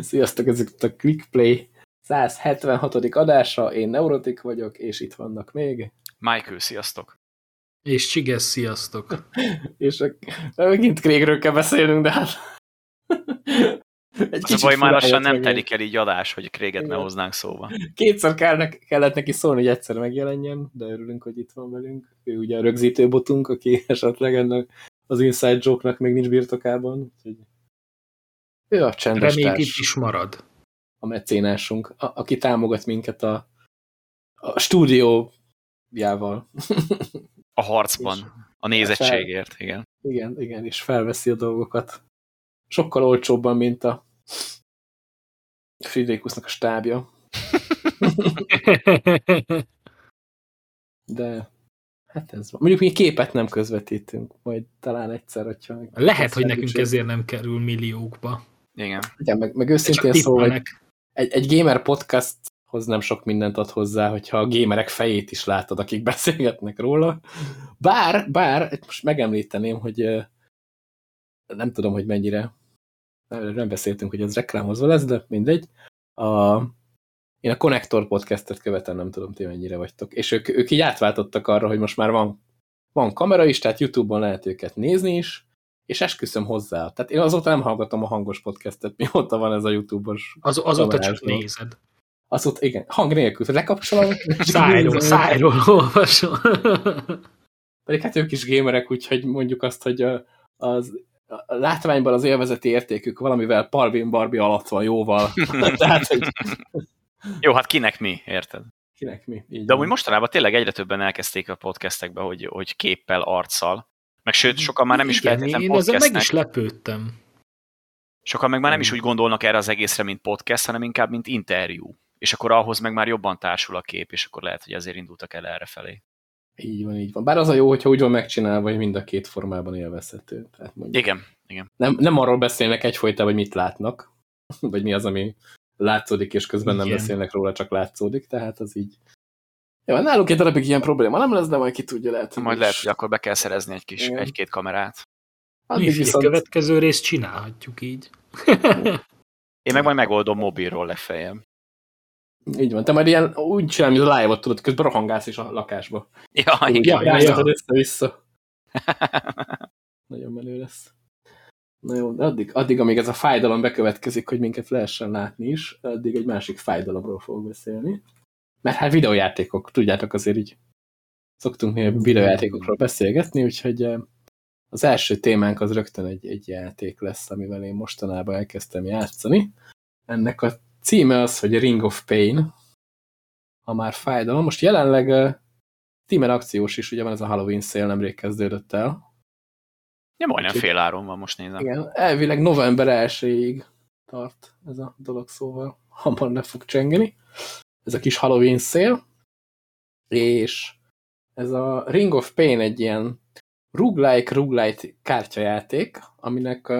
Sziasztok, ez itt a ClickPlay 176. adása, én Neurotik vagyok, és itt vannak még. Michael, sziasztok! És Csiges, sziasztok! és a, megint Krégről kell beszélnünk, de hát... Egy az a baj, már lassan nem telik el így adás, hogy Kréget ne hoznánk szóba. Kétszer kellene, kellett neki szólni, hogy egyszer megjelenjen, de örülünk, hogy itt van velünk. Ő ugye a rögzítő botunk, aki esetleg ennek az Inside Joke-nak még nincs birtokában. Úgyhogy ő a csendes Reméljük itt is marad. A mecénásunk, a, aki támogat minket a, a stúdiójával. A harcban, a nézettségért, igen. Igen, igen, és felveszi a dolgokat. Sokkal olcsóbban, mint a Friedrichusnak a stábja. De hát ez van. Mondjuk mi képet nem közvetítünk, majd talán egyszer, hogyha... Lehet, hogy nekünk ezért nem kerül milliókba. Igen. Igen, meg, meg őszintén szóval egy, egy, egy gamer podcasthoz nem sok mindent ad hozzá, hogyha a gamerek fejét is látod, akik beszélgetnek róla. Bár, bár, most megemlíteném, hogy nem tudom, hogy mennyire nem beszéltünk, hogy ez reklámozva lesz, de mindegy. A, én a Connector podcastet követem, nem tudom, ti mennyire vagytok. És ők, ők így átváltottak arra, hogy most már van, van kamera is, tehát YouTube-on lehet őket nézni is, és esküszöm hozzá. Tehát én azóta nem hallgatom a hangos podcastet, mióta van ez a YouTube-os Az, Azóta csak nézed. Azóta, igen, hang nélkül. Lekapcsolom. szájról, szájról olvasom. Pedig hát ők is gémerek, úgyhogy mondjuk azt, hogy a, az a látványban az élvezeti értékük valamivel Parvin Barbie alatt van jóval. Tehát, hogy... Jó, hát kinek mi, érted? Kinek mi. Így De amúgy mostanában tényleg egyre többen elkezdték a podcastekbe, hogy, hogy képpel, arccal meg sőt, sokan már nem is feltétlenül podcastnek. Én meg is lepődtem. Sokan meg már nem is úgy gondolnak erre az egészre, mint podcast, hanem inkább, mint interjú. És akkor ahhoz meg már jobban társul a kép, és akkor lehet, hogy ezért indultak el erre felé. Így van, így van. Bár az a jó, hogyha úgy van megcsinálva, hogy mind a két formában élvezhető. Tehát mondjuk, igen, igen. Nem, nem arról beszélnek egyfolytában, hogy mit látnak, vagy mi az, ami látszódik, és közben igen. nem beszélnek róla, csak látszódik, tehát az így jó, nálunk egy darabig ilyen probléma nem lesz, de majd ki tudja, lehet. Majd lehet, hogy akkor be kell szerezni egy kis, egy-két kamerát. Addig Mi viszont... a következő részt csinálhatjuk így. Én meg majd megoldom mobilról legfeljebb. Így van, te majd ilyen úgy csinálom, hogy a live-ot tudod, közben rohangálsz is a lakásba. Ja, igen. Ja, ja, ja. össze-vissza. Nagyon menő lesz. Na jó, de addig, addig, amíg ez a fájdalom bekövetkezik, hogy minket lehessen látni is, addig egy másik fájdalomról fogok beszélni. Mert hát videójátékok, tudjátok azért így szoktunk mi videójátékokról beszélgetni, úgyhogy az első témánk az rögtön egy, egy játék lesz, amivel én mostanában elkezdtem játszani. Ennek a címe az, hogy Ring of Pain, ha már fájdalom. Most jelenleg uh, Steam akciós is, ugye van ez a Halloween szél, nemrég kezdődött el. Ja, majdnem fél áron van, most nézem. Igen, elvileg november 1-ig tart ez a dolog, szóval hamar ne fog csengeni ez a kis Halloween szél, és ez a Ring of Pain egy ilyen roguelike, roguelite kártyajáték, aminek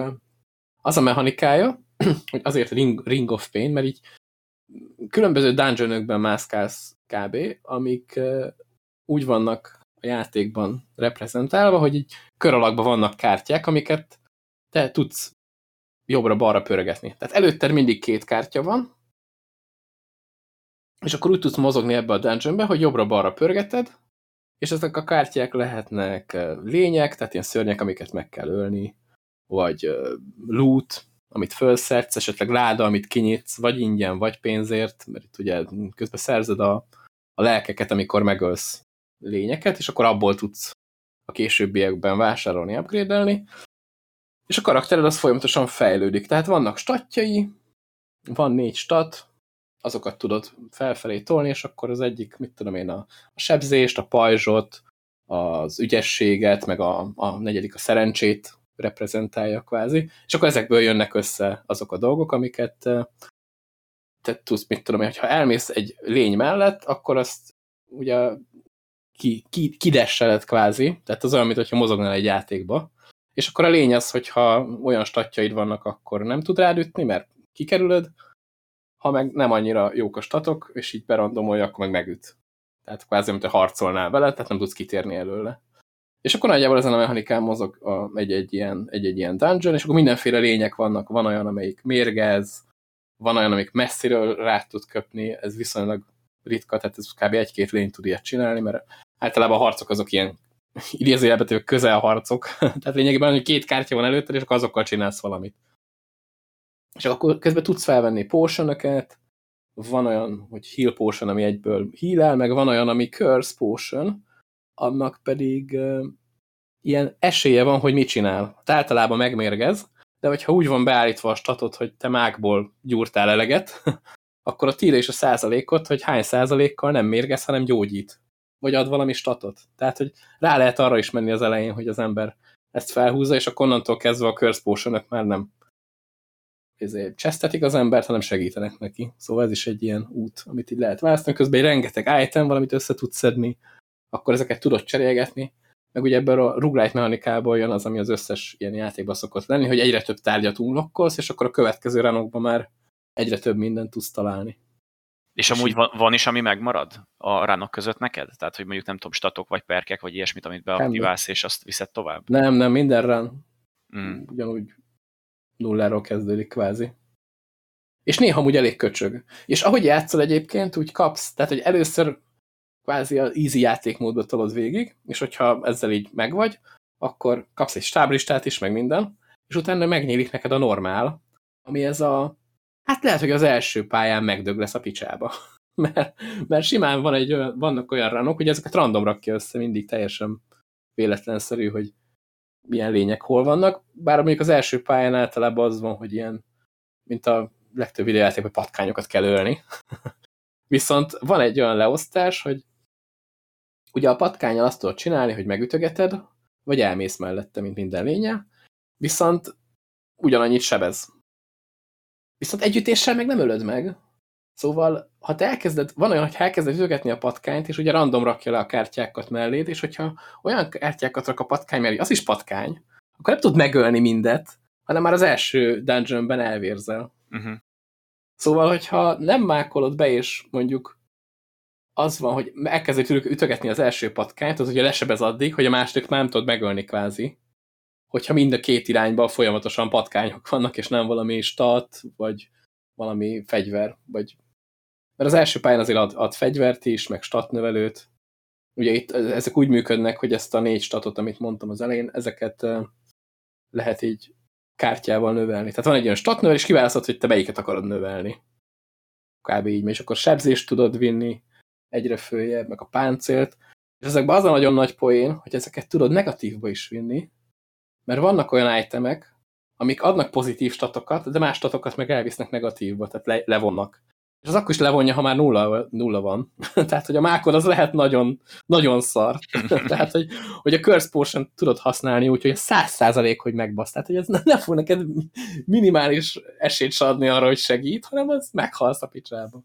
az a mechanikája, hogy azért Ring, Ring of Pain, mert így különböző dungeonökben mászkálsz kb., amik úgy vannak a játékban reprezentálva, hogy így kör alakban vannak kártyák, amiket te tudsz jobbra-balra pörgetni. Tehát előtted mindig két kártya van, és akkor úgy tudsz mozogni ebbe a dungeonbe, hogy jobbra-balra pörgeted, és ezek a kártyák lehetnek lények, tehát ilyen szörnyek, amiket meg kell ölni, vagy loot, amit felszertsz, esetleg láda, amit kinyitsz, vagy ingyen, vagy pénzért, mert itt ugye közben szerzed a, a lelkeket, amikor megölsz lényeket, és akkor abból tudsz a későbbiekben vásárolni, upgrade-elni, és a karaktered az folyamatosan fejlődik. Tehát vannak statjai, van négy stat, azokat tudod felfelé tolni, és akkor az egyik, mit tudom én, a, a sebzést, a pajzsot, az ügyességet, meg a, a negyedik a szerencsét reprezentálja kvázi, és akkor ezekből jönnek össze azok a dolgok, amiket te tudsz, mit tudom én, ha elmész egy lény mellett, akkor azt ugye ki, ki, kidesseled kvázi, tehát az olyan, mint hogyha mozognál egy játékba, és akkor a lény az, hogyha olyan statjaid vannak, akkor nem tud rád ütni, mert kikerülöd, ha meg nem annyira jók a statok, és így berandomolja, akkor meg megüt. Tehát kvázi, mint harcolnál vele, tehát nem tudsz kitérni előle. És akkor nagyjából ezen a mechanikán mozog egy-egy ilyen, egy -egy ilyen dungeon, és akkor mindenféle lények vannak. Van olyan, amelyik mérgez, van olyan, amik messziről rá tud köpni, ez viszonylag ritka, tehát ez kb. egy-két lény tud ilyet csinálni, mert általában a harcok azok ilyen idézőjelbetű közel harcok. tehát lényegében, hogy két kártya van előtted, és akkor azokkal csinálsz valamit. És akkor közben tudsz felvenni potion van olyan, hogy heal potion, ami egyből heal meg van olyan, ami curse potion, annak pedig uh, ilyen esélye van, hogy mit csinál. Tehát általában megmérgez, de hogyha úgy van beállítva a statot, hogy te mákból gyúrtál eleget, akkor a tíre és a százalékot, hogy hány százalékkal nem mérgez, hanem gyógyít. Vagy ad valami statot. Tehát, hogy rá lehet arra is menni az elején, hogy az ember ezt felhúzza, és akkor onnantól kezdve a curse már nem csesztetik az embert, hanem segítenek neki. Szóval ez is egy ilyen út, amit így lehet választani. Közben egy rengeteg item, valamit össze tudsz szedni, akkor ezeket tudod cserélgetni, meg ugye ebből a roguelite mechanikából jön az, ami az összes ilyen játékban szokott lenni, hogy egyre több tárgyat unlokkolsz, és akkor a következő ranokban már egyre több mindent tudsz találni. És, és amúgy van, van is, ami megmarad a ránok között neked? Tehát, hogy mondjuk nem tudom, statok vagy perkek, vagy ilyesmit, amit beaktiválsz, és azt viszed tovább? Nem, nem, minden rán. Mm. Ugyanúgy nulláról kezdődik kvázi. És néha úgy elég köcsög. És ahogy játszol egyébként, úgy kapsz, tehát hogy először kvázi az easy játékmódba tolod végig, és hogyha ezzel így megvagy, akkor kapsz egy stáblistát is, meg minden, és utána megnyílik neked a normál, ami ez a, hát lehet, hogy az első pályán megdög lesz a picsába. mert, mert simán van egy, vannak olyan ranok, hogy ezeket random rakja össze, mindig teljesen véletlenszerű, hogy milyen lények hol vannak, bár mondjuk az első pályán általában az van, hogy ilyen, mint a legtöbb videójátékban patkányokat kell ölni. Viszont van egy olyan leosztás, hogy ugye a patkányal azt tudod csinálni, hogy megütögeted, vagy elmész mellette, mint minden lénye, viszont ugyanannyit sebez. Viszont együttéssel meg nem ölöd meg. Szóval, ha te elkezded, van olyan, hogy elkezded ütögetni a patkányt, és ugye random rakja le a kártyákat melléd, és hogyha olyan kártyákat rak a patkány mellé, az is patkány, akkor nem tud megölni mindet, hanem már az első dungeonben elvérzel. Uh -huh. Szóval, hogyha nem mákolod be, és mondjuk az van, hogy elkezded ütögetni az első patkányt, az ugye lesebez addig, hogy a második már nem tudod megölni kvázi. Hogyha mind a két irányban folyamatosan patkányok vannak, és nem valami stat, vagy valami fegyver, vagy mert az első pályán azért ad, ad fegyvert is, meg statnövelőt. Ugye itt ezek úgy működnek, hogy ezt a négy statot, amit mondtam az elején, ezeket lehet így kártyával növelni. Tehát van egy olyan statnövel, és kiválasztod, hogy te melyiket akarod növelni. Kb. így, és akkor sebzést tudod vinni egyre följebb, meg a páncélt. És ezekben az a nagyon nagy poén, hogy ezeket tudod negatívba is vinni, mert vannak olyan itemek, amik adnak pozitív statokat, de más statokat meg elvisznek negatívba, tehát le, levonnak. És az akkor is levonja, ha már nulla, nulla van. Tehát, hogy a mákod az lehet nagyon, nagyon szar. Tehát, hogy, hogy a curse potion tudod használni úgy, hogy a száz százalék, hogy megbasz. Tehát, hogy ez nem fog neked minimális esélyt adni arra, hogy segít, hanem az meghalsz a picsába.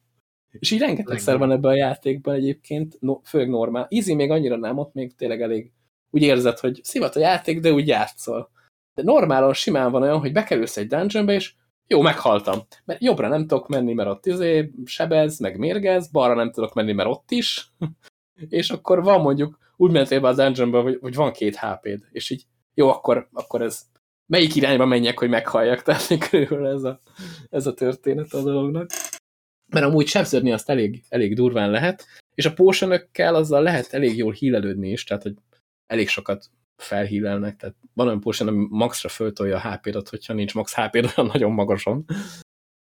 És így rengetegszer van ebben a játékban egyébként, no, főleg normál. Easy még annyira nem, ott még tényleg elég úgy érzed, hogy szivat a játék, de úgy játszol. De normálon simán van olyan, hogy bekerülsz egy dungeonbe, és jó, meghaltam. Mert jobbra nem tudok menni, mert ott izé sebez, meg mérgez, balra nem tudok menni, mert ott is. és akkor van mondjuk, úgy mentél be a dungeonba, hogy, hogy van két HP-d, és így jó, akkor, akkor ez melyik irányba menjek, hogy meghalljak, tehát körülbelül ez a, ez a történet a dolognak. Mert amúgy sebződni azt elég, elég durván lehet, és a potion azzal lehet elég jól hílelődni is, tehát hogy elég sokat felhílelnek, tehát van olyan potion, ami maxra föltolja a HP-ot, hogyha nincs max hp olyan nagyon magason.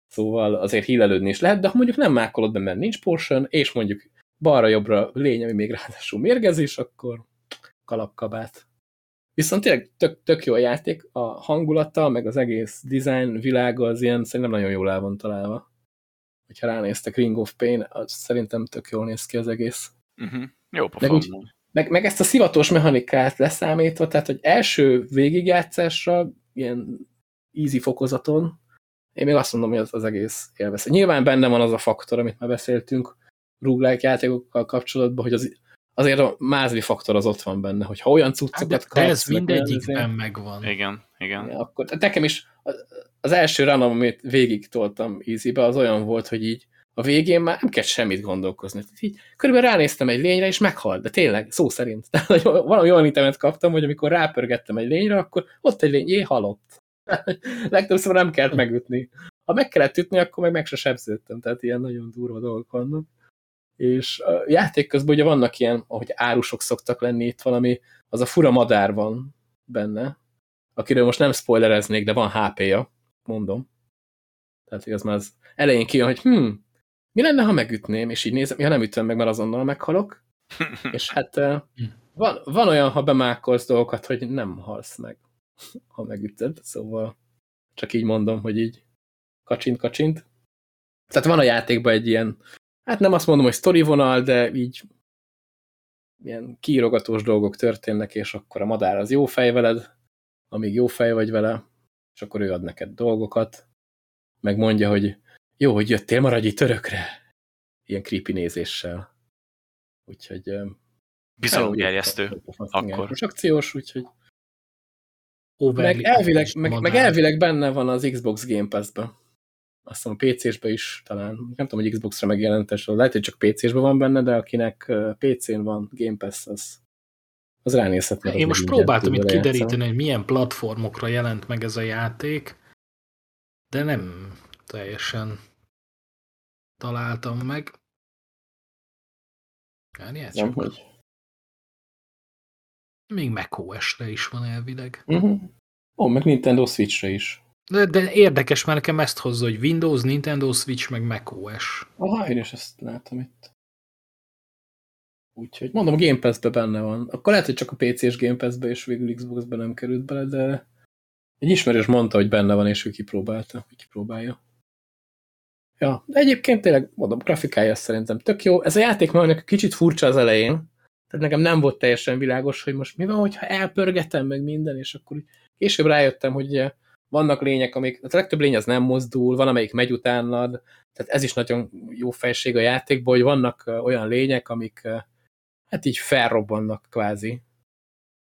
Szóval azért hílelődni is lehet, de ha mondjuk nem mákolod be, mert nincs potion, és mondjuk balra-jobbra lény, ami még ráadásul mérgezés, akkor kalapkabát. Viszont tényleg tök, tök jó a játék, a hangulata, meg az egész design világa az ilyen szerintem nagyon jól el van találva. Hogyha ránéztek Ring of Pain, az szerintem tök jól néz ki az egész. Uh mhm. -huh. Jó. Meg, meg ezt a szivatos mechanikát leszámítva, tehát, hogy első végigjátszásra, ilyen easy fokozaton, én még azt mondom, hogy az, az egész élvesz. Nyilván benne van az a faktor, amit már beszéltünk roguelike játékokkal kapcsolatban, hogy az, azért a mázli faktor az ott van benne, hogyha olyan cuccokat hát, De ez mindegyikben megvan. Igen, igen. Ja, akkor nekem is az első run, amit végig toltam easy-be, az olyan volt, hogy így a végén már nem kell semmit gondolkozni. Így, körülbelül ránéztem egy lényre, és meghalt, de tényleg, szó szerint. Tehát, valami olyan itemet kaptam, hogy amikor rápörgettem egy lényre, akkor ott egy lény, jé, halott. Legtöbbször nem kellett megütni. ha meg kellett ütni, akkor meg meg se sebződtem, tehát ilyen nagyon durva dolgok vannak. És a játék közben ugye vannak ilyen, ahogy árusok szoktak lenni itt valami, az a fura madár van benne, akiről most nem spoilereznék, de van HP-ja, mondom. Tehát igaz már az elején kijön, hogy hm, mi lenne, ha megütném, és így nézem, ja nem ütöm meg, mert azonnal meghalok. és hát van, van olyan, ha bemákolsz dolgokat, hogy nem halsz meg, ha megütöd, szóval csak így mondom, hogy így kacsint-kacsint. Tehát van a játékban egy ilyen, hát nem azt mondom, hogy sztori vonal, de így ilyen kiírogatós dolgok történnek, és akkor a madár az jó fej veled, amíg jó fej vagy vele, és akkor ő ad neked dolgokat, meg mondja, hogy jó, hogy jöttél, maradj itt örökre. Ilyen creepy nézéssel. Úgyhogy... Bizonygerjesztő. Akkor. Most akciós, úgyhogy... meg elvileg, meg, meg elvileg benne van az Xbox Game Pass-be. Azt hiszem a PC-sbe is talán. Nem tudom, hogy Xbox-ra megjelentes, lehet, hogy csak PC-sbe van benne, de akinek PC-n van Game Pass, az, az ránézhet. Én most próbáltam itt kideríteni, hogy milyen platformokra jelent meg ez a játék, de nem teljesen találtam meg. Várjál csak. hogy... Még macOS-re is van elvileg. Uh -huh. Ó, meg Nintendo Switch-re is. De, de érdekes, mert nekem ezt hozza, hogy Windows, Nintendo Switch, meg macOS. Aha, én is ezt látom itt. Úgyhogy mondom, Game Pass-be benne van. Akkor lehet, hogy csak a PC-s Game Pass-be és végül Xbox-be nem került bele, de egy ismerős mondta, hogy benne van, és ő kipróbálta, hogy kipróbálja. Ja, de egyébként tényleg, mondom, grafikája szerintem tök jó. Ez a játék már kicsit furcsa az elején, tehát nekem nem volt teljesen világos, hogy most mi van, hogyha elpörgetem meg minden, és akkor később rájöttem, hogy vannak lények, amik, a legtöbb lény az nem mozdul, van, amelyik megy utánad, tehát ez is nagyon jó fejség a játékból, hogy vannak olyan lények, amik hát így felrobbannak kvázi.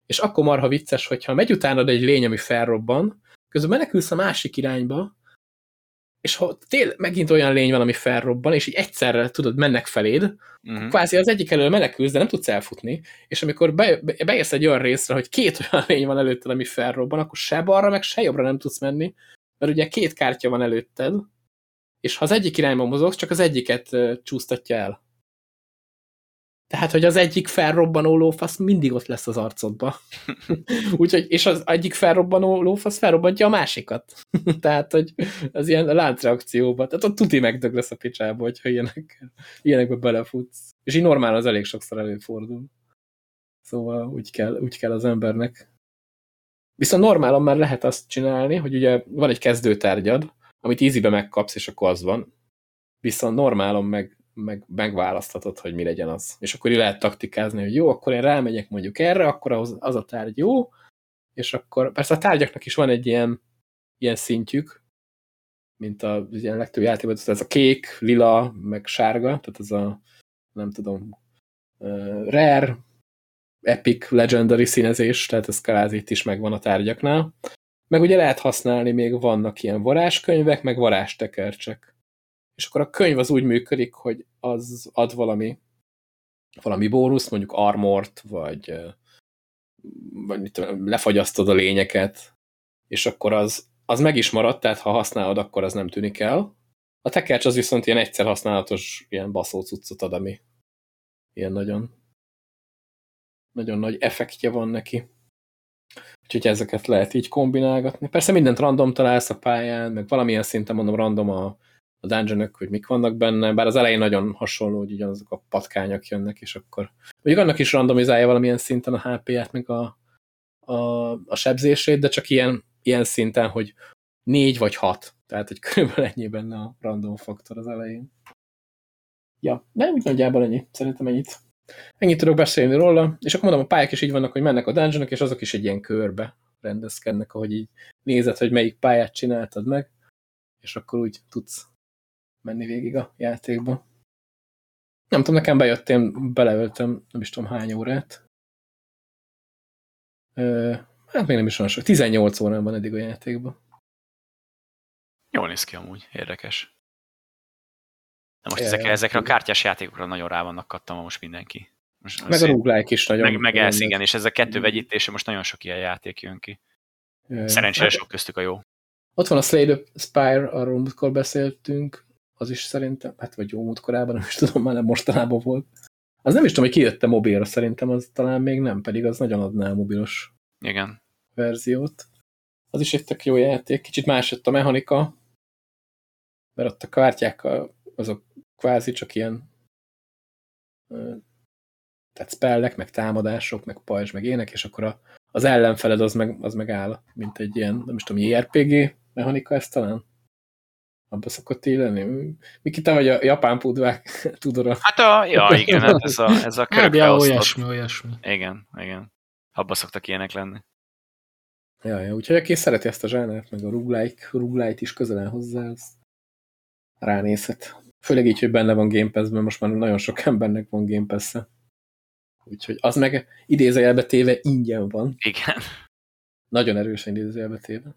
És akkor marha vicces, hogyha megy utánad egy lény, ami felrobban, közben menekülsz a másik irányba, és ha tél, megint olyan lény van, ami felrobban, és így egyszerre, tudod, mennek feléd, uh mhm. -huh. kvázi az egyik elől menekülsz, de nem tudsz elfutni, és amikor be, be, beérsz egy olyan részre, hogy két olyan lény van előtted, ami felrobban, akkor se balra, meg se jobbra nem tudsz menni, mert ugye két kártya van előtted, és ha az egyik irányba mozogsz, csak az egyiket csúsztatja el. Tehát, hogy az egyik felrobbanó lófasz mindig ott lesz az arcodba. Úgyhogy, és az egyik felrobbanó lófasz felrobbantja a másikat. Tehát, hogy az ilyen láncreakcióba. Tehát ott tuti megdög lesz a picsába, hogyha ilyenek, ilyenekbe belefutsz. És így normál az elég sokszor előfordul. Szóval úgy kell, úgy kell az embernek. Viszont normálon már lehet azt csinálni, hogy ugye van egy kezdőtárgyad, amit easybe megkapsz, és akkor az van. Viszont normálon meg meg, megválaszthatod, hogy mi legyen az. És akkor így lehet taktikázni, hogy jó, akkor én rámegyek mondjuk erre, akkor az, az a tárgy jó, és akkor persze a tárgyaknak is van egy ilyen, ilyen szintjük, mint a ilyen legtöbb játékban, ez a kék, lila, meg sárga, tehát ez a, nem tudom, uh, rare, epic, legendary színezés, tehát ez kvázi itt is megvan a tárgyaknál. Meg ugye lehet használni, még vannak ilyen varázskönyvek, meg varázstekercsek és akkor a könyv az úgy működik, hogy az ad valami, valami bónusz, mondjuk armort, vagy, vagy tudom, lefagyasztod a lényeket, és akkor az, az meg is marad, tehát ha használod, akkor az nem tűnik el. A tekercs az viszont ilyen egyszer használatos, ilyen baszó cuccot ad, ami ilyen nagyon, nagyon nagy effektje van neki. Úgyhogy ezeket lehet így kombinálgatni. Persze mindent random találsz a pályán, meg valamilyen szinten mondom random a, a dungeonök, hogy mik vannak benne, bár az elején nagyon hasonló, hogy ugyanazok a patkányok jönnek, és akkor mondjuk annak is randomizálja valamilyen szinten a HP-ját, meg a, a, a sebzését, de csak ilyen, ilyen szinten, hogy négy vagy hat. Tehát, hogy körülbelül ennyi benne a random faktor az elején. Ja, de úgy nagyjából ennyi. Szerintem ennyit. Ennyit tudok beszélni róla, és akkor mondom, a pályák is így vannak, hogy mennek a dungeonok, és azok is egy ilyen körbe rendezkednek, ahogy így nézed, hogy melyik pályát csináltad meg, és akkor úgy tudsz menni végig a játékba. Nem tudom, nekem bejött, én beleöltem, nem is tudom hány órát. Ö, hát még nem is olyan sok. 18 órán van eddig a játékban. Jól néz ki amúgy, érdekes. Na most ezekre, ezekre a kártyás játékokra nagyon rá vannak kattam most mindenki. Most meg a roguelike is nagyon. Meg, meg elsz, igen, és ez a kettő vegyítése most nagyon sok ilyen játék jön ki. Szerencsére hát, sok köztük a jó. Ott van a Slade Spire, arról múltkor beszéltünk, az is szerintem, hát vagy jó múltkorában, nem is tudom, már nem mostanában volt. Az nem is tudom, hogy kijött-e mobilra, szerintem az talán még nem, pedig az nagyon adná a mobilos Igen. verziót. Az is egy tök jó játék, kicsit más a mechanika, mert ott a kártyák azok kvázi csak ilyen tehát spellek, meg támadások, meg pajzs, meg ének, és akkor a, az ellenfeled az meg, az meg áll, mint egy ilyen, nem is tudom, JRPG mechanika ez talán? Abba szokott így lenni? Miki, te vagy a japán pudvák, tudod a... Hát a, ja, igen, hát ez a, ez a körökbe hát, olyasmi, olyasmi. Igen, igen. Abba szoktak ilyenek lenni. Ja, ja, úgyhogy aki szereti ezt a zsánert, meg a roguelike, roguelite is közel hozzá, az ránézhet. Főleg így, hogy benne van Game Pass-ben, most már nagyon sok embernek van Game pass -e. Úgyhogy az meg idézőjelbe téve ingyen van. Igen. Nagyon erősen idézőjelbe téve.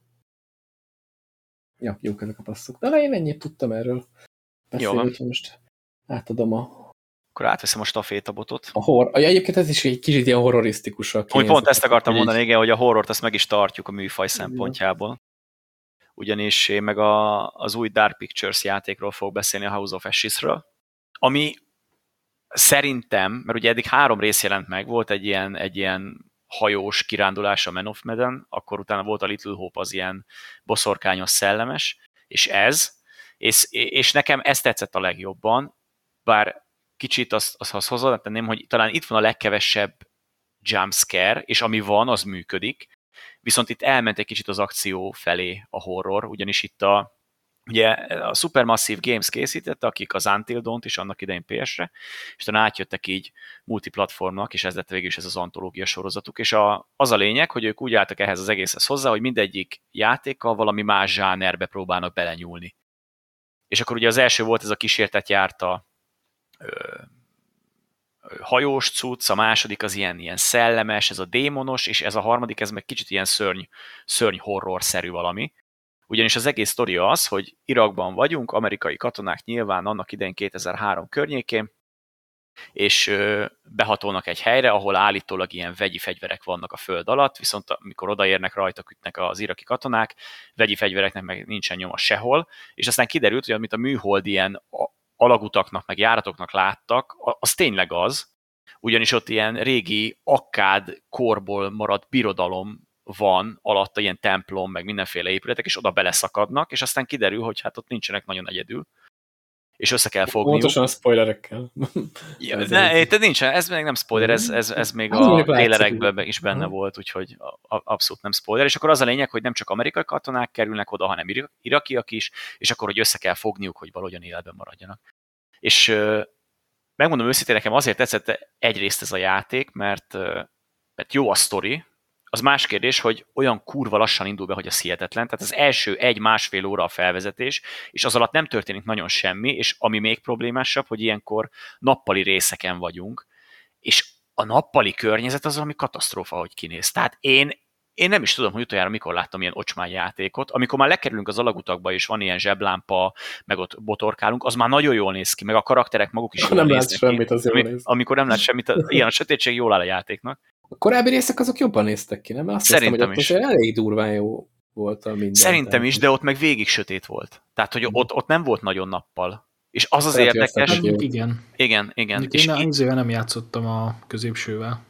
Ja, jók ezek a passzok. De én ennyit tudtam erről beszélni, Jó úgyhogy most átadom a... Akkor átveszem a stafétabotot. A horror. Ja, egyébként ez is egy kicsit ilyen horrorisztikus. Úgy pont ezt akartam mondani, igen, hogy a horrort azt meg is tartjuk a műfaj szempontjából. Ugyanis én meg a, az új Dark Pictures játékról fog beszélni a House of Ashes-ről, ami szerintem, mert ugye eddig három rész jelent meg, volt egy ilyen, egy ilyen hajós kirándulás a Man of Medan, akkor utána volt a Little Hope az ilyen boszorkányos szellemes, és ez, és, és nekem ez tetszett a legjobban, bár kicsit azt, azt, azt hozzátenném, hogy talán itt van a legkevesebb jumpscare, és ami van, az működik, viszont itt elment egy kicsit az akció felé a horror, ugyanis itt a, Ugye a Supermassive Games készítette, akik az Until Dawn-t is annak idején PS-re, és talán átjöttek így multiplatformnak, és ez lett végül is ez az antológia sorozatuk, és a, az a lényeg, hogy ők úgy álltak ehhez az egészhez hozzá, hogy mindegyik játékkal valami más zsánerbe próbálnak belenyúlni. És akkor ugye az első volt ez a kísértet járta ö, hajós cucc, a második az ilyen, ilyen szellemes, ez a démonos, és ez a harmadik, ez meg kicsit ilyen szörny, szörny horror-szerű valami ugyanis az egész sztori az, hogy Irakban vagyunk, amerikai katonák nyilván annak idején 2003 környékén, és behatolnak egy helyre, ahol állítólag ilyen vegyi fegyverek vannak a föld alatt, viszont amikor odaérnek, rajta ütnek az iraki katonák, vegyi fegyvereknek meg nincsen nyoma sehol, és aztán kiderült, hogy amit a műhold ilyen alagutaknak, meg járatoknak láttak, az tényleg az, ugyanis ott ilyen régi akkád korból maradt birodalom van alatta ilyen templom, meg mindenféle épületek, és oda beleszakadnak, és aztán kiderül, hogy hát ott nincsenek nagyon egyedül, és össze kell fogni. Pontosan a spoilerekkel. Ja, ez ne, ez nincsen, ez még nem spoiler, ez, ez, ez még az a trailerekben is benne ha. volt, úgyhogy abszolút nem spoiler. És akkor az a lényeg, hogy nem csak amerikai katonák kerülnek oda, hanem irakiak is, és akkor, hogy össze kell fogniuk, hogy valahogyan életben maradjanak. És megmondom őszintén, nekem azért tetszett egyrészt ez a játék, mert, mert jó a sztori, az más kérdés, hogy olyan kurva lassan indul be, hogy az hihetetlen. Tehát az első egy-másfél óra a felvezetés, és az alatt nem történik nagyon semmi, és ami még problémásabb, hogy ilyenkor nappali részeken vagyunk, és a nappali környezet az ami katasztrófa, hogy kinéz. Tehát én, én nem is tudom, hogy utoljára mikor láttam ilyen ocsmán játékot. Amikor már lekerülünk az alagutakba, és van ilyen zseblámpa, meg ott botorkálunk, az már nagyon jól néz ki, meg a karakterek maguk is jól nem néznek semmit, az jól néz. Amikor nem lát semmit, ilyen a sötétség jól áll a játéknak. A korábbi részek azok jobban néztek ki, nem? Azt Szerintem hiszem, hogy ott is. elég durván jó volt a minden. Szerintem is, de ott meg végig sötét volt. Tehát, hogy ott, ott nem volt nagyon nappal. És az az Tehát érdekes... Igen. Igen, igen. és én így... nem játszottam a középsővel.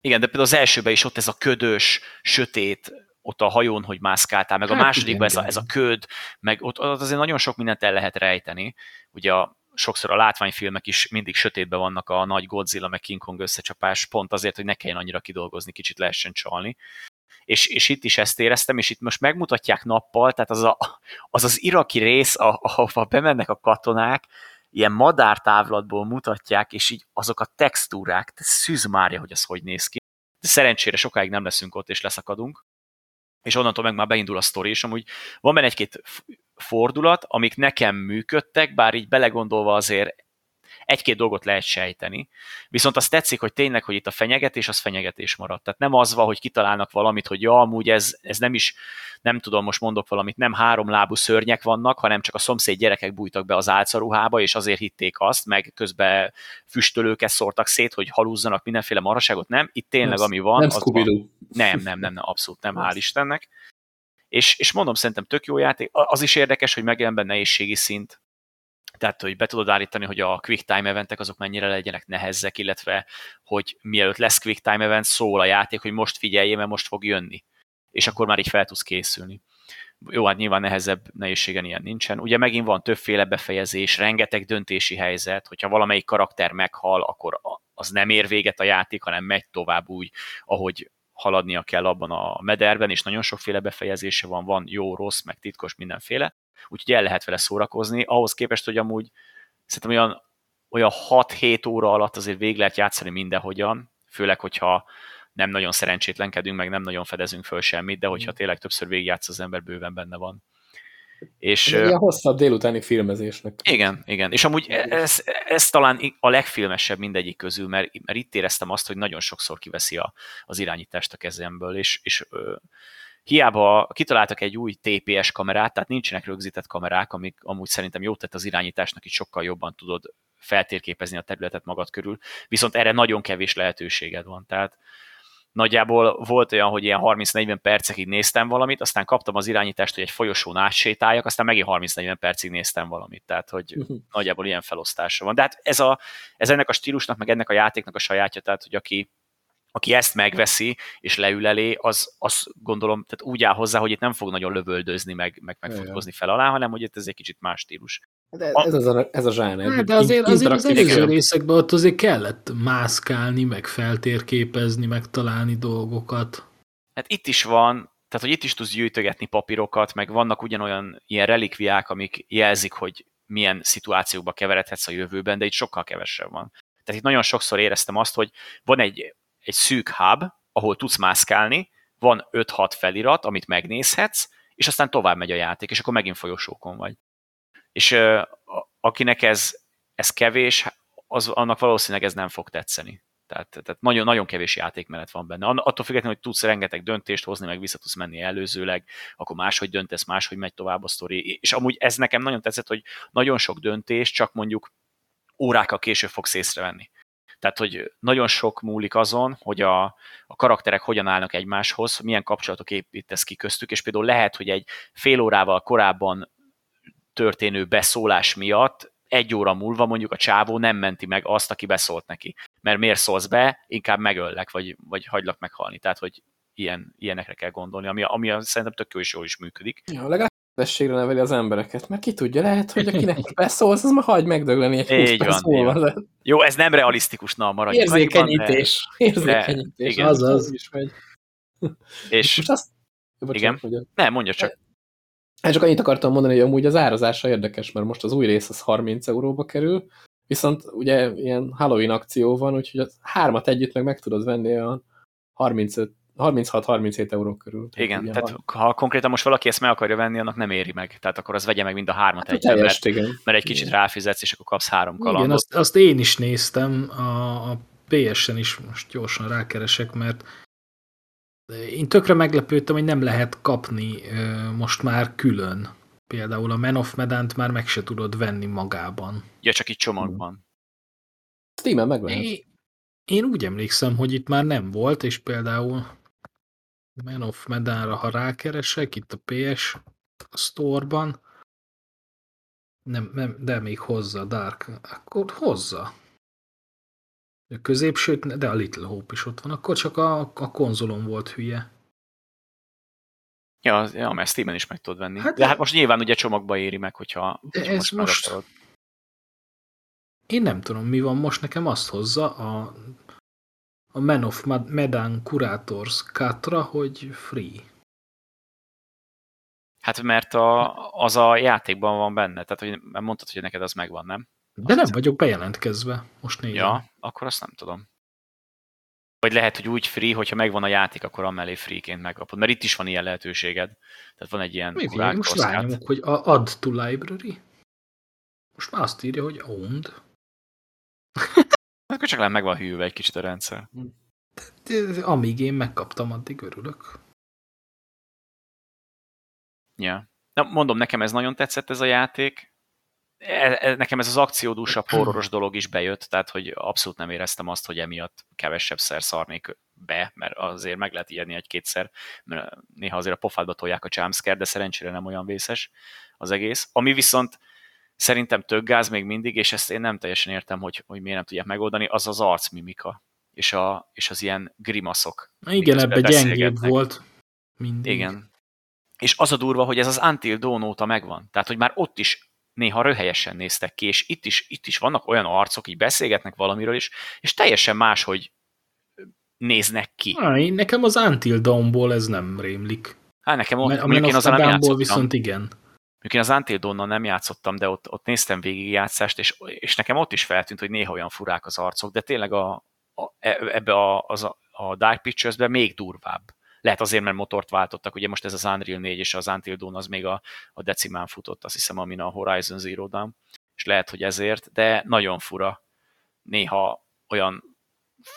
Igen, de például az elsőben is ott ez a ködös, sötét, ott a hajón, hogy mászkáltál, meg hát a másodikban igen, ez, a, ez a köd, meg ott, ott azért nagyon sok mindent el lehet rejteni. Ugye a, sokszor a látványfilmek is mindig sötétben vannak a nagy Godzilla meg King Kong összecsapás, pont azért, hogy ne kelljen annyira kidolgozni, kicsit lehessen csalni. És, és itt is ezt éreztem, és itt most megmutatják nappal, tehát az a, az, az iraki rész, ahova bemennek a katonák, ilyen madártávlatból mutatják, és így azok a textúrák, szűz márja, hogy az hogy néz ki. De szerencsére sokáig nem leszünk ott, és leszakadunk. És onnantól meg már beindul a sztori, és amúgy van benne egy-két fordulat, amik nekem működtek, bár így belegondolva azért egy-két dolgot lehet sejteni. Viszont azt tetszik, hogy tényleg, hogy itt a fenyegetés, az fenyegetés maradt. Tehát nem az van, hogy kitalálnak valamit, hogy ja, amúgy ez, ez nem is, nem tudom, most mondok valamit, nem három lábú szörnyek vannak, hanem csak a szomszéd gyerekek bújtak be az álcaruhába, és azért hitték azt, meg közben füstölőket szórtak szét, hogy halúzzanak mindenféle maraságot. Nem, itt tényleg, nem, ami van. Nem az van. Nem, nem, nem, nem, abszolút nem, hál' Istennek És, és mondom, szerintem tök jó játék. Az is érdekes, hogy megjelen benne nehézségi szint, tehát, hogy be tudod állítani, hogy a quick time eventek azok mennyire legyenek nehezek, illetve, hogy mielőtt lesz quick time event, szól a játék, hogy most figyelj, mert most fog jönni. És akkor már így fel tudsz készülni. Jó, hát nyilván nehezebb nehézségen ilyen nincsen. Ugye megint van többféle befejezés, rengeteg döntési helyzet, hogyha valamelyik karakter meghal, akkor az nem ér véget a játék, hanem megy tovább úgy, ahogy haladnia kell abban a mederben, és nagyon sokféle befejezése van, van jó, rossz, meg titkos, mindenféle, úgyhogy el lehet vele szórakozni, ahhoz képest, hogy amúgy szerintem olyan, olyan 6-7 óra alatt azért végig lehet játszani mindenhogyan, főleg, hogyha nem nagyon szerencsétlenkedünk, meg nem nagyon fedezünk föl semmit, de hogyha tényleg többször végigjátsz az ember, bőven benne van. És, ez ilyen hosszabb délutáni filmezésnek. Igen, igen. És amúgy ez, ez talán a legfilmesebb mindegyik közül, mert, mert itt éreztem azt, hogy nagyon sokszor kiveszi a, az irányítást a kezemből, és, és hiába kitaláltak egy új TPS kamerát, tehát nincsenek rögzített kamerák, amik amúgy szerintem jót tett az irányításnak, így sokkal jobban tudod feltérképezni a területet magad körül, viszont erre nagyon kevés lehetőséged van. Tehát nagyjából volt olyan, hogy ilyen 30-40 percekig néztem valamit, aztán kaptam az irányítást, hogy egy folyosón átsétáljak, aztán megint 30-40 percig néztem valamit, tehát hogy uh-huh. nagyjából ilyen felosztása van. De hát ez, a, ez ennek a stílusnak, meg ennek a játéknak a sajátja, tehát hogy aki, aki ezt megveszi és leül elé, az, az gondolom, tehát úgy áll hozzá, hogy itt nem fog nagyon lövöldözni, meg, meg megfutkozni fel alá, hanem hogy itt ez egy kicsit más stílus. De ez, az a, ez a zsáner. Hát, de azért, azért az előző részekben ott azért kellett mászkálni, meg feltérképezni, meg találni dolgokat. Hát itt is van, tehát hogy itt is tudsz gyűjtögetni papírokat, meg vannak ugyanolyan ilyen relikviák, amik jelzik, hogy milyen szituációkba keveredhetsz a jövőben, de itt sokkal kevesebb van. Tehát itt nagyon sokszor éreztem azt, hogy van egy, egy szűk hub, ahol tudsz mászkálni, van 5-6 felirat, amit megnézhetsz, és aztán tovább megy a játék, és akkor megint folyosókon vagy. És uh, akinek ez, ez kevés, az, annak valószínűleg ez nem fog tetszeni. Tehát, tehát nagyon, nagyon kevés játékmenet van benne. Attól függetlenül, hogy tudsz rengeteg döntést hozni, meg vissza tudsz menni előzőleg, akkor máshogy döntesz, máshogy megy tovább a sztori. És amúgy ez nekem nagyon tetszett, hogy nagyon sok döntés csak mondjuk órákkal később fogsz észrevenni. Tehát, hogy nagyon sok múlik azon, hogy a, a karakterek hogyan állnak egymáshoz, milyen kapcsolatok építesz ki köztük, és például lehet, hogy egy fél órával korábban történő beszólás miatt egy óra múlva mondjuk a csávó nem menti meg azt, aki beszólt neki. Mert miért szólsz be, inkább megöllek, vagy, vagy hagylak meghalni. Tehát, hogy ilyen, ilyenekre kell gondolni, ami, ami szerintem tök jó és jól is működik. Ja, legalább tességre neveli az embereket, mert ki tudja, lehet, hogy akinek beszólsz, az már hagy megdögleni egy így van, van. Jó, ez nem realisztikus, na maradjunk. Érzékenyítés. De... Érzékenyítés. Igen. Az az. Is megy. És, és azt... Bocsánat, igen. Nem, mondja csak. Hát csak annyit akartam mondani, hogy amúgy az árazása érdekes, mert most az új rész az 30 euróba kerül, viszont ugye ilyen Halloween akció van, úgyhogy az hármat együtt meg meg tudod venni a 36-37 euró körül. Igen, tehát, tehát ha konkrétan most valaki ezt meg akarja venni, annak nem éri meg. Tehát akkor az vegye meg mind a hármat hát együtt, mert, igen. mert egy kicsit igen. ráfizetsz, és akkor kapsz három kalandot. Igen, azt, azt én is néztem, a, a PS-en is most gyorsan rákeresek, mert én tökre meglepődtem, hogy nem lehet kapni most már külön. Például a Man of Medant már meg se tudod venni magában. Ja, csak itt csomagban. Steam-en meg lehet. Én, én úgy emlékszem, hogy itt már nem volt, és például Man of Medanra, ha rákeresek, itt a PS Store-ban, nem, nem, de még hozza Dark, akkor hozza. A középsőt, de a Little Hope is ott van. Akkor csak a, a konzolon volt hülye. Ja, ja mert Steam-en is meg tudod venni. Hát, de hát most nyilván ugye csomagba éri meg, hogyha, de ez most, most. Én nem tudom, mi van most, nekem azt hozza a, a Man of Medan Curators Katra, hogy free. Hát mert a, az a játékban van benne, tehát hogy mondtad, hogy neked az megvan, nem? De nem vagyok bejelentkezve, most nézem. Ja, akkor azt nem tudom. Vagy lehet, hogy úgy free, hogyha megvan a játék, akkor amellé free-ként megkapod. Mert itt is van ilyen lehetőséged. Tehát van egy ilyen Még Most rányomok, hogy add to library. Most már azt írja, hogy owned. Akkor csak nem meg van hűlve egy kicsit a rendszer. Amíg én megkaptam, addig örülök. Ja. Na, mondom, nekem ez nagyon tetszett ez a játék. E, e, nekem ez az akciódúsabb horroros dolog is bejött, tehát hogy abszolút nem éreztem azt, hogy emiatt kevesebb szer szarnék be, mert azért meg lehet ijedni egy-kétszer, mert néha azért a pofádba tolják a jumpscare, de szerencsére nem olyan vészes az egész. Ami viszont szerintem tök gáz még mindig, és ezt én nem teljesen értem, hogy, hogy miért nem tudják megoldani, az az arcmimika, és, a, és az ilyen grimaszok. Igen, ebbe gyengébb volt. Mindig. Igen. És az a durva, hogy ez az Until Dawn óta megvan. Tehát, hogy már ott is néha röhelyesen néztek ki, és itt is, itt is vannak olyan arcok, így beszélgetnek valamiről is, és teljesen más, hogy néznek ki. Há, én, nekem az Until Dawn-ból ez nem rémlik. Hát nekem ott, mondjuk én az nem játszottam. viszont igen. Mondjuk én az Until dawn nem játszottam, de ott, ott néztem végigjátszást, és, és nekem ott is feltűnt, hogy néha olyan furák az arcok, de tényleg a, a, e, ebbe a, az a, a Dark Pictures-be még durvább. Lehet azért, mert motort váltottak, ugye most ez az Unreal 4 és az Until az még a, a decimán futott, azt hiszem, amin a Horizon Zero Dawn, és lehet, hogy ezért, de nagyon fura. Néha olyan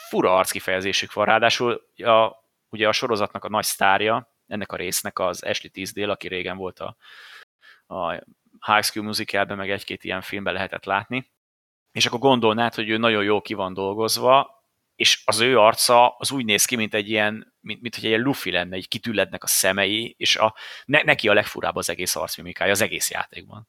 fura arckifejezésük van, ráadásul a, ugye a sorozatnak a nagy sztárja, ennek a résznek az Ashley Tisdale, aki régen volt a, a High School Musicalben, meg egy-két ilyen filmben lehetett látni, és akkor gondolnád, hogy ő nagyon jól ki van dolgozva, és az ő arca az úgy néz ki, mint egy ilyen, mint, mint hogy egy ilyen lufi lenne, így kitüllednek a szemei, és a, ne, neki a legfurább az egész arcmimikája, az egész játékban.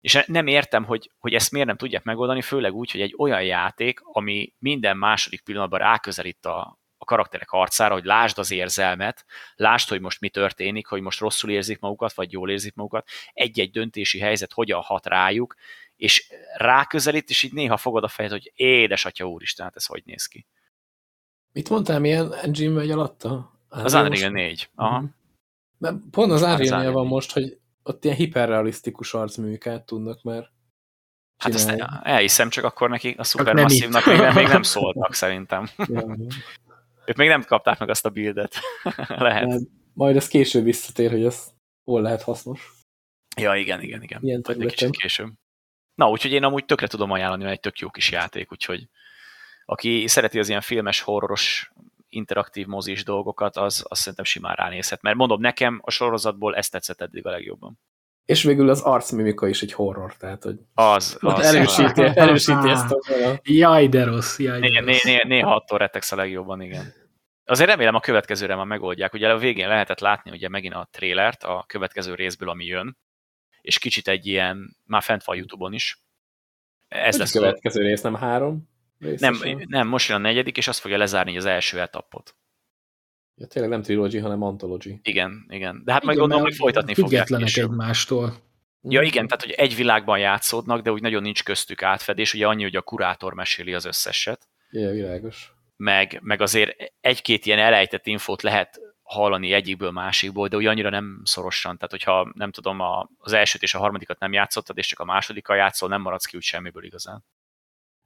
És nem értem, hogy, hogy ezt miért nem tudják megoldani, főleg úgy, hogy egy olyan játék, ami minden második pillanatban ráközelít a, karakterek arcára, hogy lásd az érzelmet, lásd, hogy most mi történik, hogy most rosszul érzik magukat, vagy jól érzik magukat, egy-egy döntési helyzet hogyan hat rájuk, és ráközelít, és így néha fogod a fejed, hogy édesatya úristen, hát ez hogy néz ki. Mit mondtál, milyen engine megy alatta? Az Unreal 4. Aha. Mert pont az unreal van most, hogy ott ilyen hiperrealisztikus arcműkát tudnak már Hát ezt elhiszem, csak akkor neki a Supermassive-nak még, nem, még nem szóltak szerintem. Ja. Ők még nem kapták meg azt a buildet. lehet. Majd ez később visszatér, hogy ez hol lehet hasznos. Ja, igen, igen, igen. Ilyen egy kicsit később. Na, úgyhogy én amúgy tökre tudom ajánlani, mert egy tök jó kis játék, úgyhogy aki szereti az ilyen filmes, horroros, interaktív mozis dolgokat, az, az szerintem simán ránézhet. Mert mondom, nekem a sorozatból ezt tetszett eddig a legjobban. És végül az arcmimika is egy horror, tehát hogy az, az erősíti, erősíti ezt a... Jaj, de rossz, jaj, de né, né, né, Néha attól retegsz a legjobban, igen. Azért remélem a következőre már megoldják. Ugye a végén lehetett látni ugye megint a trélert a következő részből, ami jön, és kicsit egy ilyen, már fent van Youtube-on is. Ez lesz a következő rész, nem három? Nem, nem, most jön a negyedik, és azt fogja lezárni az első etapot. Ja, tényleg nem trilogy, hanem antology. Igen, igen. De hát igen, majd gondolom, hogy folytatni fogják egymástól. Ja, igen, tehát hogy egy világban játszódnak, de úgy nagyon nincs köztük átfedés. Ugye annyi, hogy a kurátor meséli az összeset. Igen, világos. Meg, meg azért egy-két ilyen elejtett infót lehet hallani egyikből, másikból, de úgy annyira nem szorosan. Tehát, hogyha nem tudom, a, az elsőt és a harmadikat nem játszottad, és csak a másodikkal játszol, nem maradsz ki úgy semmiből igazán.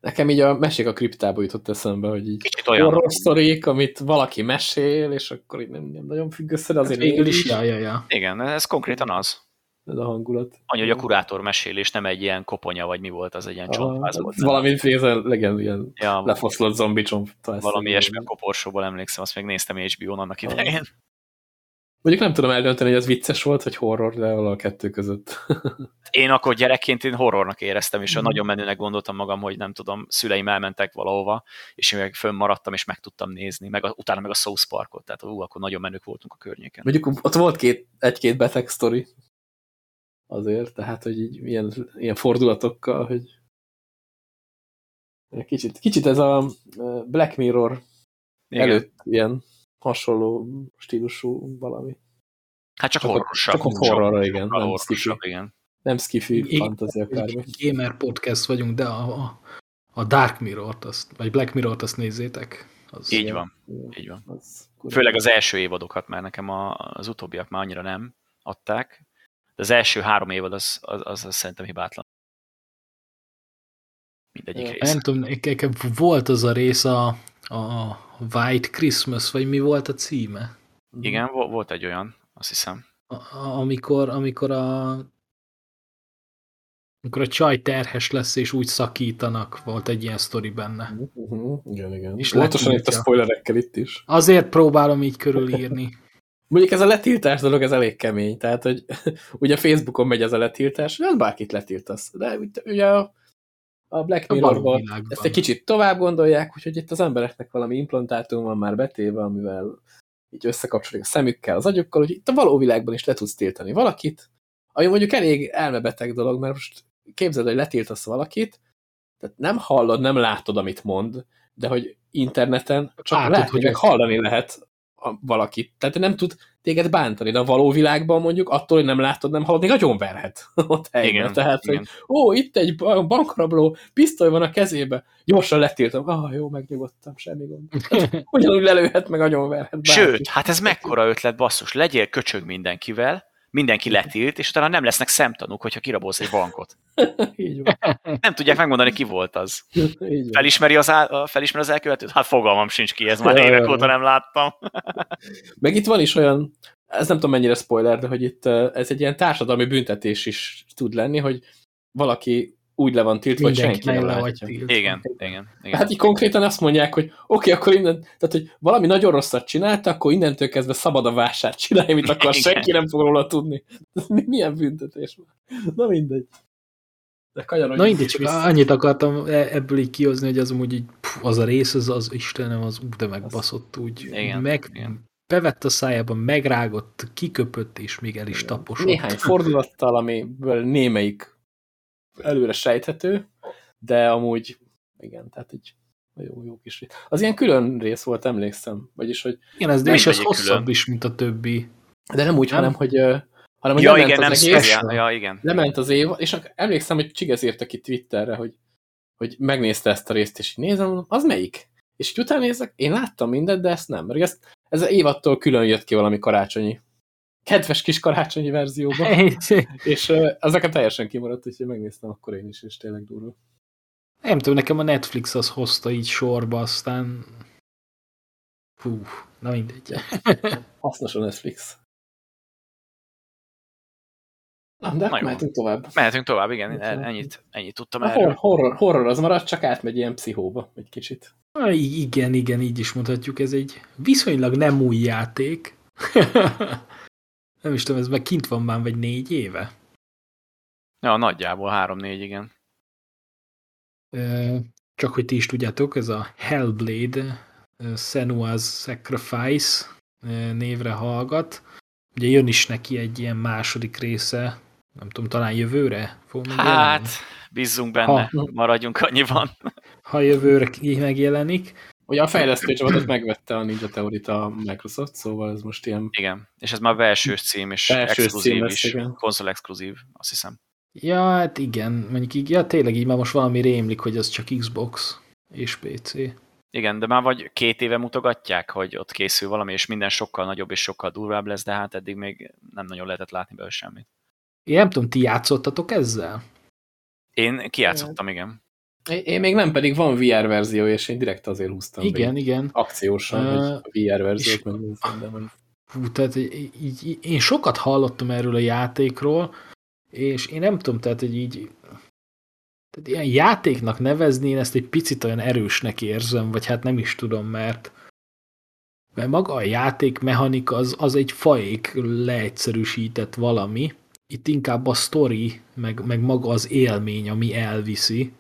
Nekem így a mesék a kriptába jutott eszembe, hogy így Kicsit olyan. horror sztorik, amit valaki mesél, és akkor így nem, nem nagyon függ össze, de azért hát végül is. Ja, ja, ja. Igen, ez konkrétan az. Ez a hangulat. Annyi, hogy a kurátor mesél, és nem egy ilyen koponya, vagy mi volt, az egy ilyen csontváz volt. Valami féle, legyen ilyen ja, lefoszlott zombi csontváz. Valami ilyesmi a koporsóból emlékszem, azt még néztem HBO-n annak idején. Mondjuk nem tudom eldönteni, hogy ez vicces volt, vagy horror, de a kettő között. én akkor gyerekként én horrornak éreztem, és mm. nagyon menőnek gondoltam magam, hogy nem tudom, szüleim elmentek valahova, és én meg fönnmaradtam, és meg tudtam nézni, meg a, utána meg a South Parkot, tehát ú, akkor nagyon menők voltunk a környéken. Mondjuk ott volt két, egy-két beteg sztori azért, tehát, hogy így ilyen, ilyen fordulatokkal, hogy kicsit, kicsit ez a Black Mirror Igen. előtt ilyen hasonló stílusú valami. Hát csak, csak horrorosabb. Csak a horrorra, igen. Nem skifi, igen. Nem skifi, fantasy akármi. Gamer podcast vagyunk, de a, a Dark Mirror-t, azt, vagy Black Mirror-t azt nézzétek. Az így van, igen, így van. Az Főleg az első évadokat, mert nekem a, az utóbbiak már annyira nem adták, de az első három évad az, az, az, az szerintem hibátlan. Mindegyik rész. Nem tudom, volt az a rész a, a White Christmas, vagy mi volt a címe? Igen, volt egy olyan, azt hiszem. A, amikor, amikor a amikor a csaj terhes lesz, és úgy szakítanak, volt egy ilyen sztori benne. Uh -huh, igen, igen. És Pontosan itt a spoilerekkel itt is. Azért próbálom így körülírni. Mondjuk ez a letiltás dolog, ez elég kemény. Tehát, hogy ugye Facebookon megy ez a letiltás, az bárkit letiltasz. De ugye a a Black Mirrorban ezt egy kicsit tovább gondolják, úgyhogy itt az embereknek valami implantátum van már betéve, amivel így összekapcsolódik a szemükkel, az agyukkal, hogy itt a való világban is le tudsz tiltani valakit, ami mondjuk elég elmebeteg dolog, mert most képzeld, hogy letiltasz valakit, tehát nem hallod, nem látod, amit mond, de hogy interneten csak Látod, látni, hogy meg hallani lehet a, valakit. Tehát nem tud téged bántani, de a való világban mondjuk attól, hogy nem látod, nem hallod, még nagyon verhet ott helyben. Igen, Tehát, igen. hogy ó, itt egy ba- bankrabló, pisztoly van a kezébe, gyorsan letiltom. Ah, jó, megnyugodtam, semmi gond. Tehát Ugyanúgy lelőhet, meg nagyon verhet bárki. Sőt, hát ez mekkora ötlet, basszus. Legyél köcsög mindenkivel, mindenki letilt, és utána nem lesznek szemtanúk, hogyha kirabolsz egy bankot. Így van. Nem tudják megmondani, ki volt az. Így van. Felismeri az, á, felismer az elkövetőt? Hát fogalmam sincs ki, ez már évek óta nem láttam. Meg itt van is olyan, ez nem tudom mennyire spoiler, de hogy itt eh, ez egy ilyen társadalmi büntetés is tud lenni, hogy valaki úgy le van tiltva, hogy senki nem le vagy látja. Igen, igen, igen. Hát így konkrétan azt mondják, hogy oké, okay, akkor innen, tehát hogy valami nagyon rosszat csinálta, akkor innentől kezdve szabad a vásárt csinálni, amit akar, Igen. senki nem fog róla tudni. Mi- Milyen büntetés van? Na mindegy. De Na mindegy, csak vissza. annyit akartam e- ebből így kihozni, hogy az amúgy így, pff, az a rész, az, az Istenem, az ú, de megbaszott úgy. Igen, meg, igen. bevett a szájába, megrágott, kiköpött, és még el is taposott. Néhány fordulattal, amiből némelyik előre sejthető, de amúgy igen, tehát így jó, jó kis rész. Az ilyen külön rész volt, emlékszem. Vagyis, hogy Igen, ez, Nem és ez vegyék hosszabb külön. is, mint a többi. de nem úgy, Nem? hanem, hogy, hanem, hogy Ja, lement igen, nem az egész, széria. Ja, igen. lement az év, és emlékszem, hogy Csigez írta ki Twitterre, hogy, hogy megnézte ezt a részt, és így nézem, mondom, az melyik? És így utána nézek, én láttam mindent, de ezt nem. Mert ezt, ez az évattól külön jött ki valami karácsonyi. Kedves kis karácsonyi verzióban. És uh, ezeket teljesen kimaradt, úgyhogy megnéztem akkor én is, és tényleg durva. Nem tudom, nekem a Netflix az hozta így sorba, aztán... Hú, na mindegy. Hasznos a Netflix. Na, de Na jó. mehetünk tovább. Mehetünk tovább, igen, Mehetünk. ennyit, ennyit tudtam A erről. horror, horror, az marad, csak átmegy ilyen pszichóba egy kicsit. I- Igen, igen, így is mondhatjuk, ez egy viszonylag nem új játék. nem is tudom, ez meg kint van már vagy négy éve. Ja, nagyjából három-négy, igen. Csak hogy ti is tudjátok, ez a Hellblade Senua's Sacrifice névre hallgat. Ugye jön is neki egy ilyen második része, nem tudom, talán jövőre fog megjelenni? Hát, bízzunk benne, Ha. maradjunk annyiban. Ha jövőre megjelenik. Ugye a fejlesztő csapatot megvette a Ninja Theory-t a Microsoft, szóval ez most ilyen Igen, és ez már belsős cím, és Belsős exkluzív cím lesz, is, igen. konzol exkluzív, azt hiszem. Ja, hát igen, mondjuk így, ja tényleg így már most valami rémlik, hogy az csak Xbox és PC. Igen, de már vagy két éve mutogatják, hogy ott készül valami, és minden sokkal nagyobb és sokkal durvább lesz, de hát eddig még nem nagyon lehetett látni belőle semmit. Én nem tudom, ti játszottatok ezzel? Én kijátszottam, igen. Én még nem, pedig van VR verzió, és én direkt azért húztam Igen, be. igen. Akciósan, Ö, hogy VR verziót megnézem, de mondjuk Hú, tehát így, így, én sokat hallottam erről a játékról, és én nem tudom, tehát, hogy így tehát ilyen játéknak nevezni, én ezt egy picit olyan erősnek érzem, vagy hát nem is tudom, mert mert maga a játék mechanika az, az egy faék leegyszerűsített valami, itt inkább a sztori, meg, meg maga az élmény, ami elviszi.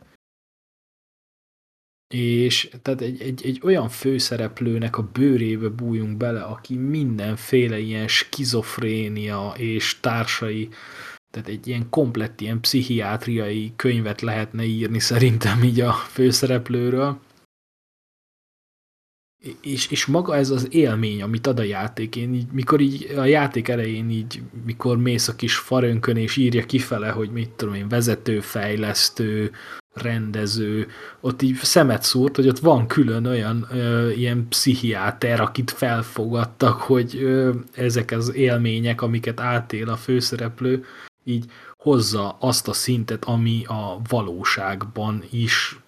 És tehát egy, egy, egy olyan főszereplőnek a bőrébe bújunk bele, aki mindenféle ilyen skizofrénia és társai, tehát egy ilyen komplett ilyen pszichiátriai könyvet lehetne írni szerintem így a főszereplőről. És, és maga ez az élmény, amit ad a játék, én így, mikor így a játék elején így, mikor mész a kis farönkön és írja kifele, hogy mit tudom én, vezető, fejlesztő, rendező, ott így szemet szúrt, hogy ott van külön olyan ö, ilyen pszichiáter, akit felfogadtak, hogy ö, ezek az élmények, amiket átél a főszereplő, így hozza azt a szintet, ami a valóságban is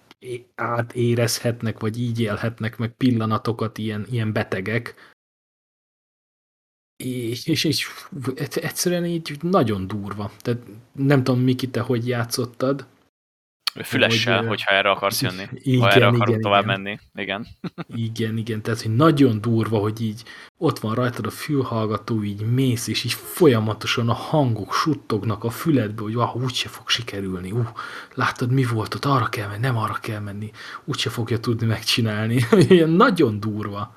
átérezhetnek, vagy így élhetnek meg pillanatokat ilyen, ilyen betegek. És, és, és egyszerűen így nagyon durva. Tehát nem tudom, Miki, te hogy játszottad? Fülessel, hogy, hogyha erre akarsz jönni. Igen, ha erre akarunk igen, tovább igen. menni. Igen. Igen, igen, tehát hogy nagyon durva, hogy így ott van rajtad a fülhallgató, így mész, és így folyamatosan a hangok suttognak a füledbe, hogy ah, úgyse fog sikerülni, uh, láttad mi volt ott, arra kell menni, nem arra kell menni, úgyse fogja tudni megcsinálni. Ilyen nagyon durva.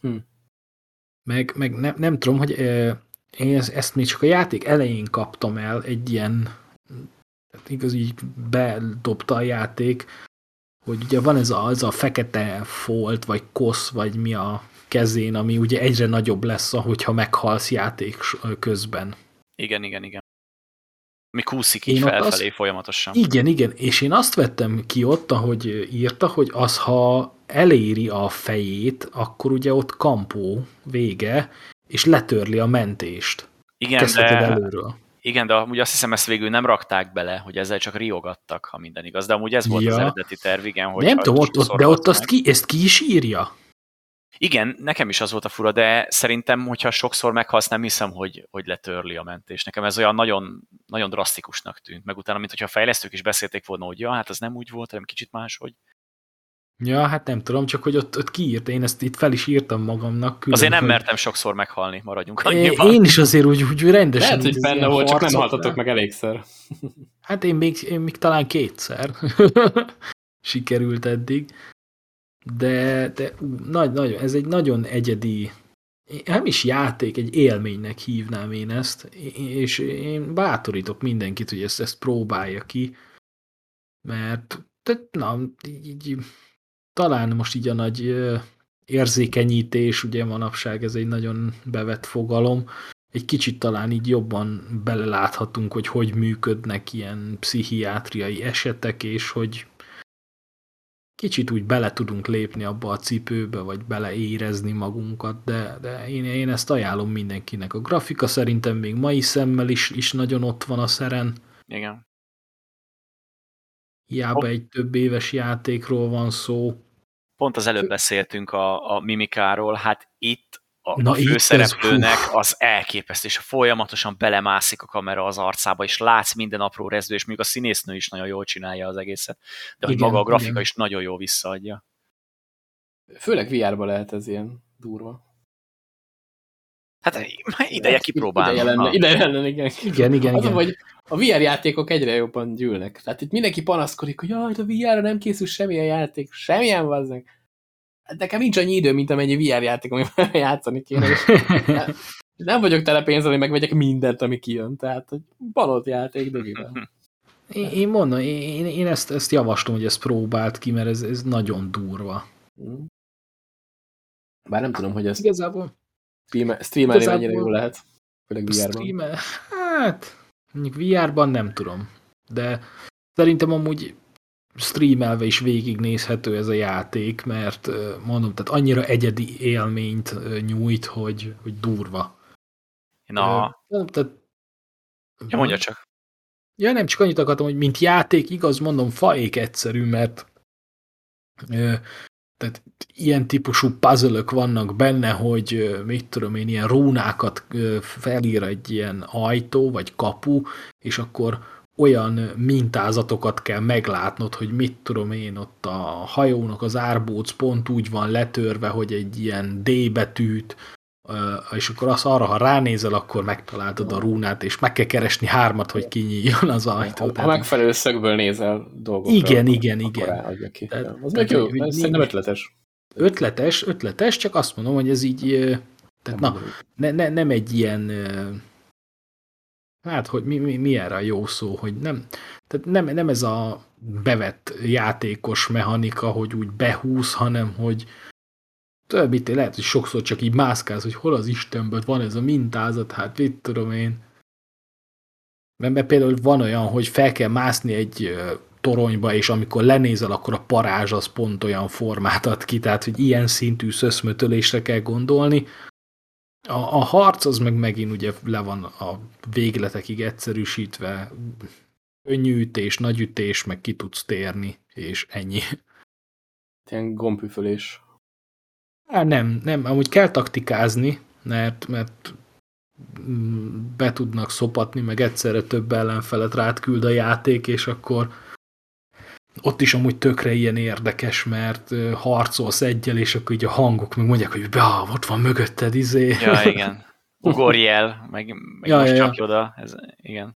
Hm. Meg, meg ne, nem tudom, hogy eh, én ezt, ezt még csak a játék elején kaptam el, egy ilyen, igaz, így bedobta a játék, hogy ugye van ez a, ez a fekete folt, vagy kosz, vagy mi a kezén, ami ugye egyre nagyobb lesz, hogyha meghalsz játék közben. Igen, igen, igen. Mi kúszik Én így ott felfelé azt- folyamatosan. Igen, igen, és én azt vettem ki ott, ahogy írta, hogy az, ha eléri a fejét, akkor ugye ott kampó vége, és letörli a mentést. Igen, Kezdheted de, előről. Igen, de amúgy azt hiszem ezt végül nem rakták bele, hogy ezzel csak riogattak, ha minden igaz. De amúgy ez volt az Ja. eredeti terv, igen. Hogy nem tudom, ott, de ott azt ki, ezt ki is írja. Igen, nekem is az volt a fura, de szerintem, hogyha sokszor meghalsz, nem hiszem, hogy, hogy letörli a mentés. Nekem ez olyan nagyon, nagyon drasztikusnak tűnt. Meg utána, mint hogyha a fejlesztők is beszélték volna, hogy ja, hát az nem úgy volt, hanem kicsit máshogy. Ja, hát nem tudom, csak hogy ott, ott kiírta, én ezt itt fel is írtam magamnak. Külön, Azért nem hogy mertem sokszor meghalni, maradjunk annyiban. Én is azért úgy, úgy rendesen. Lehet, hogy benne volt, csak nem haltatok meg elégszer. Hát én még, én még talán kétszer sikerült eddig. De, de nagy, nagyon, ez egy nagyon egyedi, nem is játék, egy élménynek hívnám én ezt, és én bátorítok mindenkit, hogy ezt, ezt próbálja ki, mert de, na, így, így, talán most így a nagy érzékenyítés, ugye manapság ez egy nagyon bevett fogalom, egy kicsit talán így jobban beleláthatunk, hogy hogy működnek ilyen pszichiátriai esetek, és hogy kicsit úgy bele tudunk lépni abba a cipőbe, vagy beleérezni magunkat, de, de én, én ezt ajánlom mindenkinek. A grafika szerintem még mai szemmel is, is nagyon ott van a szeren. Igen. Hiába egy több éves játékról van szó. Pont az előbb beszéltünk a, a mimikáról, hát itt a, Na a főszereplőnek fú. az elképesztő, és folyamatosan belemászik a kamera az arcába, és látsz minden apró rezdő, és még a színésznő is nagyon jól csinálja az egészet, de hogy Igen, maga a grafika igen. is nagyon jól visszaadja. Főleg VR-ba lehet ez ilyen durva. Hát már ideje kipróbálni. Ideje lenne, ideje lenne, igen. Igen, igen, Az, igen. hogy a VR játékok egyre jobban gyűlnek. Tehát itt mindenki panaszkodik, hogy jaj, a VR-ra nem készül semmilyen játék, semmilyen vazzeg. Hát nekem nincs annyi idő, mint amennyi VR játék, amivel játszani kéne. És nem, nem vagyok tele pénzzel, hogy megvegyek mindent, ami kijön. Tehát, hogy balott játék, dögivel. Én, én mondom, én, én ezt, ezt javaslom, hogy ezt próbált ki, mert ez, ez nagyon durva. Mm. Bár nem tudom, hogy ezt Igazából streamelni Igazából- mennyire jó lehet. Főleg VR-ban. streamer, hát mondjuk VR-ban nem tudom, de szerintem amúgy streamelve is végignézhető ez a játék, mert mondom, tehát annyira egyedi élményt nyújt, hogy, hogy durva. Na, nem, tehát, ja, mondja csak. Ja, nem, csak annyit akartam, hogy mint játék, igaz, mondom, faék egyszerű, mert tehát ilyen típusú puzzle vannak benne, hogy mit tudom én, ilyen rúnákat ö, felír egy ilyen ajtó, vagy kapu, és akkor olyan mintázatokat kell meglátnod, hogy mit tudom én, ott a hajónak az árbóc pont úgy van letörve, hogy egy ilyen D betűt, és akkor az arra, ha ránézel, akkor megtaláltad a rúnát, és meg kell keresni hármat, hogy kinyíljon az ajtó. Ha, ha megfelelő szögből nézel dolgokra, Igen, igen, igen. ki. Tehát- az meg jó, ez szerintem ötletes. ötletes, ötletes, csak azt mondom, hogy ez így, tehát na, ne, ne, nem egy ilyen, hát, hogy mi, mi, mi erre a jó szó, hogy nem, tehát nem, nem ez a bevett játékos mechanika, hogy úgy behúz, hanem hogy tudod, mit, lehet, hogy sokszor csak így mászkálsz, hogy hol az Istenből van ez a mintázat, hát mit tudom én. Mert, mert például van olyan, hogy fel kell mászni egy toronyba, és amikor lenézel, akkor a parázs az pont olyan formát ad ki, tehát hogy ilyen szintű szöszmötölésre kell gondolni. A, a harc az meg megint ugye le van a végletekig egyszerűsítve, könnyű ütés, nagy ütés, meg ki tudsz térni, és ennyi. Ilyen gombüfölés. Á, nem, nem, amúgy kell taktikázni, mert, mert be tudnak szopatni, meg egyszerre több ellenfelet rád küld a játék, és akkor ott is amúgy tökre ilyen érdekes, mert harcolsz egyel, és akkor így a hangok meg mondják, hogy be, ott van mögötted, izé. Ja, igen. Ugorj el, meg, meg ja, most ja, csapj ja. oda. Ez, igen.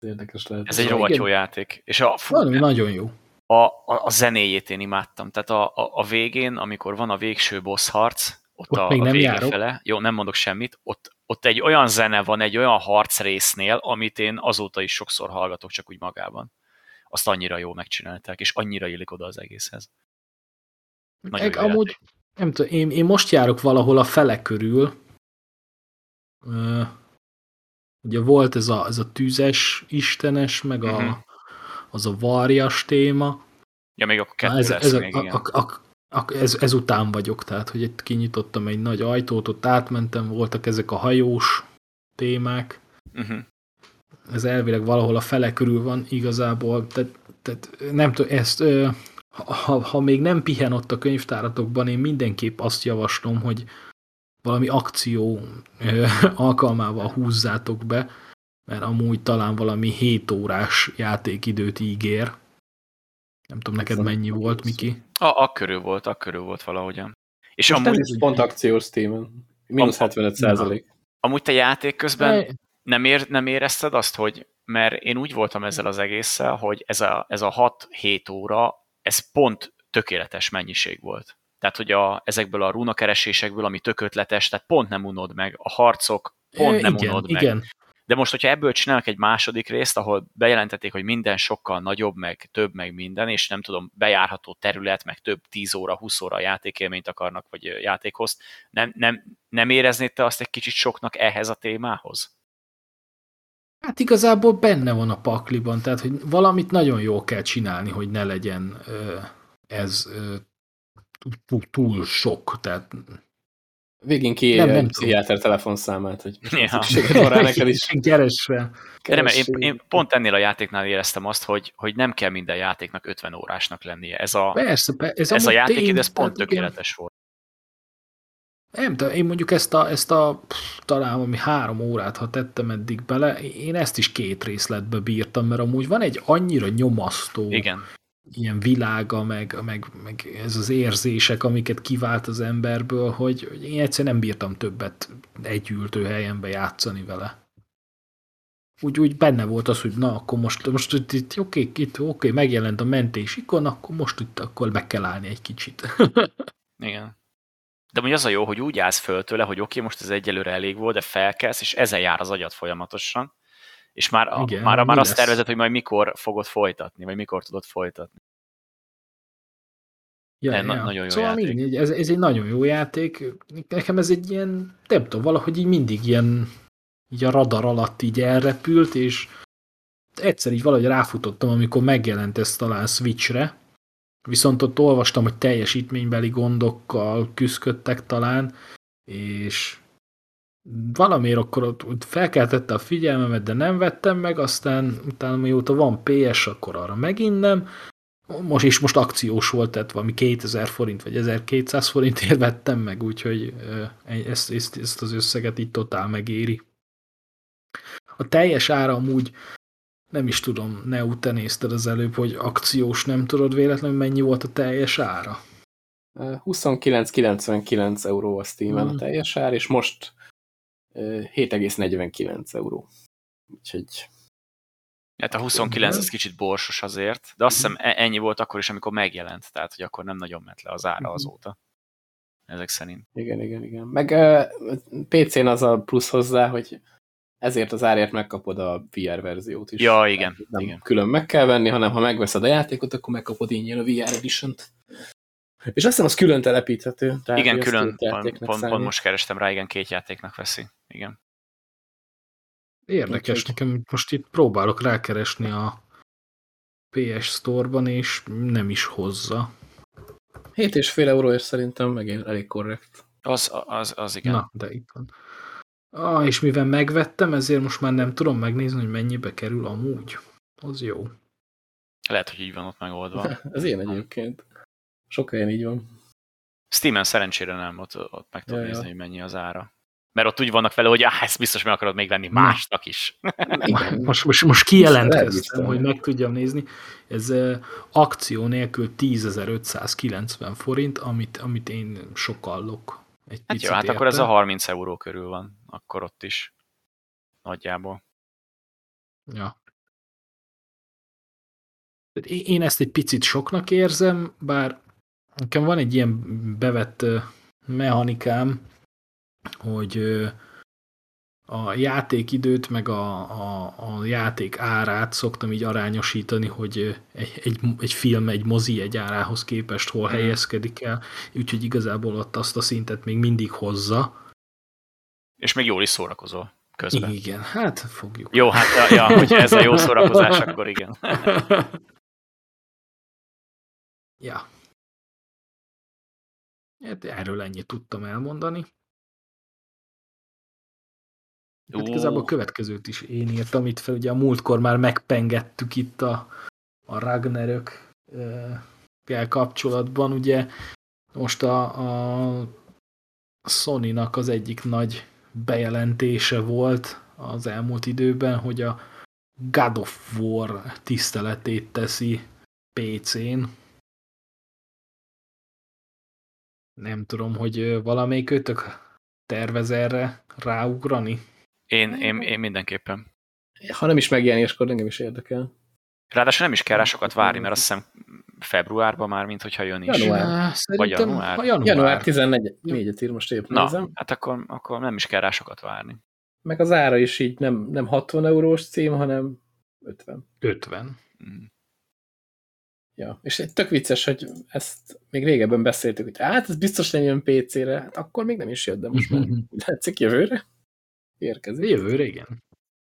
Érdekes lehet. Ez egy rohadt jó játék. És a, fú, Valami nagyon jó. A, a, a zenéjét én imádtam. Tehát a, a, a végén, amikor van a végső boss harc, ott, ott a, még a vége járok. fele, jó, nem mondok semmit, ott, ott egy olyan zene van, egy olyan harc résznél, amit én azóta is sokszor hallgatok csak úgy magában. Azt annyira jó megcsinálták, és annyira illik oda az egészhez. Nagyon Meg amúgy, nem tudom, én, én most járok valahol a fele körül. Uh, ugye volt ez a, ez a tűzes istenes, meg a, uh mhm. -huh. Az a varjas téma. Ja, még akkor kettő ez, lesz ez, még, a, igen. A, a, a, ez, ezután vagyok, tehát hogy itt kinyitottam egy nagy ajtót, ott átmentem, voltak ezek a hajós témák. Uh mhm. -huh. Ez elvileg valahol a fele körül van igazából, tehát, tehát nem tudom, ezt ha, ha még nem pihen ott a könyvtáratokban, én mindenképp azt javaslom, hogy valami akció ö, alkalmával húzzátok be, mert amúgy talán valami 7 órás játékidőt ígér. Nem tudom, neked mennyi volt, Miki? A, a körül volt, a körül volt valahogyan. És Most amúgy... Ez pont akciós Steam-en. Mínusz 75 százalék. Amúgy te játék közben nem, ér, nem érezted azt, hogy mert én úgy voltam ezzel az egésszel, hogy ez a, ez a 6-7 óra ez pont tökéletes mennyiség volt. Tehát, hogy a, ezekből a runakeresésekből, ami tök ötletes, tehát pont nem unod meg. A harcok pont nem igen, unod igen. meg. De most, hogyha ebből csinálnak egy második részt, ahol bejelentették, hogy minden sokkal nagyobb, meg több, meg minden, és nem tudom, bejárható terület, meg több 10 óra, 20 óra játékélményt akarnak, vagy játékhoz, nem, nem, nem éreznéd te azt egy kicsit soknak ehhez a témához? Hát igazából benne van a pakliban, tehát hogy valamit nagyon jól kell csinálni, hogy ne legyen ez túl sok, tehát Végén ki nem, nem pszichiáter telefonszámát, hogy ja. van rá neked is. Keresve. Nem, én, én, pont ennél a játéknál éreztem azt, hogy, hogy nem kell minden játéknak 50 órásnak lennie. Ez a, Persze, ez, ez a játék, ez pont tökéletes volt. Nem tudom, én mondjuk ezt a, ezt a pff, talán ami három órát, ha tettem eddig bele, én ezt is két részletbe bírtam, mert amúgy van egy annyira nyomasztó Igen. Ilyen világa, meg, meg, meg ez az érzések, amiket kivált az emberből, hogy, hogy én egyszerűen nem bírtam többet egy ültő helyenbe játszani vele. Úgy, úgy benne volt az, hogy na, akkor most, most itt, itt oké, itt, oké, megjelent a mentés ikon, akkor most itt akkor be kell állni egy kicsit. Igen. De mondja az a jó, hogy úgy állsz föl tőle, hogy oké, okay, most ez egyelőre elég volt, de felkelsz, és ezzel jár az agyat folyamatosan, és már, Igen, már, már azt tervezed, hogy majd mikor fogod folytatni, vagy mikor tudod folytatni. Ja, ja. Na, nagyon jó szóval játék. Mindegy, ez, ez egy nagyon jó játék. Nekem ez egy ilyen, nem tudom, valahogy így mindig ilyen így a radar alatt így elrepült, és egyszer így valahogy ráfutottam, amikor megjelent ez talán Switchre, Viszont ott olvastam, hogy teljesítménybeli gondokkal küzdöttek talán, és valamiért akkor ott, ott felkeltette a figyelmemet, de nem vettem meg, aztán utána mióta van PS, akkor arra megint nem. Most is most akciós volt, tehát valami 2000 forint vagy 1200 forintért vettem meg, úgyhogy ezt, ezt, ezt az összeget itt totál megéri. A teljes ára amúgy nem is tudom, ne te nézted az előbb, hogy akciós, nem tudod véletlenül mennyi volt a teljes ára? 29,99 euró a Steam-en hmm. a teljes ár, és most 7,49 euró. Úgyhogy... Hát a 29 az kicsit borsos azért, de azt hiszem e- ennyi volt akkor is, amikor megjelent, tehát hogy akkor nem nagyon ment le az ára mhm. azóta. Ezek szerint. Igen, igen, igen. Meg PC-n az a plusz hozzá, hogy ezért az árért megkapod a VR verziót is. Ja, igen. Nem igen. külön meg kell venni, hanem ha megveszed a játékot, akkor megkapod ingyen a VR edition -t. És azt hiszem, az külön telepíthető. Tehát igen, külön. Pont, pont, pont most kerestem rá, igen, két játéknak veszi. Igen. Érdekes, Úgyhogy... nekem most itt próbálok rákeresni a PS Store-ban, és nem is hozza. 7,5 euróért szerintem megint elég korrekt. Az, az, az igen. Na, de itt van. Ah, és mivel megvettem, ezért most már nem tudom megnézni, hogy mennyibe kerül amúgy. Az jó. Lehet, hogy így van ott megoldva. Ez ilyen egyébként. Sok helyen így van. Steam-en szerencsére nem, ott, ott meg tudom ja, nézni, ja. hogy mennyi az ára. Mert ott úgy vannak vele, hogy ah, ezt biztos meg akarod még venni másnak is. Igen. Most, most, most kijelentkeztem, hogy meg tudjam nézni. Ez uh, akció nélkül 10.590 forint, amit, amit én sokallok. Egy hát jó, hát érte. akkor ez a 30 euró körül van, akkor ott is nagyjából. Ja. Én ezt egy picit soknak érzem, bár nekem van egy ilyen bevett mechanikám, hogy a játékidőt, meg a, a, a játék árát szoktam így arányosítani, hogy egy, egy, egy film, egy mozi egy árához képest hol mhm. helyezkedik el, úgyhogy igazából ott azt a szintet még mindig hozza. És még jól is szórakozol közben. Igen, hát fogjuk. Jó, hát ja, hogyha ez a jó szórakozás, akkor igen. ja. Hát erről ennyit tudtam elmondani. Hát igazából a következőt is én írtam itt fel, ugye a múltkor már megpengettük itt a, a Ragnarök kell kapcsolatban, ugye most a, a Sony-nak az egyik nagy bejelentése volt az elmúlt időben, hogy a God of War tiszteletét teszi PC-n. Nem tudom, hogy valamelyik ötök tervez erre ráugrani? Én, én, én mindenképpen. Ha nem is megjelenik, akkor engem is érdekel. Ráadásul nem is kell rá sokat várni, mert azt hiszem februárban már, mint hogyha jön is. Január. Vagy január. január. Január 14-et ír, most épp Na, nézem. hát akkor, akkor nem is kell rá sokat várni. Meg az ára is így nem, nem 60 eurós cím, hanem 50. 50. Mm. Ja, és egy tök vicces, hogy ezt még régebben beszéltük, hogy hát ez biztos nem jön PC-re, hát akkor még nem is jött, de most már látszik jövőre érkezik. Jövőre, igen.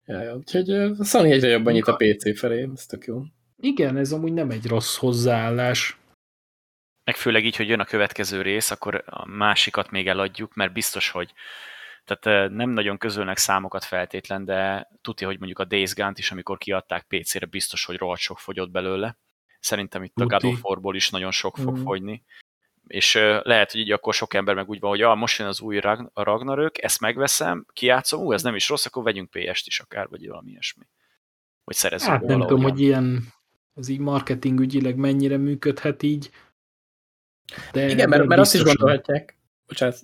Ja, ja, úgyhogy a Sony egyre jobban nyit a PC felé, ez tök jó. Igen, ez amúgy nem egy rossz hozzáállás. Meg főleg így, hogy jön a következő rész, akkor a másikat még eladjuk, mert biztos, hogy tehát nem nagyon közölnek számokat feltétlen, de tudja, hogy mondjuk a Days Gone-t is, amikor kiadták PC-re, biztos, hogy rohadt sok fogyott belőle. Szerintem itt a God of War-ból is nagyon sok fog mm. fogyni és lehet, hogy így akkor sok ember meg úgy van, hogy ah, most jön az új Ragnarök, ezt megveszem, kiátszom, ú, ez nem is rossz, akkor vegyünk PS-t is akár, vagy valami ilyesmi. Vagy szerezzünk Hát nem tudom, hogy ilyen, ez így marketing ügyileg mennyire működhet így. De Igen, mert, mert azt is gondolhatják, bocsánat,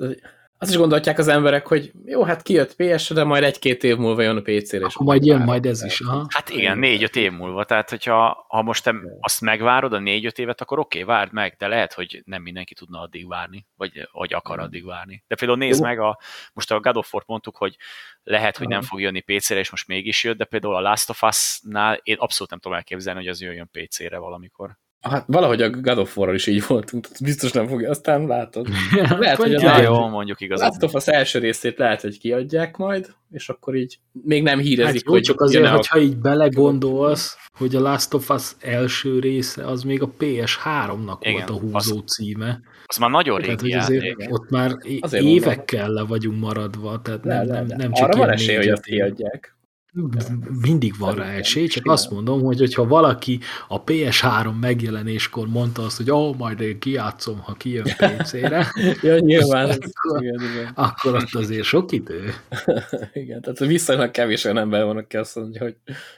azt is gondolják az emberek, hogy jó, hát kijött ps de majd egy-két év múlva jön a PC-re. Akkor majd jön majd ez is. Aha. Hát igen, négy-öt év múlva. Tehát, hogyha ha most te azt megvárod a négy-öt évet, akkor oké, okay, várd meg, de lehet, hogy nem mindenki tudna addig várni, vagy, vagy akar addig várni. De például nézd jó. meg, a, most a God of War mondtuk, hogy lehet, hogy nem fog jönni PC-re, és most mégis jött, de például a Last of Us-nál én abszolút nem tudom elképzelni, hogy az jöjjön PC-re valamikor. Hát valahogy a God of War-ral is így voltunk, biztos nem fogja, aztán látod. lehet, hogy az ja, jó, mondjuk igazán. Last of Us első részét lehet, hogy kiadják majd, és akkor így még nem hírezik, hát jó, hogy csak azért, hogyha a... így belegondolsz, hogy a Last of Us első része, az még a PS3-nak volt a húzó az, címe. Az már nagyon régi tehát, azért Ott már azért évekkel mondom. le vagyunk maradva, tehát nem, le, le. nem csak Arra van esély, hogy azt kiadják mindig van rá esély, csak azt mondom, hogy hogyha valaki a PS3 megjelenéskor mondta azt, hogy ó, oh, majd én kijátszom, ha kijön PC-re, ja, nyilván. akkor, igen, igen. akkor ott azért sok idő. igen, tehát viszonylag kevés olyan ember van, aki azt mondja, hogy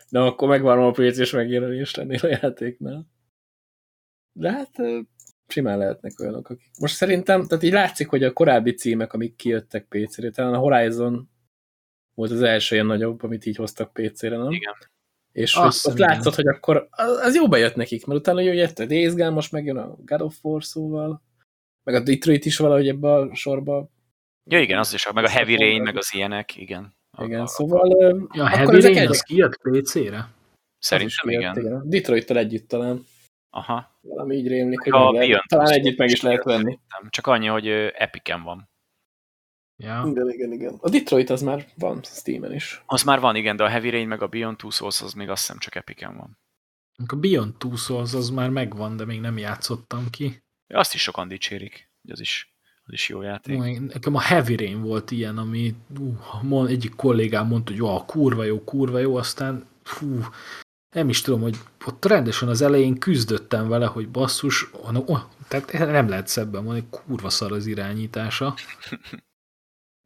na, akkor megvárom a PC-s megjelenést ennél a játéknál. De hát simán lehetnek olyanok, akik... Most szerintem, tehát így látszik, hogy a korábbi címek, amik kijöttek PC-re, talán a Horizon volt az első ilyen nagyobb, amit így hoztak PC-re, nem? Igen. És Azt ott látszott, hogy akkor az, az jó bejött nekik, mert utána jó jött a Days Gone, most megjön a God of War szóval, meg a Detroit is valahogy ebbe a sorba. Ja igen, az is, meg a Heavy Rain, meg az ilyenek, igen. Igen, a, szóval... Ja, a Heavy Rain az kijött PC-re? Szerintem igen. igen. Detroit-tal együtt talán. Aha. Valami így rémlik, hogy a lehet, talán együtt meg is lehet venni. Csak annyi, hogy Epicen van. Ja. Igen, igen, igen. A Detroit az már van Steam-en is. Az már van, igen, de a Heavy Rain meg a Beyond Two Souls az még azt hiszem csak Epic-en van. A Beyond Two Souls az már megvan, de még nem játszottam ki. Ja, azt is sokan dicsérik, hogy az is, az is jó játék. Nekem a Heavy Rain volt ilyen, ami uh, egyik kollégám mondta, hogy jó, kurva jó, kurva jó, aztán fú, nem is tudom, hogy ott rendesen az elején küzdöttem vele, hogy basszus, oh, tehát nem lehet szebben mondani, kurva szar az irányítása.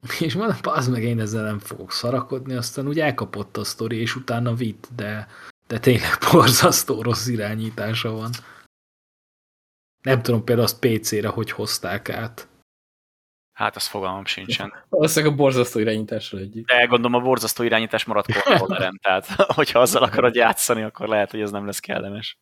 És mondom, az meg én ezzel nem fogok szarakodni, aztán úgy elkapott a sztori, és utána vitt, de, de tényleg borzasztó rossz irányítása van. Nem tudom például azt PC-re, hogy hozták át. Hát, az fogalmam sincsen. Valószínűleg a borzasztó irányítással együtt. De gondolom a borzasztó irányítás maradt kontrolleren, tehát hogyha azzal akarod játszani, akkor lehet, hogy ez nem lesz kellemes.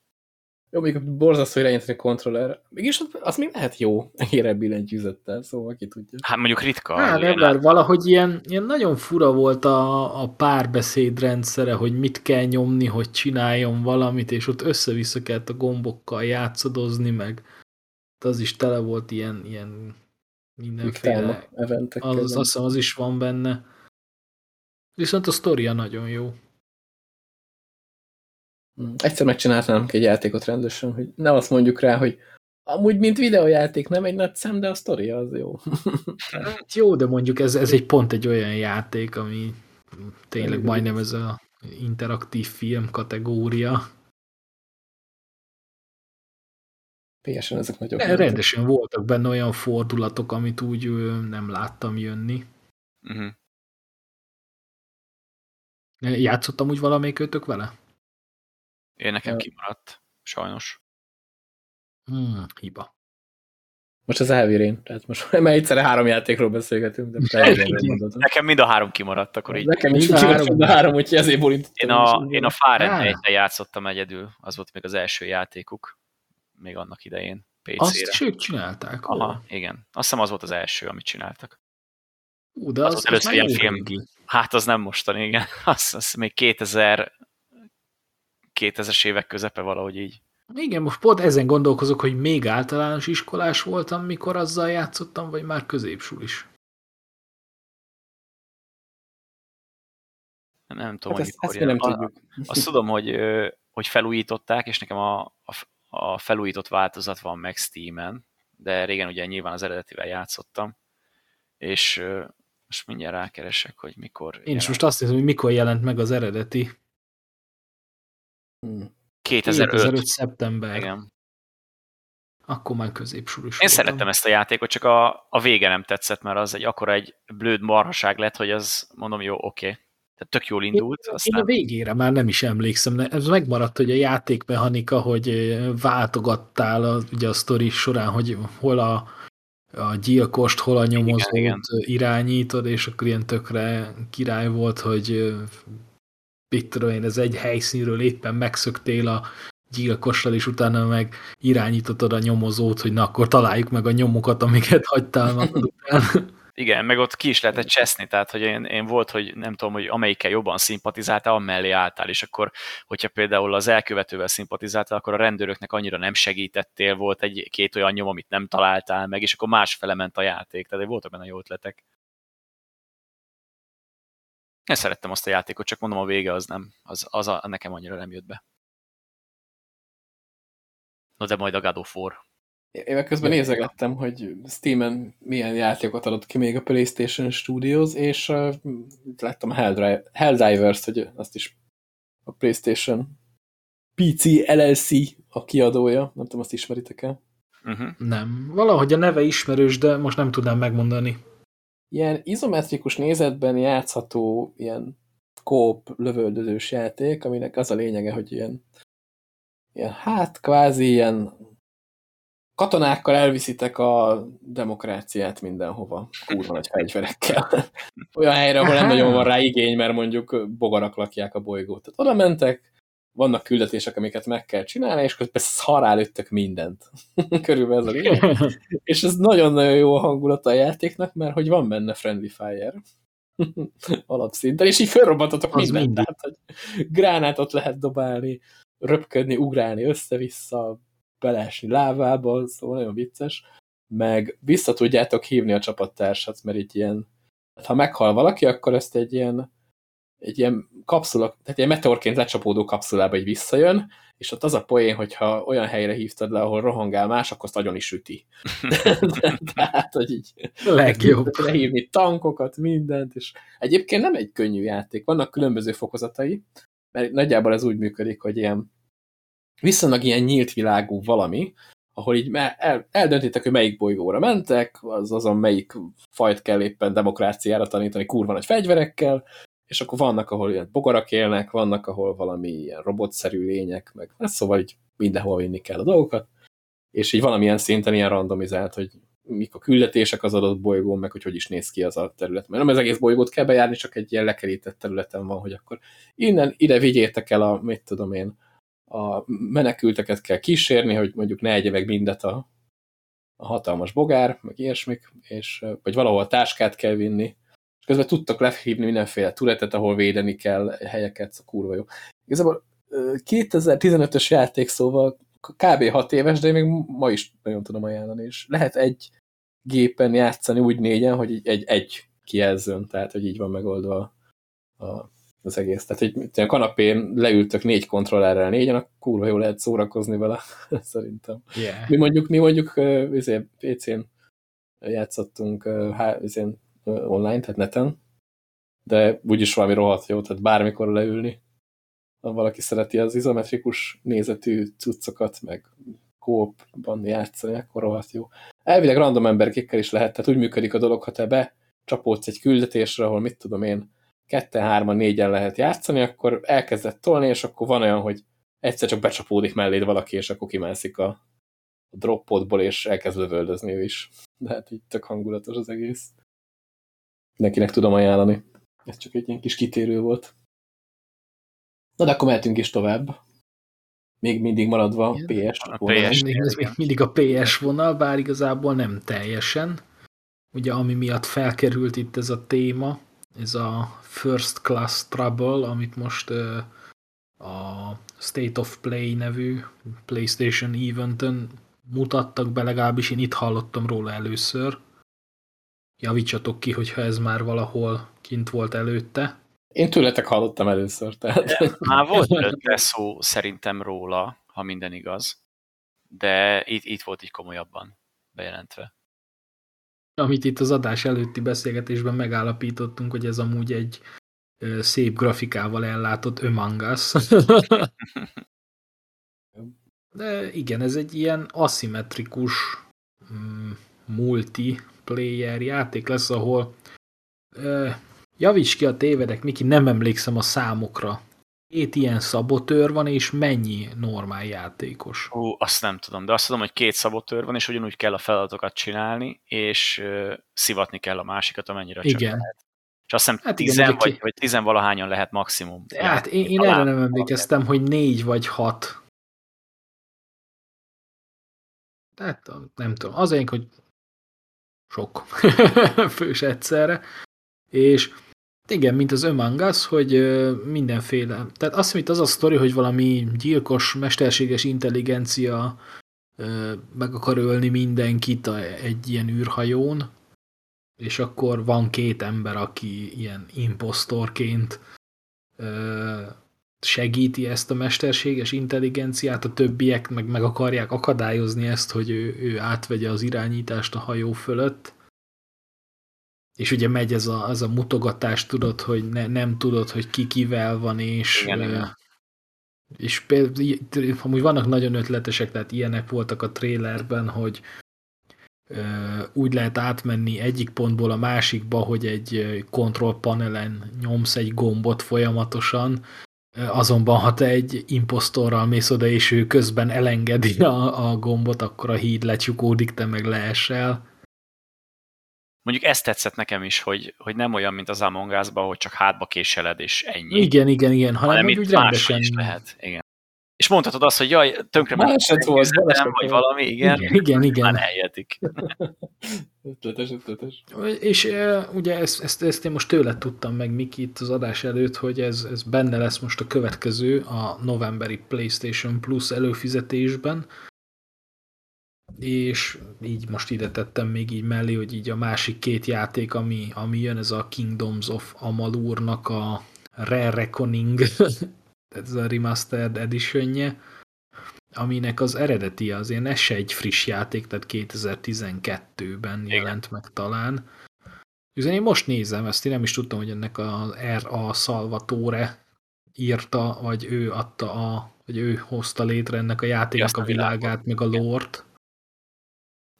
Jó, még borzasztó irányítani kontroller. Mégis az, az még lehet jó érebb billentyűzettel, szóval ki tudja. Hát mondjuk ritka. Hát, nem, mert valahogy ilyen, ilyen nagyon fura volt a, a párbeszéd rendszere, hogy mit kell nyomni, hogy csináljon valamit, és ott össze-vissza kellett a gombokkal játszadozni, meg az is tele volt ilyen, ilyen mindenféle. Az, azt hiszem, az is van benne. Viszont a sztoria nagyon jó. Mm. Egyszer megcsináltam egy játékot rendesen, hogy ne azt mondjuk rá, hogy amúgy, mint videójáték nem egy nagy szem, de a sztoria az jó. Hát jó, de mondjuk ez, ez egy pont egy olyan játék, ami tényleg majdnem ez a interaktív film kategória. PSN ezek nagyobb. De rendesen voltak benne olyan fordulatok, amit úgy nem láttam jönni. Uh-huh. Játszottam úgy valamelyik őtök vele? Én nekem kimaradt, sajnos. Hmm, hiba. Most az elvirén, tehát most már egyszerre három játékról beszélgetünk, de. Nekem mind a három kimaradt, akkor így. Nekem is Mind a kimaradt három. a három, úgyhogy ezért borítottam. Én a, én a Á. Emblem játszottam egyedül, az volt még az első játékuk, még annak idején, Azt PC-re. is ők csinálták. ó. Aha, igen. Azt hiszem az volt az első, amit csináltak. Ú, de Az az, az, először ilyen film. Hát az nem mostani, igen. Az, az még 2000 2000-es évek közepe valahogy így. Igen, most pont ezen gondolkozok, hogy még általános iskolás voltam, mikor azzal játszottam, vagy már középsulis. Nem, nem tudom, Hát hogy ezt, ezt nem tudjuk. Azt tudom, hogy, hogy felújították, és nekem a, a, a felújított változat van meg Steam-en, de régen ugye nyilván az eredetivel játszottam, és most mindjárt rákeresek, hogy mikor Én is most azt nézem, hogy mikor jelent meg az eredeti. Hmm. 2005. 2005. szeptember. Igen. Akkor már középsulis Én voltam. szerettem ezt a játékot, csak a, a vége nem tetszett, mert az egy akkora egy blőd marhaság lett, hogy az mondom, jó, oké. Okay. Tehát tök jól indult, Én a aztán végére már nem is emlékszem, ez megmaradt, hogy a játékmechanika, hogy váltogattál a, ugye a sztori során, hogy hol a, a gyilkost, hol a nyomozót igen. irányítod, és akkor ilyen tökre király volt, hogy mit tudom én, ez egy helyszínről éppen megszöktél a gyilkossal, és utána meg irányítottad a nyomozót, hogy na akkor találjuk meg a nyomokat, amiket hagytál magad után. igen, meg ott ki is lehetett cseszni, tehát hogy én, én volt, hogy nem tudom, hogy amelyikkel jobban szimpatizáltál, amellé álltál, és akkor, hogyha például az elkövetővel szimpatizáltál, akkor a rendőröknek annyira nem segítettél, volt egy-két olyan nyom, amit nem találtál meg, és akkor másfele ment a játék, tehát voltak benne jó ötletek. Én szerettem azt a játékot, csak mondom, a vége az nem, az, az a, nekem annyira nem jött be. No, de majd a God of War. Én meg közben nézegettem, hogy Steam-en milyen játékokat adott ki még a PlayStation Studios, és uh, láttam Helldivers, hogy azt is a PlayStation PC LLC a kiadója, nem tudom, azt ismeritek el. Uh-huh. Nem. Valahogy a neve ismerős, de most nem tudnám megmondani. Ilyen izometrikus nézetben játszható ilyen kóp lövöldözős játék, aminek az a lényege, hogy ilyen, ilyen hát kvázi ilyen katonákkal elviszitek a demokráciát mindenhova, kurva nagy fegyverekkel. Olyan helyre, ahol nem Aha. nagyon van rá igény, mert mondjuk bogarak lakják a bolygót. Tehát oda mentek, vannak küldetések, amiket meg kell csinálni, és közben szarál üttök mindent. Körülbelül ez a lényeg. És ez nagyon-nagyon jó a hangulata a játéknak, mert hogy van benne friendly fire alapszinten, és így felrobbantatok mindent. mindig. Tehát, hogy gránátot lehet dobálni, röpködni, ugrálni össze-vissza, belesni lávába, szóval nagyon vicces. Meg vissza tudjátok hívni a csapattársat, mert így ilyen, hát ha meghal valaki, akkor ezt egy ilyen egy ilyen kapszula, tehát ilyen meteorként lecsapódó kapszulába így visszajön, és ott az a poén, hogyha olyan helyre hívtad le, ahol rohangál más, akkor azt agyon is üti. Tehát, hogy így Legjobb. lehívni tankokat, mindent, és egyébként nem egy könnyű játék, vannak különböző fokozatai, mert nagyjából ez úgy működik, hogy ilyen viszonylag ilyen nyílt világú valami, ahol így el, eldöntitek, hogy melyik bolygóra mentek, az azon melyik fajt kell éppen demokráciára tanítani kurva nagy fegyverekkel, és akkor vannak, ahol ilyen bogarak élnek, vannak, ahol valami ilyen robotszerű lények, meg hát szóval így mindenhol vinni kell a dolgokat, és így valamilyen szinten ilyen randomizált, hogy mik a küldetések az adott bolygón, meg hogy hogy is néz ki az a terület. Mert nem az egész bolygót kell bejárni, csak egy ilyen lekerített területen van, hogy akkor innen ide vigyétek el a, mit tudom én, a menekülteket kell kísérni, hogy mondjuk ne egye meg mindet a, a hatalmas bogár, meg ilyesmik, és, vagy valahol táskát kell vinni, és közben tudtak lehívni mindenféle turetet, ahol védeni kell helyeket, a kurva jó. Igazából 2015-ös játék, szóval kb. 6 éves, de én még ma is nagyon tudom ajánlani, és lehet egy gépen játszani úgy négyen, hogy egy, egy kijelzőn, tehát hogy így van megoldva a, az egész. Tehát, hogy a kanapén leültök négy kontrollerrel négyen, akkor kurva jól lehet szórakozni vele, szerintem. Yeah. Mi mondjuk, mi mondjuk uh, PC-n játszottunk uh, online, tehát neten, de úgyis valami rohadt jó, tehát bármikor leülni. Ha valaki szereti az izometrikus nézetű cuccokat, meg kópban játszani, akkor rohadt jó. Elvileg random emberkékkel is lehet, tehát úgy működik a dolog, ha te becsapódsz egy küldetésre, ahol mit tudom én, ketten, hárman, négyen lehet játszani, akkor elkezdett tolni, és akkor van olyan, hogy egyszer csak becsapódik melléd valaki, és akkor kimászik a, a droppodból, és elkezd lövöldözni ő is. De hát így tök hangulatos az egész. Mindenkinek tudom ajánlani. Ez csak egy ilyen kis kitérő volt. Na de akkor mehetünk is tovább. Még mindig maradva a PS a vonal. PS, még, ez még mindig a PS vonal, bár igazából nem teljesen. Ugye ami miatt felkerült itt ez a téma, ez a First Class Trouble, amit most uh, a State of Play nevű PlayStation Eventen mutattak be, legalábbis én itt hallottam róla először. Javítsatok ki, hogyha ez már valahol kint volt előtte. Én tőletek hallottam először. Tehát. Már volt előtte szó szerintem róla, ha minden igaz. De itt, itt volt így komolyabban bejelentve. Amit itt az adás előtti beszélgetésben megállapítottunk, hogy ez amúgy egy szép grafikával ellátott Among Us. De igen, ez egy ilyen aszimmetrikus mm, multiplayer játék lesz, ahol Javíts ki a tévedek, Miki, nem emlékszem a számokra. Két ilyen szabotőr van, és mennyi normál játékos? Ó, azt nem tudom, de azt tudom, hogy két szabotőr van, és ugyanúgy kell a feladatokat csinálni, és uh, szivatni kell a másikat, amennyire igen. csak lehet. És azt hiszem hát tizen, igen, vagy, vagy tizenvalahányan lehet maximum. Hát én, én erre nem emlékeztem, hogy négy vagy hat. Tehát nem tudom. Az én, hogy sok fős egyszerre. És igen, mint az Among Us, hogy mindenféle, tehát azt mint az a sztori, hogy valami gyilkos, mesterséges intelligencia meg akar ölni mindenkit egy ilyen űrhajón, és akkor van két ember, aki ilyen impostorként segíti ezt a mesterséges intelligenciát, a többiek meg, meg akarják akadályozni ezt, hogy ő, ő átvegye az irányítást a hajó fölött, és ugye megy ez a, az a mutogatás, tudod, hogy ne, nem tudod, hogy ki kivel van, és, igen, igen. és például, amúgy vannak nagyon ötletesek, tehát ilyenek voltak a trailerben, hogy úgy lehet átmenni egyik pontból a másikba, hogy egy kontrollpanelen nyomsz egy gombot folyamatosan, azonban ha te egy impostorral mész oda, és ő közben elengedi a, a gombot, akkor a híd lecsukódik, te meg leesel Mondjuk ezt tetszett nekem is, hogy, hogy nem olyan, mint az Among us hogy csak hátba késeled, és ennyi. Igen, igen, igen, hanem, hanem úgy rendesen. is lehet. Igen. És mondhatod azt, hogy jaj, tönkre baleset volt, baleset vagy valami, igen. Igen, igen. igen. Már eljedik. ötletes, ötletes. És e, ugye ezt, ezt, ezt én most tőled tudtam meg, Miki, itt az adás előtt, hogy ez, ez benne lesz most a következő, a novemberi PlayStation Plus előfizetésben, és így most ide tettem még így mellé, hogy így a másik két játék, ami, ami jön, ez a Kingdoms of Amalur-nak a Rare Reckoning, ez a Remastered editionje, aminek az eredeti azért ez se egy friss játék, tehát 2012-ben jelent meg talán. Üzen én most nézem, ezt én nem is tudtam, hogy ennek a R.A. Salvatore írta, vagy ő adta a, vagy ő hozta létre ennek a játéknak a világát, meg a lort.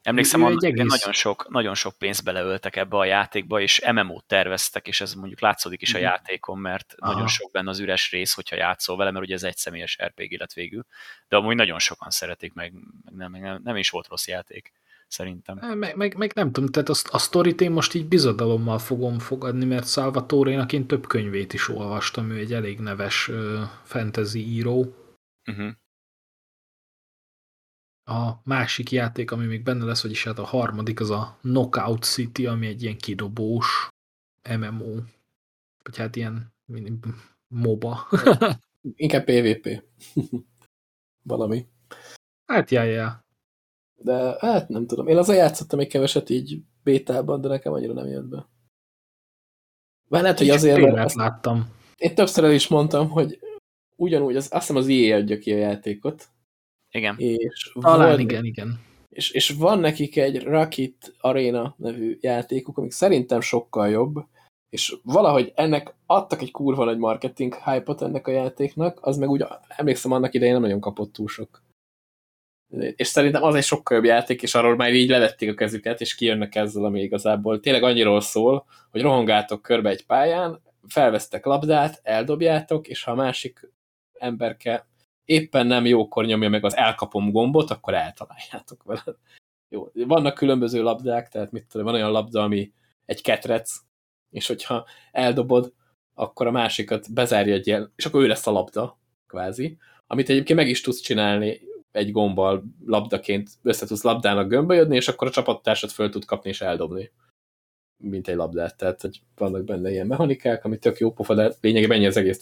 Emlékszem, annak egész- nagyon sok, nagyon sok pénzt beleöltek ebbe a játékba, és MMO-t terveztek, és ez mondjuk látszódik is a Mhm. játékon, mert Aha. nagyon sok benne az üres rész, hogyha játszol vele, mert ugye ez egy személyes RPG lett végül. De amúgy nagyon sokan szeretik, meg, meg nem, meg nem, nem is volt rossz játék, szerintem. Meg, meg, meg nem tudom, tehát azt, a sztorit én most így bizodalommal fogom fogadni, mert Salvatore-nak én több könyvét is olvastam, ő egy elég neves uh, fantasy író. Uh-huh. A másik játék, ami még benne lesz, vagyis hát a harmadik, az a Knockout City, ami egy ilyen kidobós MMO. Vagy hát ilyen MOBA. Inkább PvP. Valami. hát já, já. De hát nem tudom. Én azzal játszottam egy keveset így bétában, de nekem annyira nem jött be. Már lehet, hogy azért, mert azt láttam. én többször el is mondtam, hogy ugyanúgy, az, azt hiszem az EA adja ki a játékot, Igen. és, Talán volt, igen, igen. és, és van nekik egy Rocket Arena nevű játékuk, amik szerintem sokkal jobb, és valahogy ennek adtak egy kurva nagy marketing hype-ot ennek a játéknak, az meg úgy emlékszem annak idején nem nagyon kapott túl sok. És szerintem az egy sokkal jobb játék, és arról már így levették a kezüket, és kijönnek ezzel, ami igazából tényleg annyiról szól, hogy rohangáltok körbe egy pályán, felvesztek labdát, eldobjátok, és ha a másik emberke éppen nem jókor nyomja meg az elkapom gombot, akkor eltaláljátok vele. Jó, vannak különböző labdák, tehát mit tudom, van olyan labda, ami egy ketrec, és hogyha eldobod, akkor a másikat bezárja egy ilyen, és akkor ő lesz a labda, kvázi, amit egyébként meg is tudsz csinálni egy gombbal labdaként, össze tudsz labdának gömbölyödni, és akkor a csapattársat föl tud kapni és eldobni mint egy labdát, tehát hogy vannak benne ilyen mechanikák, ami tök jó pofa, de lényegében ennyi az egész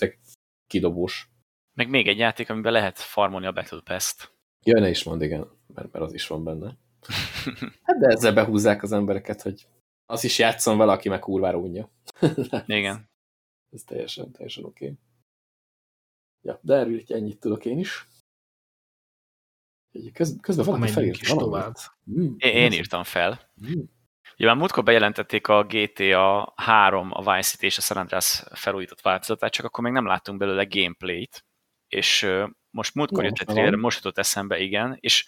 kidobós. Meg még egy játék, amiben lehet farmolni a Battle Pass-t. Ja, ne is mond, igen, mert, mert az is van benne. Hát de ezzel behúzzák az embereket, hogy az is játszon vele, aki meg kurvára unja. Igen. Ez teljesen, teljesen oké. Okay. Ja, de erről így ennyit tudok én is. Köz, közben valaki felírt is valamit. tovább. Mm, Én, én írtam fel. Mm. Ugye már múltkor bejelentették a GTA 3, a Vice City és a San Andreas felújított változatát, csak akkor még nem láttunk belőle gameplayt, és most múltkor jött egy most trailer, most jutott eszembe, igen, és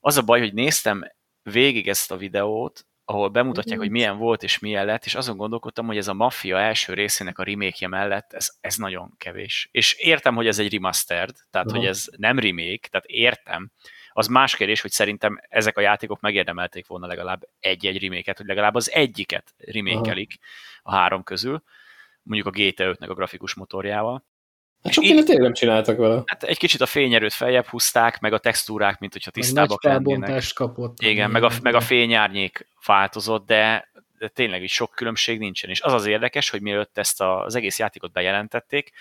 az a baj, hogy néztem végig ezt a videót, ahol bemutatják, hogy milyen volt és milyen lett, és azon gondolkodtam, hogy ez a Mafia első részének a remake mellett, ez, ez nagyon kevés. És értem, hogy ez egy remastered, tehát Aha. hogy ez nem remake, tehát értem. Az más kérdés, hogy szerintem ezek a játékok megérdemelték volna legalább egy-egy remake hogy legalább az egyiket remékelik a három közül, mondjuk a GTA 5-nek a grafikus motorjával. Hát sok mindent tényleg nem csináltak vele. Hát egy kicsit a fényerőt feljebb húzták, meg a textúrák, mint hogyha nagy tisztábbak lennének. kapott. Igen, meg a, meg a fényárnyék változott, de, de tényleg is sok különbség nincsen. És az az érdekes, hogy mielőtt ezt a, az egész játékot bejelentették,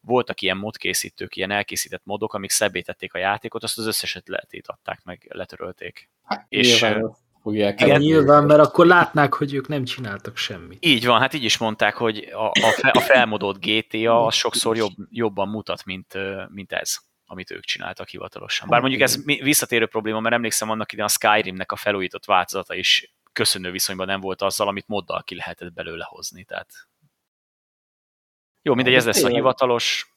voltak ilyen modkészítők, ilyen elkészített modok, amik szebbé tették a játékot, azt az összeset letiltatták, meg letörölték. Hát, És, nyilván fogják. Igen, nyilván, mert akkor látnák, hogy ők nem csináltak semmit. Így van, hát így is mondták, hogy a, a, fe, a felmodott GTA az sokszor jobb, jobban mutat, mint, mint ez amit ők csináltak hivatalosan. Bár mondjuk ez visszatérő probléma, mert emlékszem annak idején a Skyrimnek a felújított változata is köszönő viszonyban nem volt azzal, amit moddal ki lehetett belőle hozni. Tehát... Jó, mindegy, Hát ez lesz a hivatalos,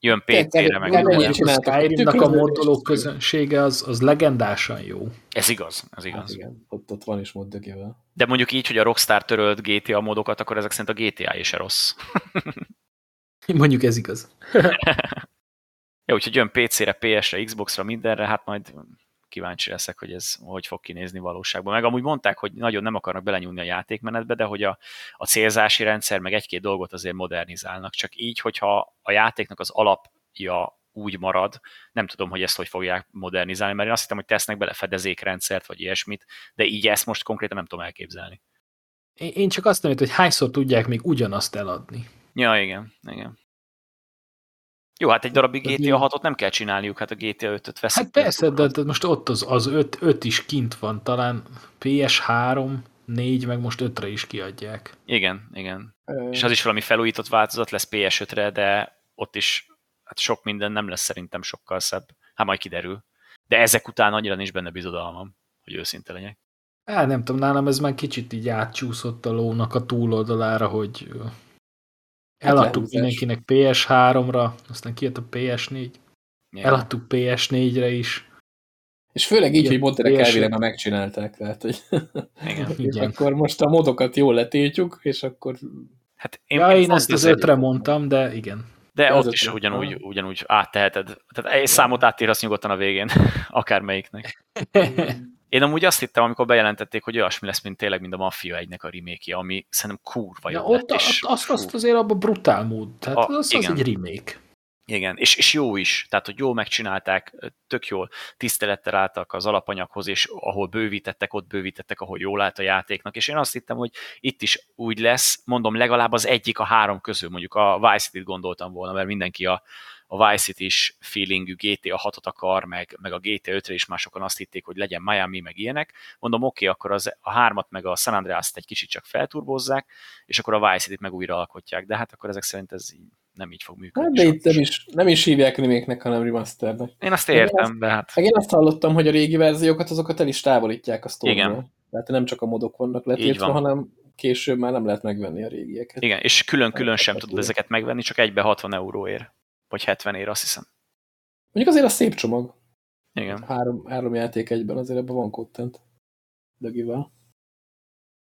jön PC-re, meg Skyrimnak a Tök- moddoló közönsége az, az legendásan jó. Ez igaz, ez Hát igaz. igen, ott, ott van is mod dögével. De mondjuk így, hogy a Rockstar törölt GTA modokat, akkor ezek szerint a GTA is se rossz. Mondjuk ez igaz. Jó, úgyhogy jön PC-re, PS-re, Xbox-ra, mindenre, hát majd kíváncsi leszek, hogy ez hogy fog kinézni valóságban. Meg amúgy mondták, hogy nagyon nem akarnak belenyúlni a játékmenetbe, de hogy a, a célzási rendszer, meg egy-két dolgot azért modernizálnak. Csak így, hogyha a játéknak az alapja úgy marad, nem tudom, hogy ezt hogy fogják modernizálni, mert én azt hittem, hogy tesznek bele fedezékrendszert, vagy ilyesmit, de így ezt most konkrétan nem tudom elképzelni. Én csak azt nem értem, hogy hányszor tudják még ugyanazt eladni. Ja, igen, igen. Jó, hát egy darabig Ez GTA mi? 6-ot nem kell csinálniuk, hát a GTA 5-öt veszik. Hát persze, de, de most ott az, az 5, 5 is kint van, talán PS3, 4, meg most 5-re is kiadják. Igen, igen. Ö, És az is valami felújított változat lesz PS5-re, de ott is hát sok minden nem lesz szerintem sokkal szebb. Hát majd kiderül. De ezek után annyira nincs benne bizodalmam, hogy őszinte legyek. Hát nem tudom, nálam ez már kicsit így átcsúszott a lónak a túloldalára, hogy eladtuk lehúzás. mindenkinek PS3-ra, aztán kijött a PS4, Ja. eladtuk PS4-re is, És főleg így, Igen, hogy teljesen. elvileg már megcsinálták, tehát, hogy Igen. és Igen. akkor most a modokat jól letiltjuk, és akkor Hát én, Ja, én pont ezt az ötre mondtam, de igen. De az ott is ugyanúgy, Ah. ugyanúgy átteheted. Tehát egy számot átírhatsz nyugodtan a végén, akármelyiknek. Én amúgy azt hittem, amikor bejelentették, hogy olyasmi lesz, mint tényleg, mint a Mafia 1-nek a remake ami szerintem kurva Ja, jó ott, lett, és azt, fú, azt azért abban brutál mód. Tehát A- az, az igen. egy remake. Igen, és, és jó is, tehát hogy jól megcsinálták, tök jól tisztelettel álltak az alapanyaghoz, és ahol bővítettek, ott bővítettek, ahol jól állt a játéknak, és én azt hittem, hogy itt is úgy lesz, mondom, legalább az egyik a három közül, mondjuk a Vice City-t gondoltam volna, mert mindenki a, a Vice City-s feelingű GTA 6-ot akar, meg, meg a GTA 5-re is már sokan azt hitték, hogy legyen Miami, meg ilyenek. Mondom, oké, okay, akkor az, a hármat meg a San Andreas-t egy kicsit csak felturbozzák, és akkor a Vice City-t meg újra alkotják, de hát akkor ezek szerint ez így, nem így fog működni. hát de itt nem is, nem is hívják remake hanem remasternek. Én azt értem, de hát Meg én azt hallottam, hogy a régi verziókat azokat el is távolítják a sztorból. Igen. Tehát nem csak a modok vannak letiltva, hanem később már nem lehet megvenni a régieket. igen, és külön-külön sem Hát, tudod ezeket megvenni, csak egybe 60 euróért. Vagy 70 ér, azt hiszem. Mondjuk azért a szép csomag. Igen. Három, három játék egyben, azért ebben van content. Dögivel.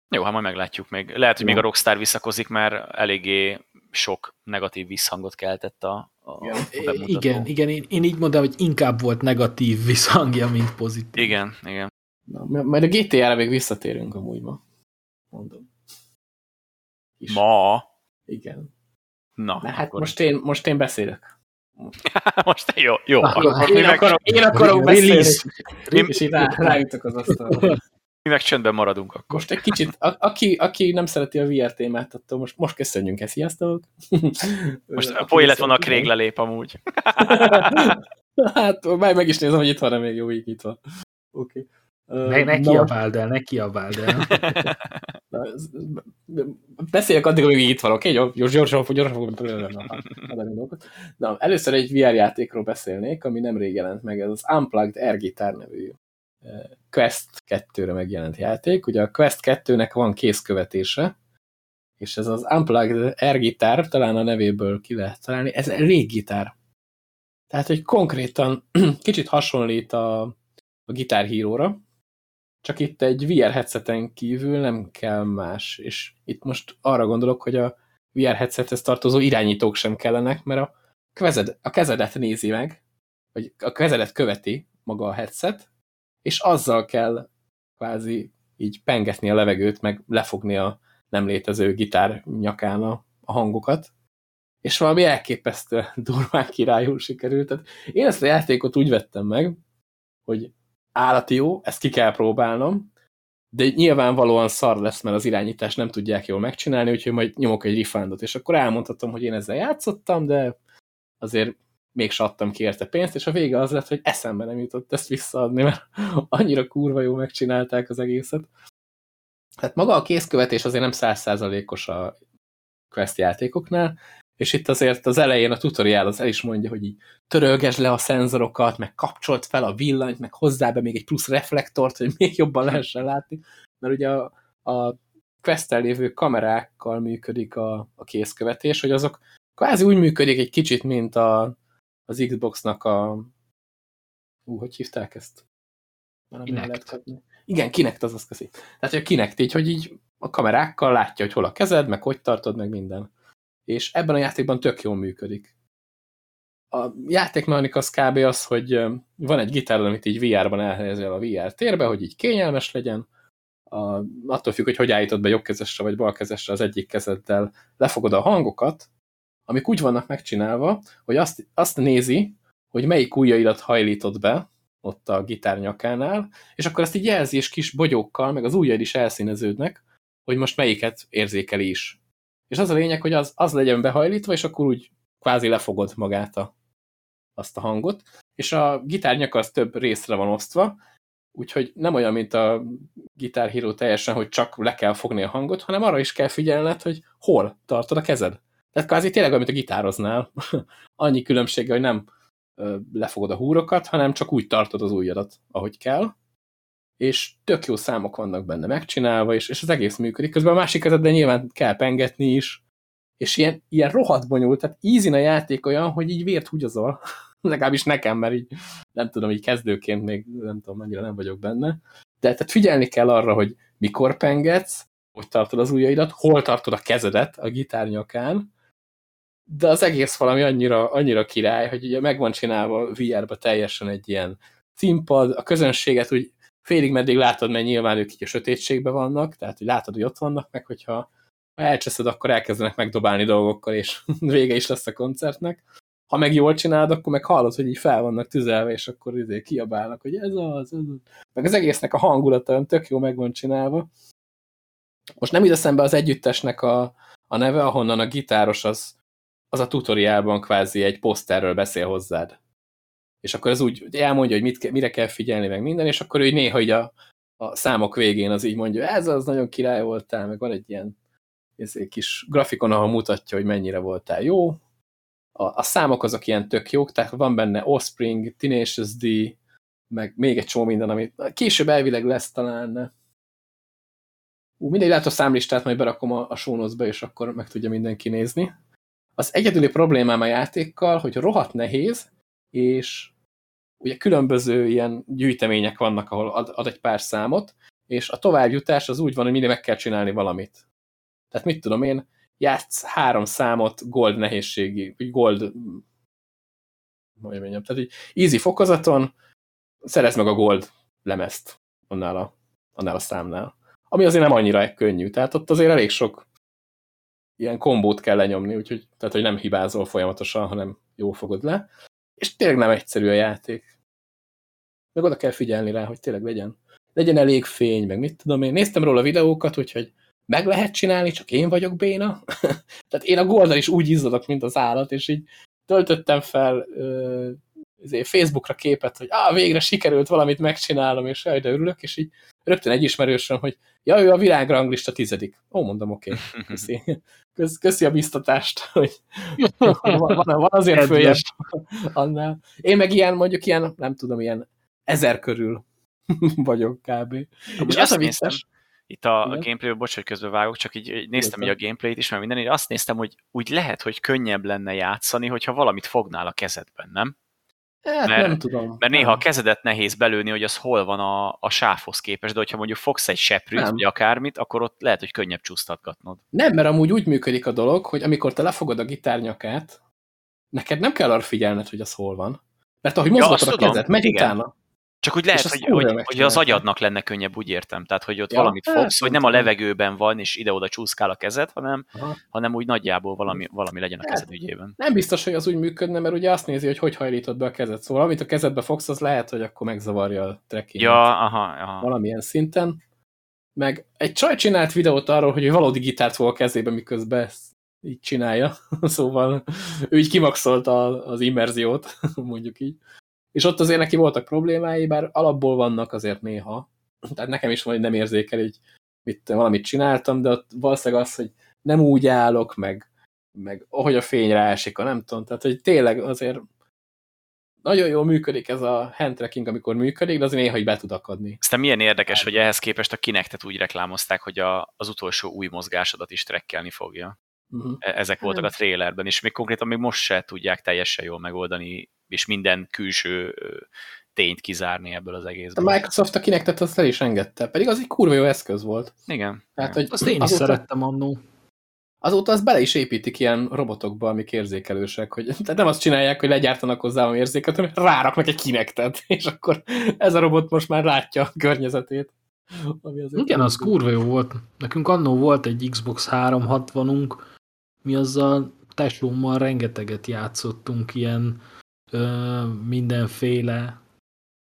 Jó, hát majd meglátjuk még. Lehet, hogy Jó. még a Rockstar visszakozik, mert eléggé sok negatív visszhangot keltett a, a, Igen. a bemutató. Igen, igen én, én így mondom, hogy inkább volt negatív visszhangja, mint pozitív. Igen, igen. Na, majd a GTA-ra még visszatérünk amúgy ma. Mondom. Is. Ma? Igen. Na, Na, hát most én, most én beszélek. most jó, jó. Akkor Akkor, Én meg, én. Release. Rá, rájutok az asztalra. mi meg csöndben maradunk akkor. Most egy kicsit, a, aki, aki nem szereti a VR témát, attól most, most köszönjünk ezt, sziasztok! Most a poélet van a Craig lelép amúgy. Hát, meg is nézem, hogy itt van-e még jó, így itt van. Oké. Okay. Ne, ne kiabáld el, ne kiabáld el. Beszéljek addig, amíg itt van, oké? Okay? Gyors, gyorsan, gyorsan, gyorsan. Na, először egy VR játékról beszélnék, ami nemrég jelent meg, ez az Unplugged Air Guitar nevű Quest 2-re megjelent játék. Ugye a Quest 2-nek van kézkövetése, és ez az Unplugged Air Guitar, talán a nevéből ki lehet találni, ez léggitár. Tehát, hogy konkrétan kicsit hasonlít a, a Guitar Hero-ra, csak itt egy VR headseten kívül nem kell más. És itt most arra gondolok, hogy a VR headsethez tartozó irányítók sem kellenek, mert a, kezed, a kezedet nézi meg, vagy a kezedet követi maga a headset, és azzal kell kvázi így pengetni a levegőt, meg lefogni a nem létező gitár nyakán a, a hangokat, és valami elképesztő durván királyul sikerült. Tehát én ezt a játékot úgy vettem meg, hogy állati jó, ezt ki kell próbálnom, de nyilvánvalóan szar lesz, mert az irányítást nem tudják jól megcsinálni, úgyhogy majd nyomok egy refundot, és akkor elmondhatom, hogy én ezzel játszottam, de azért mégse adtam ki érte pénzt, és a vége az lett, hogy eszembe nem jutott ezt visszaadni, mert annyira kurva jó megcsinálták az egészet. Hát maga a kézkövetés azért nem százszázalékos a Quest játékoknál, és itt azért az elején a tutoriál az el is mondja, hogy így törölgesd le a szenzorokat, meg kapcsolt fel a villanyt, meg hozzá be még egy plusz reflektort, hogy még jobban lehessen látni, mert ugye a, a Quest-tel lévő kamerákkal működik a, a kézkövetés, hogy azok kvázi úgy működik egy kicsit, mint a, az Xbox-nak a ú, hogy hívták ezt? Kinect. Igen, Kinect, az az köszi. Tehát, hogy a Kinect így, hogy így a kamerákkal látja, hogy hol a kezed, meg hogy tartod, meg minden. És ebben a játékban tök jól működik. A játékmechanika az kb. az, hogy van egy gitár, amit így VR-ban elhelyezel a VR térbe, hogy így kényelmes legyen, a, attól függ, hogy hogy állítod be jobbkezesre vagy balkezesre az egyik kezeddel, lefogod a hangokat, amik úgy vannak megcsinálva, hogy azt, azt nézi, hogy melyik ujjaidat hajlítod be, ott a gitár nyakánál, és akkor azt így jelzi, és kis bogyókkal, meg az ujjaid is elszíneződnek, hogy most melyiket érzékeli is. És az a lényeg, hogy az, az legyen behajlítva, és akkor úgy kvázi lefogod magát a, azt a hangot, és a gitárnyaka az több részre van osztva, úgyhogy nem olyan, mint a Guitar Hero teljesen, hogy csak le kell fogni a hangot, hanem arra is kell figyelned, hogy hol tartod a kezed. Tehát kvázi tényleg olyan, mint a gitároznál. Annyi különbsége, hogy nem lefogod a húrokat, hanem csak úgy tartod az ujjadat, ahogy kell, és tök jó számok vannak benne megcsinálva, és, és az egész működik. Közben a másik kezedben nyilván kell pengetni is, és ilyen, ilyen rohadt bonyolult, tehát easy a játék olyan, hogy így vért húgyazol, legalábbis nekem, mert így nem tudom, így kezdőként még nem tudom, mennyire nem vagyok benne. De tehát figyelni kell arra, hogy mikor pengetsz, hogy tartod az ujjaidat, hol tartod a kezedet a gitárnyakán, de az egész valami annyira, annyira király, hogy ugye meg van csinálva VR-ba teljesen egy ilyen címpad, a közönséget úgy félig meddig látod, mert nyilván ők így a sötétségben vannak, tehát hogy látod, hogy ott vannak, meg hogyha elcseszed, akkor elkezdenek megdobálni dolgokkal, és vége is lesz a koncertnek. Ha meg jól csinálod, akkor meg hallod, hogy így fel vannak tüzelve, és akkor izé kiabálnak, hogy ez az, ez az. Meg az egésznek a hangulata tök jó meg van csinálva. Most nem ide szembe az együttesnek a, a neve, ahonnan a gitáros az, az a tutoriálban kvázi egy poszterről beszél hozzád. És akkor az úgy elmondja, hogy mit, mire kell figyelni, meg minden, és akkor ő néha így a, a számok végén az így mondja, ez az nagyon király voltál, meg van egy ilyen ez egy kis grafikon, ahol mutatja, hogy mennyire voltál jó. A, a számok azok ilyen tök jók, tehát van benne Offspring, Tenacious D, meg még egy csomó minden, amit később elvileg lesz talán. Ú, mindegy, lehet a számlistát majd berakom a, a sónoszba, és akkor meg tudja mindenki nézni. Az egyedüli problémám a játékkal, hogy rohadt nehéz, és ugye különböző ilyen gyűjtemények vannak, ahol ad, ad egy pár számot, és a továbbjutás az úgy van, hogy mindig meg kell csinálni valamit. Tehát mit tudom én, játsz három számot gold nehézségi, vagy gold hogy mondjam, tehát egy easy fokozaton szerez meg a gold lemezt annál a, annál a számnál. Ami azért nem annyira könnyű, tehát ott azért elég sok ilyen kombót kell lenyomni, úgyhogy tehát, hogy nem hibázol folyamatosan, hanem jó fogod le. És tényleg nem egyszerű a játék. Meg oda kell figyelni rá, hogy tényleg legyen. Legyen elég fény, meg mit tudom én. Néztem róla videókat, úgyhogy meg lehet csinálni, csak én vagyok béna. Tehát én a Golden is úgy izzadok, mint az állat, és így töltöttem fel Facebookra képet, hogy ah, végre sikerült valamit megcsinálom, és jaj, de örülök, és így rögtön egy ismerősöm, hogy ja, ő a világranglista tizedik. Ó, mondom, oké, okay. köszi. Kösz, köszi a biztatást, hogy van, van, azért följebb annál. Én meg ilyen, mondjuk ilyen, nem tudom, ilyen ezer körül vagyok kb. és az a vicces, itt a, a gameplay bocs, hogy közben vágok, csak így, így néztem így a gameplayt is, mert minden, így azt néztem, hogy úgy lehet, hogy könnyebb lenne játszani, hogyha valamit fognál a kezedben, nem? Hát, mert, nem tudom. Mert néha a kezedet nehéz belőni, hogy az hol van a, a sávhoz képest, de hogyha mondjuk fogsz egy seprűt, nem. vagy akármit, akkor ott lehet, hogy könnyebb csúsztatgatnod. Nem, mert amúgy úgy működik a dolog, hogy amikor te lefogod a gitárnyakát, neked nem kell arra figyelned, hogy az hol van. Mert ahogy mozgatod ja, a kezed, megy utána. Csak úgy lehet, hogy, hogy, hogy az agyadnak lenne könnyebb, úgy értem. Tehát, hogy ott ja, valamit hát, fogsz, hogy nem a levegőben van, és ide-oda csúszkál a kezed, hanem, hanem úgy nagyjából valami, valami legyen a hát, kezed ügyében. Nem biztos, hogy az úgy működne, mert ugye azt nézi, hogy hogy hajlítod be a kezed. Szóval amit a kezedbe fogsz, az lehet, hogy akkor megzavarja a trekking. Ja, aha, aha. Valamilyen szinten. Meg egy csaj csinált videót arról, hogy valódi gitárt fog a kezébe, miközben ezt így csinálja. szóval ő így kimaxolta az immerziót, mondjuk így. És ott azért neki voltak problémái, bár alapból vannak azért néha. Tehát nekem is van, hogy nem érzékel, hogy mit, valamit csináltam, de ott valószínűleg az, hogy nem úgy állok, meg, meg ahogy a fény ráesik, nem tudom. Tehát, hogy tényleg azért nagyon jól működik ez a hand tracking, amikor működik, de azért néha így be tud akadni. Aztán milyen érdekes, hogy ehhez képest a Kinectet úgy reklámozták, hogy a, az utolsó új mozgásodat is trekkelni fogja. Uh -huh. Ezek voltak a trailerben, és még konkrétan még most se tudják teljesen jól megoldani és minden külső tényt kizárni ebből az egészből. A Microsoft a Kinectet azt el is engedte, pedig az egy kurva jó eszköz volt. Igen. Tehát, hogy azt én is azóta, szerettem annó. Azóta azt bele is építik ilyen robotokba, amik érzékelősek, hogy tehát nem azt csinálják, hogy legyártanak hozzá a érzéket, hanem ráraknak egy Kinectet, és akkor ez a robot most már látja a környezetét. Ami Igen, az kurva jó volt. Nekünk annó volt egy Xbox 360-unk, mi azzal tesómmal rengeteget játszottunk ilyen ö, mindenféle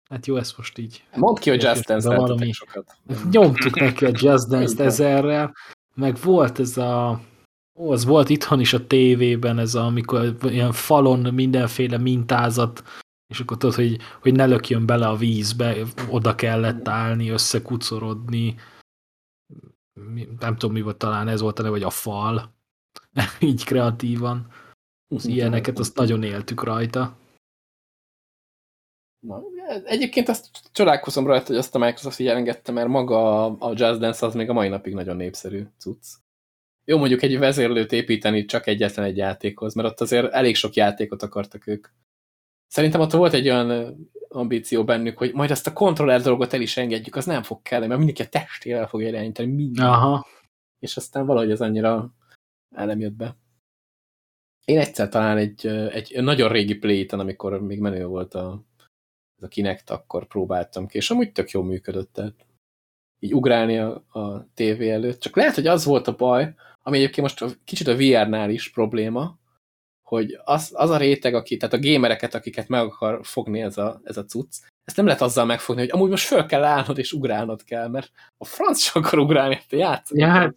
Hát jó, ezt most így... Mondd ki, hogy Just Dance valami... sokat. Nyomtuk neki a Just Dance-t ezerrel, meg volt ez a... Ó, az volt itthon is a tévében, ez a, amikor ilyen falon mindenféle mintázat, és akkor tudod, hogy, hogy ne lökjön bele a vízbe, oda kellett állni, összekucorodni. Nem tudom, mi volt talán, ez volt a neve, vagy a fal. így kreatívan. Az ilyeneket, azt nagyon éltük rajta. Na, egyébként azt csodálkozom rajta, hogy azt a Microsoft így elengedte, mert maga a Just Dance az még a mai napig nagyon népszerű cucc. Jó, mondjuk egy vezérlőt építeni csak egyetlen egy játékhoz, mert ott azért elég sok játékot akartak ők Szerintem ott volt egy olyan ambíció bennük, hogy majd ezt a kontroller dolgot el is engedjük, az nem fog kelleni, mert mindenki a testével fog irányítani minden. Aha. És aztán valahogy ez annyira el nem jött be. Én egyszer talán egy, egy nagyon régi play amikor még menő volt a, ez a Kinect, akkor próbáltam ki, és amúgy tök jól működött, tehát így ugrálni a, a tévé előtt. Csak lehet, hogy az volt a baj, ami egyébként most kicsit a VR-nál is probléma, hogy az, az a réteg, aki, tehát a gémereket, akiket meg akar fogni ez a, ez a cucc, ezt nem lehet azzal megfogni, hogy amúgy most föl kell állnod és ugrálnod kell, mert a franc sem akar ugrálni, te játszani. Ja, hát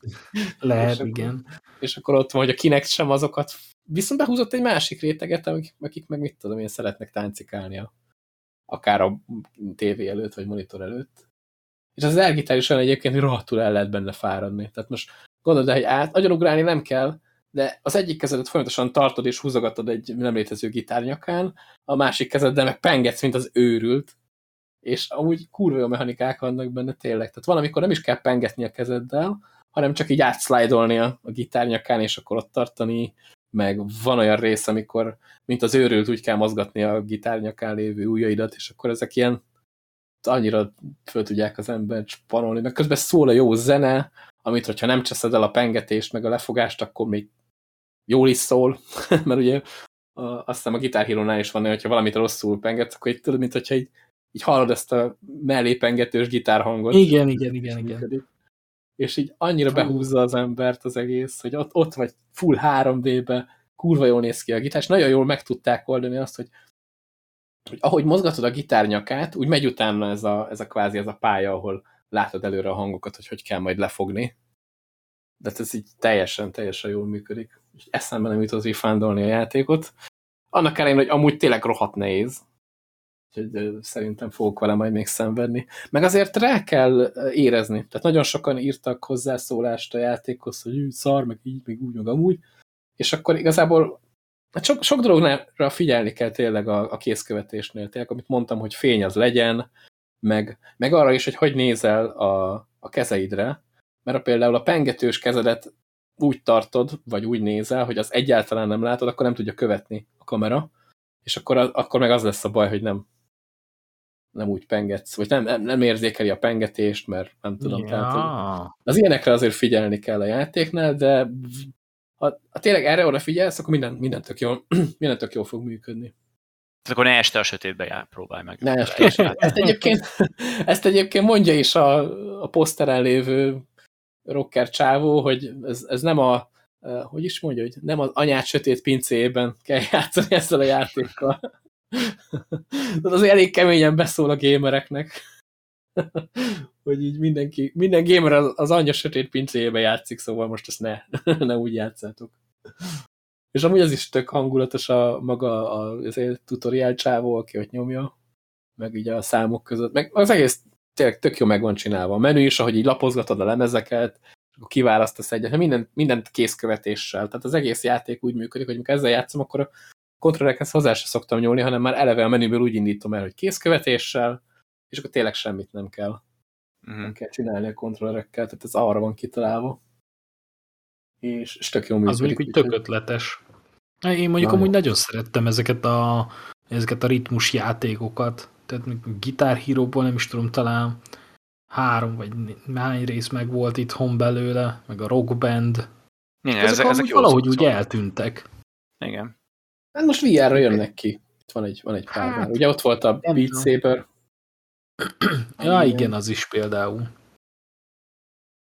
lehet, és igen. Akkor, és akkor ott van, hogy a kinek sem azokat, viszont behúzott egy másik réteget, akik, akik meg mit tudom én, szeretnek táncikálni a, akár a tévé előtt, vagy monitor előtt. És az elgitárisan egyébként rohadtul el lehet benne fáradni. Tehát most gondolod, hogy át, nagyon ugrálni nem kell, de az egyik kezedet folyamatosan tartod és húzogatod egy nem létező gitárnyakán, a másik kezeddel meg pengetsz, mint az őrült, és amúgy kurva jó mechanikák vannak benne tényleg. Tehát valamikor nem is kell pengetni a kezeddel, hanem csak így átszlájdolni a gitárnyakán, és akkor ott tartani, meg van olyan rész, amikor, mint az őrült, úgy kell mozgatni a gitárnyakán lévő ujjaidat, és akkor ezek ilyen annyira föl tudják az embert spanolni, meg közben szól a jó zene, amit, hogyha nem cseszed el a pengetést, meg a lefogást, akkor még jól is szól, mert ugye a, azt hiszem a gitárhírónál is van, hogyha valamit rosszul pengetsz, akkor így tudod, mint hogyha így, így hallod ezt a mellépengetős gitárhangot. Igen, igen, igen, igen. És így annyira behúzza az embert az egész, hogy ott, ott vagy full 3D-be, kurva jól néz ki a gitár, és nagyon jól meg tudták oldani azt, hogy, hogy ahogy mozgatod a gitárnyakát, úgy megy utána ez a, ez a kvázi ez a pálya, ahol látod előre a hangokat, hogy hogy kell majd lefogni. De hát ez így teljesen, teljesen jól működik. És eszembe nem jutott refundolni a játékot. Annak ellenére, hogy amúgy tényleg rohadt nehéz. Úgyhogy szerintem fogok vele majd még szenvedni. Meg azért rá kell érezni. Tehát nagyon sokan írtak hozzászólást a játékhoz, hogy szar, meg így, meg úgy, meg amúgy. És akkor igazából hát sok, sok dologra figyelni kell tényleg a, a kézkövetésnél. Tényleg, amit mondtam, hogy fény az legyen, meg, meg arra is, hogy hogy nézel a, a kezeidre, mert ha például a pengetős kezedet úgy tartod, vagy úgy nézel, hogy az egyáltalán nem látod, akkor nem tudja követni a kamera, és akkor, akkor meg az lesz a baj, hogy nem, nem úgy pengetsz, vagy nem, nem, nem érzékeli a pengetést, mert nem tudom. Ja. Tehát, az ilyenekre azért figyelni kell a játéknál, de ha, ha tényleg erre oda figyelsz, akkor minden, minden, tök jól, minden tök jól fog működni. Tehát akkor ne este a sötétbe jár, próbálj meg. Ne este a sötétbe. Ezt egyébként, ezt egyébként mondja is a, a poszteren lévő rocker csávó, hogy ez, ez nem a, hogy is mondja, hogy nem az anyát sötét pincéjében kell játszani ezzel a játékkal. De azért elég keményen beszól a gamereknek. hogy így mindenki, minden gamer az, az anyja sötét pincéjében játszik, szóval most ezt ne, ne úgy játszátok. És amúgy az is tök hangulatos a maga a, a tutorial csávó, aki ott nyomja, meg így a számok között, meg az egész tényleg tök jó meg van csinálva. A menü is, ahogy így lapozgatod a lemezeket, akkor kiválasztasz egyet, mindent, mindent készkövetéssel. Tehát az egész játék úgy működik, hogy amikor ezzel játszom, akkor kontrollerekhez hozzá se szoktam nyúlni, hanem már eleve a menüből úgy indítom el, hogy készkövetéssel, és akkor tényleg semmit nem kell. Uh -huh. Nem kell csinálni a kontrollerekkel, tehát ez arra van kitalálva és, és tök jó működik. Az mondjuk, hogy tök ötletes. Én mondjuk Na, amúgy jó. nagyon szerettem ezeket a, ezeket a ritmus játékokat. Tehát Guitar hero nem is tudom, talán három vagy hány rész meg volt itthon belőle, meg a Rock Band. Igen, ezek, ezek, ezek valahogy úgy eltűntek. Igen. Hát most VR-ra jönnek ki. Itt van egy, van egy pár hát, már. Ugye ott volt a Beat Saber. ja, igen, az is például.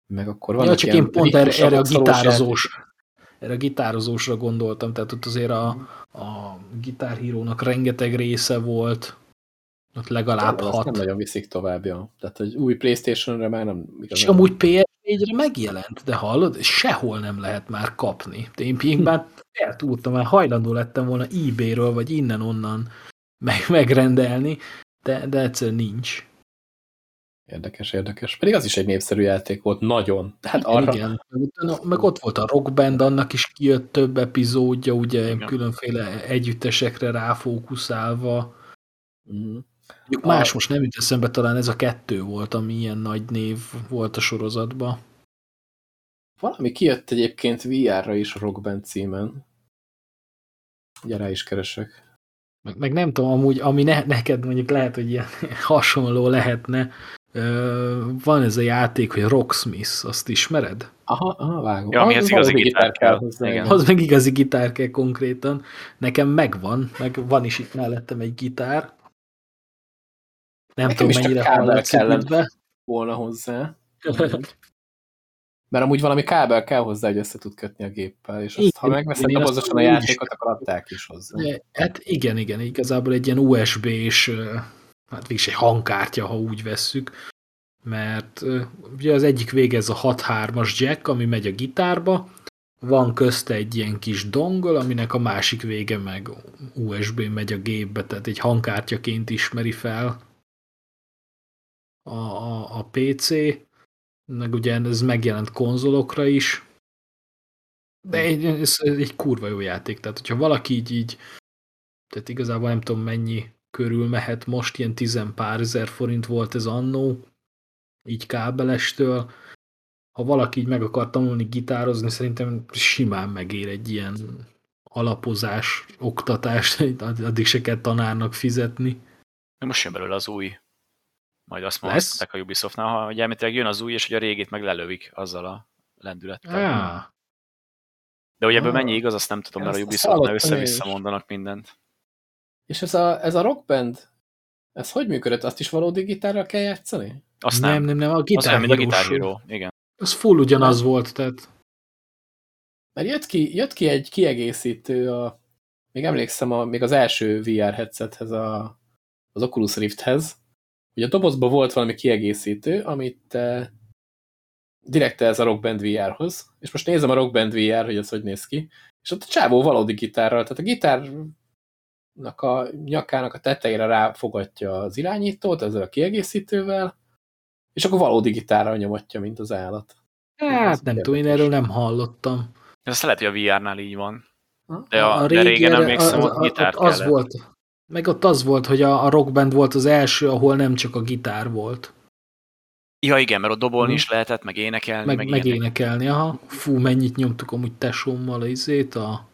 Meg akkor van ja, csak én pont erre, erre a gitározós, erre a gitározósra gondoltam, tehát ott azért a, a gitárhírónak rengeteg része volt, ott legalább hat. nem nagyon viszik tovább, ja. Tehát, hogy új Playstation-re már nem igazán. És amúgy PS4-re megjelent, de hallod, sehol nem lehet már kapni. De én, én már eltúltam, már hajlandó lettem volna eBay-ről, vagy innen-onnan meg, megrendelni, de, de egyszer nincs. Érdekes, érdekes. Pedig az is egy népszerű játék volt, nagyon. Tehát igen, arra... igen. Meg ott volt a Rock Band, annak is kijött több epizódja, ugye igen. különféle együttesekre ráfókuszálva. Mm. A... Más most nem jut eszembe, talán ez a kettő volt, ami ilyen nagy név volt a sorozatban. Valami kijött egyébként VR-ra is a Rock Band címen. Ugye rá is keresek. Meg, meg nem tudom, amúgy, ami ne, neked mondjuk lehet, hogy ilyen hasonló lehetne, van ez a játék, hogy Rocksmith, azt ismered? Aha, aha vágom. Ja, amihez igazi gitár kell. hozzá. Igen. Az meg igazi gitár kell konkrétan. Nekem megvan, meg van is itt mellettem egy gitár. Nem Nekem tudom, mennyire kábel kellett. be. volna hozzá. Mert amúgy valami kábel kell hozzá, hogy össze tud kötni a géppel, és azt, Igen, ha megveszed dobozosan a játékot, akkor adták is hozzá. Hát igen, igen, igazából egy ilyen USB-s, ö, hát végig egy hangkártya, ha úgy vesszük, mert ugye az egyik vége ez a 6.3-as jack, ami megy a gitárba, van közte egy ilyen kis dongle, aminek a másik vége meg USB megy a gépbe, tehát egy hangkártyaként ismeri fel a, a, a PC, meg ugye ez megjelent konzolokra is, de egy, ez egy kurva jó játék, tehát hogyha valaki így, így tehát igazából nem tudom mennyi körül mehet most, ilyen tizen pár ezer forint volt ez annó, így kábelestől. Ha valaki így meg akar tanulni gitározni, szerintem simán megér egy ilyen alapozás, oktatást, addig se kell tanárnak fizetni. Most jön belőle az új. Majd azt Lesz? mondták a Ubisoftnál, ha hogy elméletileg jön az új, és hogy a régét meg lelövik azzal a lendülettel. Á, De hogy ebből Ah. mennyi igaz, azt nem tudom, mert a Ubisoftnál össze-vissza mondanak mindent. És ez a, ez a rockband, ez hogy működött? Azt is valódi gitárral kell játszani? Azt nem, nem. nem, nem, a Az olyan, mint a Hero. Igen. Az full ugyanaz volt, tehát Mert jött ki, jött ki egy kiegészítő, a, még emlékszem, a, még az első VR headsethez, a, az Oculus Rifthez, hogy a dobozban volt valami kiegészítő, amit eh, direkt ez a Rock Band VR-hoz, és most nézem a Rock Band VR, hogy ez hogy néz ki, és ott a csávó valódi gitárral, tehát a gitárnak a nyakának a tetejére ráfogatja az irányítót ezzel a kiegészítővel, és akkor valódi gitárral nyomatja, mint az állat. hát nem tudom, én erről nem hallottam. Ez lehet, hogy a VR-nál így van. De, a, de régen erre- emlékszem, a- ott a- gitár ott az kellett. volt. Meg ott az volt, hogy a, a rockband volt az első, ahol nem csak a gitár volt. Ja igen, mert ott dobolni Mhm. is lehetett, meg énekelni, Meg, meg, énekelni, aha. Fú, mennyit nyomtuk amúgy tesómmal a izét, a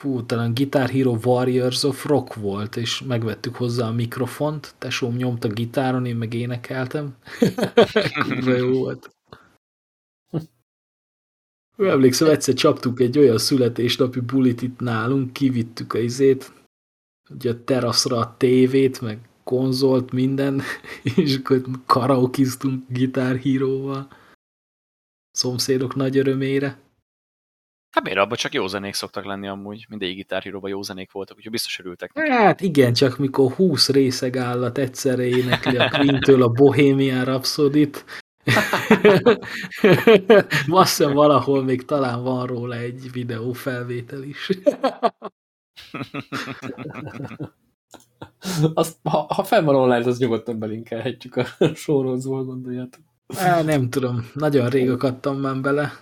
fú, talán Guitar Hero Warriors of Rock volt, és megvettük hozzá a mikrofont, tesóm nyomta gitáron, én meg énekeltem. Kurva jó volt. Emlékszem, egyszer csaptuk egy olyan születésnapi bulit itt nálunk, kivittük a izét, ugye a teraszra a tévét, meg konzolt, minden, és akkor karaokiztunk gitárhíróval. Szomszédok nagy örömére. Hát miért abban csak jó zenék szoktak lenni amúgy. Mindegyik gitárhíróban jó zenék voltak, úgyhogy biztos örültek. neki. Hát igen, csak mikor 20 részeg állat egyszerre énekli a Queen-től a Bohemian Rhapsody-t, azt valahol még talán van róla egy videó felvétel is. Azt, ha, ha fenn van online, az nyugodtan belinkelhetjük a notes-ból, gondoljátok. Á, nem tudom, nagyon rég akadtam már bele.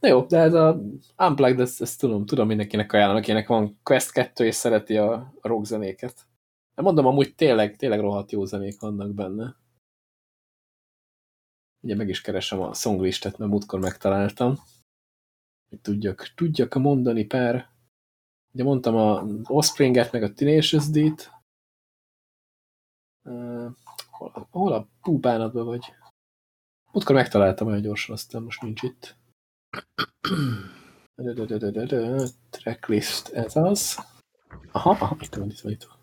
Na jó, de ez a Unplugged, ezt, ezt tudom, tudom mindenkinek ajánlom, akinek van Quest 2 és szereti a, a rock zenéket. De mondom, amúgy tényleg, tényleg rohadt jó zenék vannak benne. Ugye meg is keresem a songlistet, mert múltkor megtaláltam. Hogy tudjak, tudjak mondani pár. Ugye mondtam a Offspringet, meg a Tenacious D-t. Uh, hol, hol a púbánatban vagy? Múltkor megtaláltam olyan gyorsan, aztán most nincs itt. Tracklist, ez az. Aha, aha, itt van, itt van, itt van.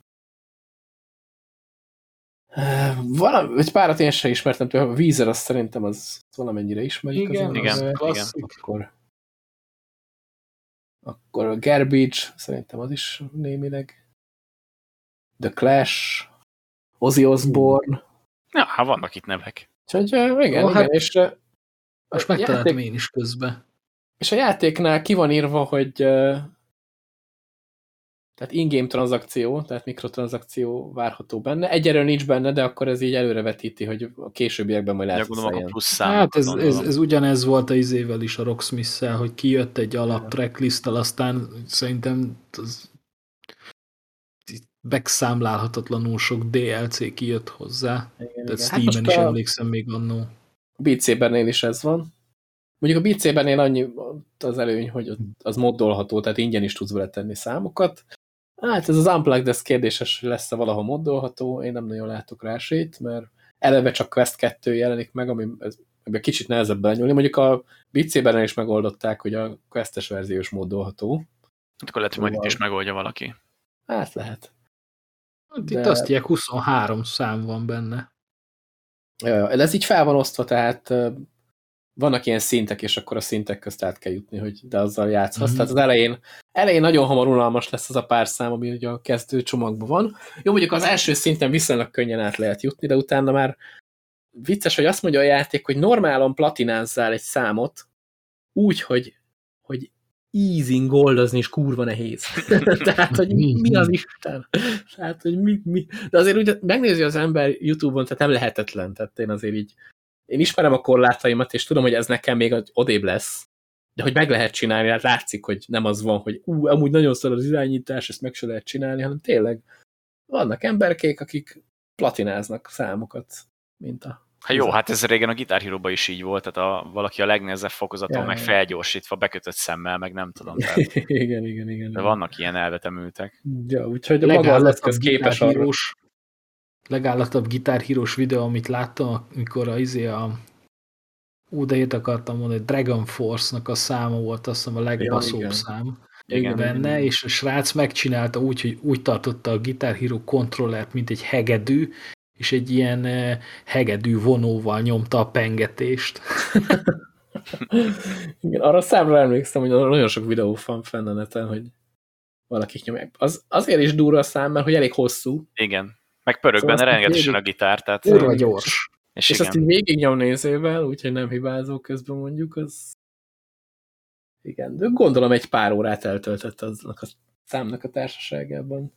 Valami, egy párat én sem ismertem tőle, a Weezer azt szerintem az valamennyire ismerik. Igen, az, igen, az, igen. Akkor, akkor a Garbage, szerintem az is némileg. The Clash, Ozzy Osbourne. Ja, hát vannak itt nevek. Úgyhogy igen, igen, hát és Most a megtaláltam játék- én is közben. És a játéknál ki van írva, hogy uh, tehát in-game tranzakció, tehát mikrotranzakció várható benne. Egyelőre nincs benne, de akkor ez így előrevetíti, hogy a későbbiekben majd lehet ilyen. plusz szám. Hát ez, ez, ez ugyanez volt a izével is a Rocksmith-szel, hogy kijött egy alap tracklisttel, aztán szerintem az megszámlálhatatlanul sok DLC kijött hozzá. Igen, Tehát igen. Hát Steam-en most is a emlékszem még annó. Beat Sabernél is ez van. Mondjuk a BC-ben én annyi az előny, hogy az moddolható, tehát ingyen is tudsz vele tenni számokat. Hát ez az Unplugged, ez kérdéses, hogy lesz-e valahol moddolható, én nem nagyon látok rá esélyt, mert eleve csak Quest 2 jelenik meg, ami ez, ebben kicsit nehezebb benyúlni. Mondjuk a BC-ben is megoldották, hogy a Quest-es verziós moddolható. Hát akkor lehet, hogy majd itt is megoldja valaki. Hát lehet. Hát De... Itt azt mondják, 23 szám van benne. Ja, ez így fel van osztva, tehát vannak ilyen szintek, és akkor a szintek közt át kell jutni, hogy de azzal játszhatsz. Mm -hmm. Tehát az elején, elején nagyon hamar unalmas lesz az a pár szám, ami ugye a kezdő csomagban van. Jó, mondjuk az első szinten viszonylag könnyen át lehet jutni, de utána már vicces, hogy azt mondja a játék, hogy normálon platinázzál egy számot úgy, hogy, hogy easing goldozni is kurva nehéz. Tehát, hogy mi az Isten? Tehát, hogy mi, mi. De azért ugye megnézi az ember Youtube-on, tehát nem lehetetlen. Tehát én azért így én ismerem a korlátaimat, és tudom, hogy ez nekem még odébb lesz, de hogy meg lehet csinálni, hát látszik, hogy nem az van, hogy ú, amúgy nagyon szar az irányítás, ezt meg se lehet csinálni, hanem tényleg vannak emberkék, akik platináznak számokat, mint a Hát jó, hát ez régen a hero is így volt, tehát a, valaki a legnehezebb fokozaton ja, meg felgyorsítva, bekötött szemmel, meg nem tudom. Tehát, igen, igen, igen. De vannak ilyen elvetemültek. Ja, úgyhogy maga az eszköz képes arra legállatabb gitárhírós videó, amit láttam, amikor a, izé a ú, de itt akartam mondani, Dragon Force-nak a száma volt, azt hiszem a legbaszóbb ja, szám igen, benne, igen. és a srác megcsinálta úgy, hogy úgy tartotta a Guitar Hero kontrollert, mint egy hegedű, és egy ilyen hegedű vonóval nyomta a pengetést. Igen, arra számra emlékszem, hogy nagyon sok videó van fenn a neten, hogy valakik nyomják. Az, azért is durva a szám, mert hogy elég hosszú. Igen. Meg pörög szóval benne rengetesen a gitár, tehát... Kurva gyors. És, és azt így végig nyom nézővel, úgyhogy nem hibázó közben mondjuk, az... Igen, de gondolom egy pár órát eltöltött aznak a számnak a társaságában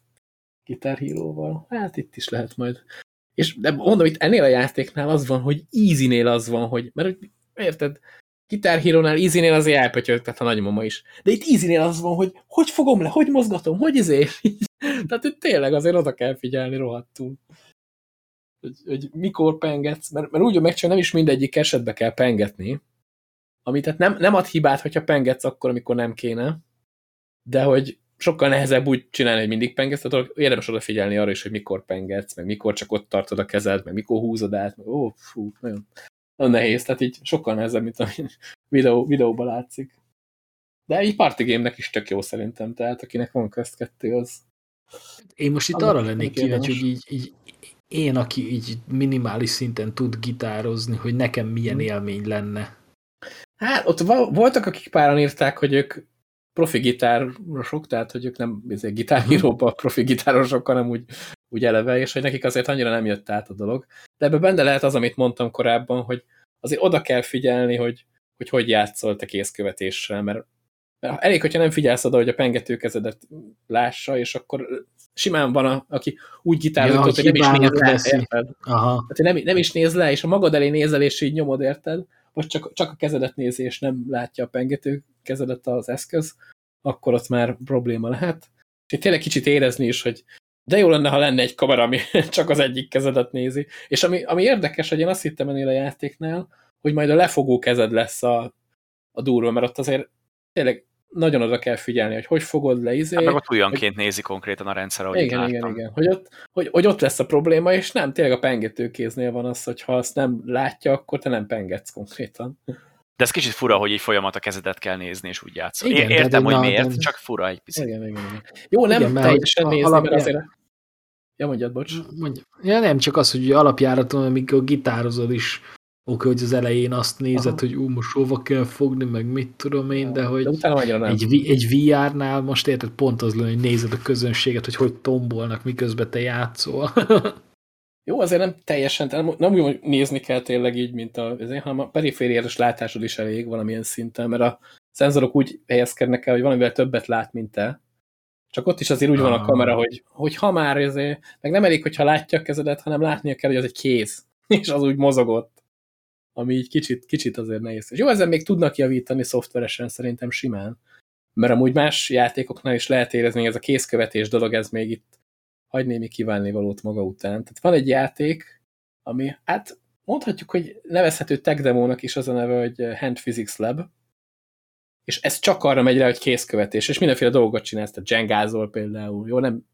gitárhílóval. Hát itt is lehet majd. És de mondom, itt ennél a játéknál az van, hogy easy-nél az van, hogy, mert érted, Guitar Hero-nál Easy-nél azért elpötyögtet a nagymama is. De itt Easy-nél az van, hogy hogy fogom le, hogy mozgatom, hogy izé. Tehát itt tényleg azért oda kell figyelni rohadtul. Hogy, hogy mikor pengetsz, mert, mert úgy meg csak nem is mindegyik esetbe kell pengetni, ami tehát nem, nem ad hibát, hogyha pengetsz akkor, amikor nem kéne, de hogy sokkal nehezebb úgy csinálni, hogy mindig pengetsz, tehát érdemes odafigyelni arra is, hogy mikor pengetsz, meg mikor csak ott tartod a kezed, meg mikor húzod át, meg ó, fú, nagyon, nagyon nehéz, tehát így sokkal nehezebb, mint a videó, videóban látszik. De egy party game-nek is tök jó szerintem, tehát akinek van Quest 2, az... Én most itt arra lennék kíváncsi, hogy így, így én, aki így minimális szinten tud gitározni, hogy nekem milyen hmm. élmény lenne. Hát ott voltak, akik páran írták, hogy ők profi gitárosok, tehát hogy ők nem gitárhíróba profi gitárosok, hanem úgy, úgy eleve, és hogy nekik azért annyira nem jött át a dolog. De ebben benne lehet az, amit mondtam korábban, hogy azért oda kell figyelni, hogy hogy, hogy játszol te kézkövetéssel, mert elég, hogyha nem figyelsz oda, hogy a pengetőkezedet lássa, és akkor simán van, a, aki úgy gitározott, ja, hogy nem is néz le, érted? Aha. Tehát, nem, nem is néz le, és a magad elé nézel, és így nyomod, érted? Vagy csak, csak a kezedet nézi, és nem látja a pengető kezedet az eszköz, akkor ott már probléma lehet. És tényleg kicsit érezni is, hogy de jó lenne, ha lenne egy kamera, ami csak az egyik kezedet nézi. És ami, ami érdekes, hogy én azt hittem ennél a játéknál, hogy majd a lefogó kezed lesz a, a durva, mert ott azért tényleg nagyon oda kell figyelni, hogy hogy fogod le izé. Hát meg ott olyanként hogy... nézi konkrétan a rendszer, ahogy Igen, igen, igen. Hogy ott, hogy, hogy ott lesz a probléma, és nem, tényleg a pengetőkéznél van az, hogy ha azt nem látja, akkor te nem pengetsz konkrétan. De ez kicsit fura, hogy így folyamat a kezedet kell nézni, és úgy játszol. Igen, értem, hogy miért, de... csak fura egy picit. Igen, igen, igen. Jó, nem igen, teljesen nézni, alapján... mert azért... Ja, mondjad, bocs. Mondja. Ja, nem, csak az, hogy alapjáraton, amikor gitározod is, oké, hogy az elején azt nézed, Aha. hogy ú, most hova kell fogni, meg mit tudom én, de hogy de egy, egy VR-nál most érted pont az lenne, hogy nézed a közönséget, hogy hogy tombolnak, miközben te játszol. Jó, azért nem teljesen, nem, nem úgy nézni kell tényleg így, mint a, azért, hanem a perifériális látásod is elég valamilyen szinten, mert a szenzorok úgy helyezkednek el, hogy valamivel többet lát, mint te. Csak ott is azért úgy ah. van a kamera, hogy, hogy ha már ezért, meg nem elég, hogyha látja a kezedet, hanem látnia kell, hogy az egy kéz, és az úgy mozogott ami így kicsit, kicsit azért nehéz. Jó, ezzel még tudnak javítani szoftveresen szerintem simán, mert amúgy más játékoknál is lehet érezni, ez a kézkövetés dolog, ez még itt hagy némi kívánni valót maga után. Tehát van egy játék, ami hát mondhatjuk, hogy nevezhető tech demónak is az a neve, hogy Hand Physics Lab, és ez csak arra megy rá, hogy kézkövetés, és mindenféle dolgot csinálsz, tehát jengázol például, jó, nem,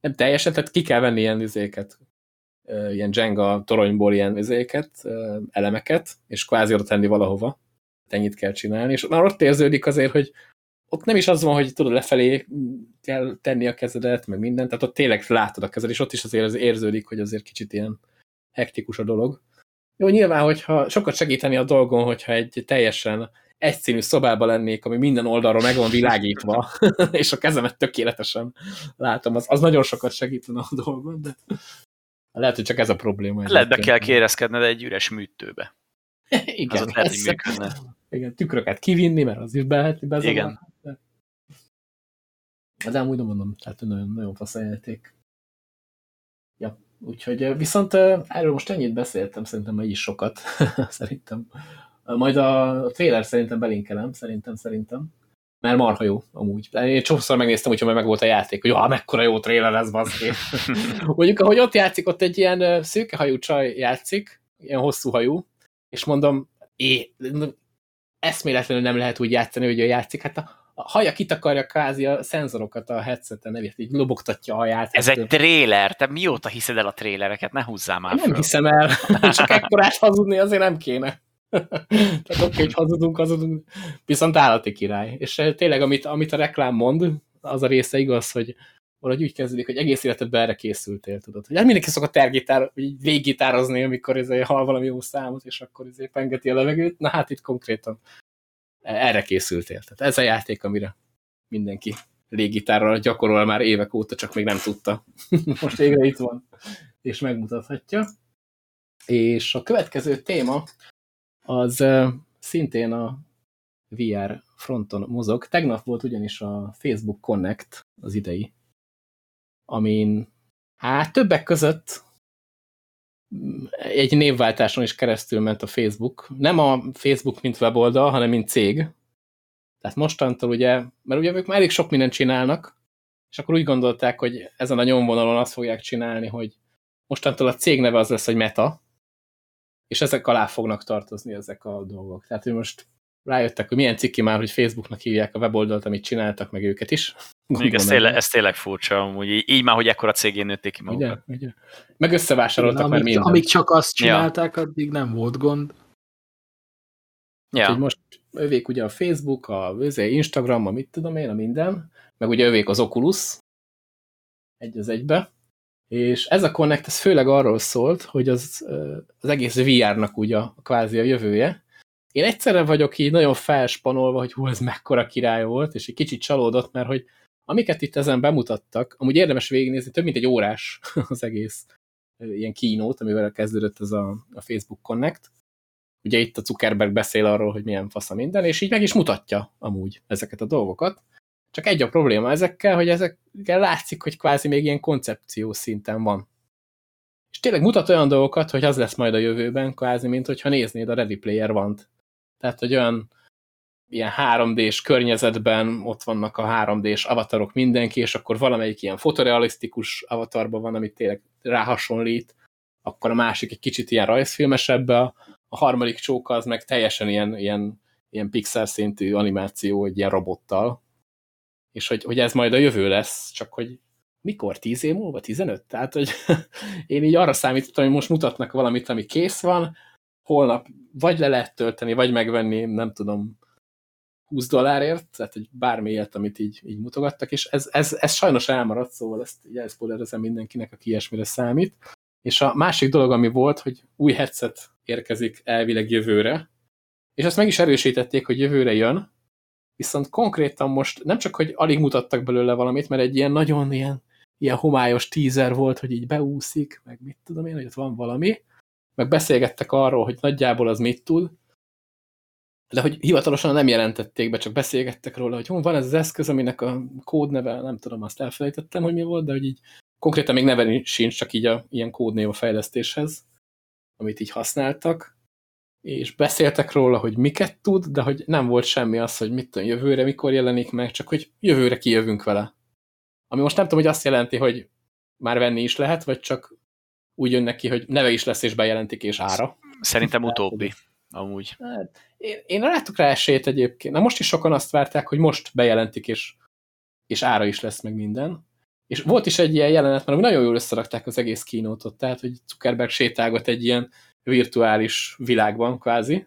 nem teljesen, tehát ki kell venni ilyen izéket, ilyen Jenga toronyból ilyen izéket, elemeket, és kvázi oda tenni valahova. Ennyit kell csinálni, és már ott érződik azért, hogy ott nem is az van, hogy tudod, lefelé kell tenni a kezedet, meg mindent, tehát ott tényleg látod a kezed, és ott is azért az érződik, hogy azért kicsit ilyen hektikus a dolog. Jó, nyilván, hogyha sokat segíteni a dolgon, hogyha egy teljesen egyszínű szobában lennék, ami minden oldalról meg van világítva, és a kezemet tökéletesen látom, az, az nagyon sokat segítene a dolgon, de lehet, hogy csak ez a probléma. Lehet be kell kérezkedned egy üres műtőbe. Igen, az lehet, hogy működne. Igen, tükröket kivinni, mert az is be lehet, hogy Igen. De amúgy nem mondom, tehát nagyon, nagyon fasz játék. Ja, úgyhogy viszont erről most ennyit beszéltem, szerintem így is sokat, szerintem. Majd a trailer szerintem belinkelem, szerintem, szerintem. Mert marha jó, amúgy. Én csomószor megnéztem, úgyhogy meg volt a játék, hogy ah, mekkora jó trailer ez, baszki. Mondjuk, ahogy ott játszik, ott egy ilyen szőkehajú csaj játszik, ilyen hosszú hajú, és mondom, é, eszméletlenül nem lehet úgy játszani, hogy ő játszik. Hát a, a haja kitakarja kázi a szenzorokat a headseten, nevét, így lobogtatja a haját. Ez egy tréler, te mióta hiszed el a trélereket? Ne húzzál már Nem föl. hiszem el, csak ekkorát hazudni azért nem kéne. Tehát oké, hogy hazudunk, hazudunk, viszont állati király. És tényleg, amit, amit a reklám mond, az a része igaz, hogy valahogy úgy kezdődik, hogy egész életedben erre készültél, tudod. Hogy hát mindenki szokott tergitár, véggitározni, amikor izé hal valami jó számot, és akkor izé pengeti a levegőt. Na hát itt konkrétan erre készültél. Tehát ez a játék, amire mindenki légitárral gyakorol már évek óta, csak még nem tudta. Most végre itt van, és megmutathatja. És a következő téma az szintén a VR fronton mozog. Tegnap volt ugyanis a Facebook Connect az idei, amin hát többek között egy névváltáson is keresztül ment a Facebook. Nem a Facebook, mint weboldal, hanem mint cég. Tehát mostantól ugye, mert ugye ők már elég sok mindent csinálnak, és akkor úgy gondolták, hogy ezen a nyomvonalon azt fogják csinálni, hogy mostantól a cég neve az lesz, hogy Meta, és ezek alá fognak tartozni ezek a dolgok. Tehát, hogy most rájöttek, hogy milyen ciki már, hogy Facebooknak hívják a weboldalt, amit csináltak, meg őket is. Még ez tényleg, ez tényleg furcsa, amúgy így, így már, hogy ekkora cégén nőtték ki magukat. Ugye, ugye. Meg összevásároltak már mindent. Amíg csak azt csinálták, ja. addig nem volt gond. Ja. Úgyhogy most övék ugye a Facebook, a Instagram, a mit tudom én, a minden, meg ugye övék az Oculus, egy az egybe, és ez a Connect, ez főleg arról szólt, hogy az, az egész VR-nak ugye a, kvázi a jövője, én egyszerre vagyok így nagyon felspanolva, hogy hú, ez mekkora király volt, és egy kicsit csalódott, mert hogy amiket itt ezen bemutattak, amúgy érdemes végignézni, több mint egy órás az egész ilyen kínót, amivel kezdődött ez a, a Facebook Connect. Ugye itt a Zuckerberg beszél arról, hogy milyen fasz a minden, és így meg is mutatja amúgy ezeket a dolgokat. Csak egy a probléma ezekkel, hogy ezekkel látszik, hogy kvázi még ilyen koncepció szinten van. És tényleg mutat olyan dolgokat, hogy az lesz majd a jövőben, kvázi, mint hogyha néznéd a Ready Player One-t tehát, hogy olyan ilyen 3D-s környezetben ott vannak a 3D-s avatarok mindenki, és akkor valamelyik ilyen fotorealisztikus avatarban van, amit tényleg ráhasonlít, akkor a másik egy kicsit ilyen rajzfilmesebb, a, harmadik csóka az meg teljesen ilyen, ilyen, ilyen pixel szintű animáció, egy ilyen robottal, és hogy, hogy ez majd a jövő lesz, csak hogy mikor? 10 év múlva? 15? Tehát, hogy én így arra számítottam, hogy most mutatnak valamit, ami kész van, holnap vagy le lehet tölteni, vagy megvenni, nem tudom, 20 dollárért, tehát hogy bármi ilyet, amit így, így mutogattak, és ez, ez, ez sajnos elmaradt, szóval ezt így elszpoilerezem mindenkinek, aki ilyesmire számít. És a másik dolog, ami volt, hogy új headset érkezik elvileg jövőre, és azt meg is erősítették, hogy jövőre jön, viszont konkrétan most nem csak, hogy alig mutattak belőle valamit, mert egy ilyen nagyon ilyen, ilyen homályos teaser volt, hogy így beúszik, meg mit tudom én, hogy ott van valami, meg beszélgettek arról, hogy nagyjából az mit tud, de hogy hivatalosan nem jelentették be, csak beszélgettek róla, hogy van ez az eszköz, aminek a kódneve, nem tudom, azt elfelejtettem, hogy mi volt, de hogy így konkrétan még neve sincs, csak így a ilyen kódnév a fejlesztéshez, amit így használtak, és beszéltek róla, hogy miket tud, de hogy nem volt semmi az, hogy mit tudom, jövőre mikor jelenik meg, csak hogy jövőre kijövünk vele. Ami most nem tudom, hogy azt jelenti, hogy már venni is lehet, vagy csak úgy jön neki, hogy neve is lesz és bejelentik és ára. Szerintem utóbbi, amúgy. Hát, én, én láttuk rá esélyt egyébként. Na most is sokan azt várták, hogy most bejelentik és, és ára is lesz meg minden. És volt is egy ilyen jelenet, mert nagyon jól összerakták az egész kínótot, tehát, hogy Zuckerberg sétálgat egy ilyen virtuális világban kvázi,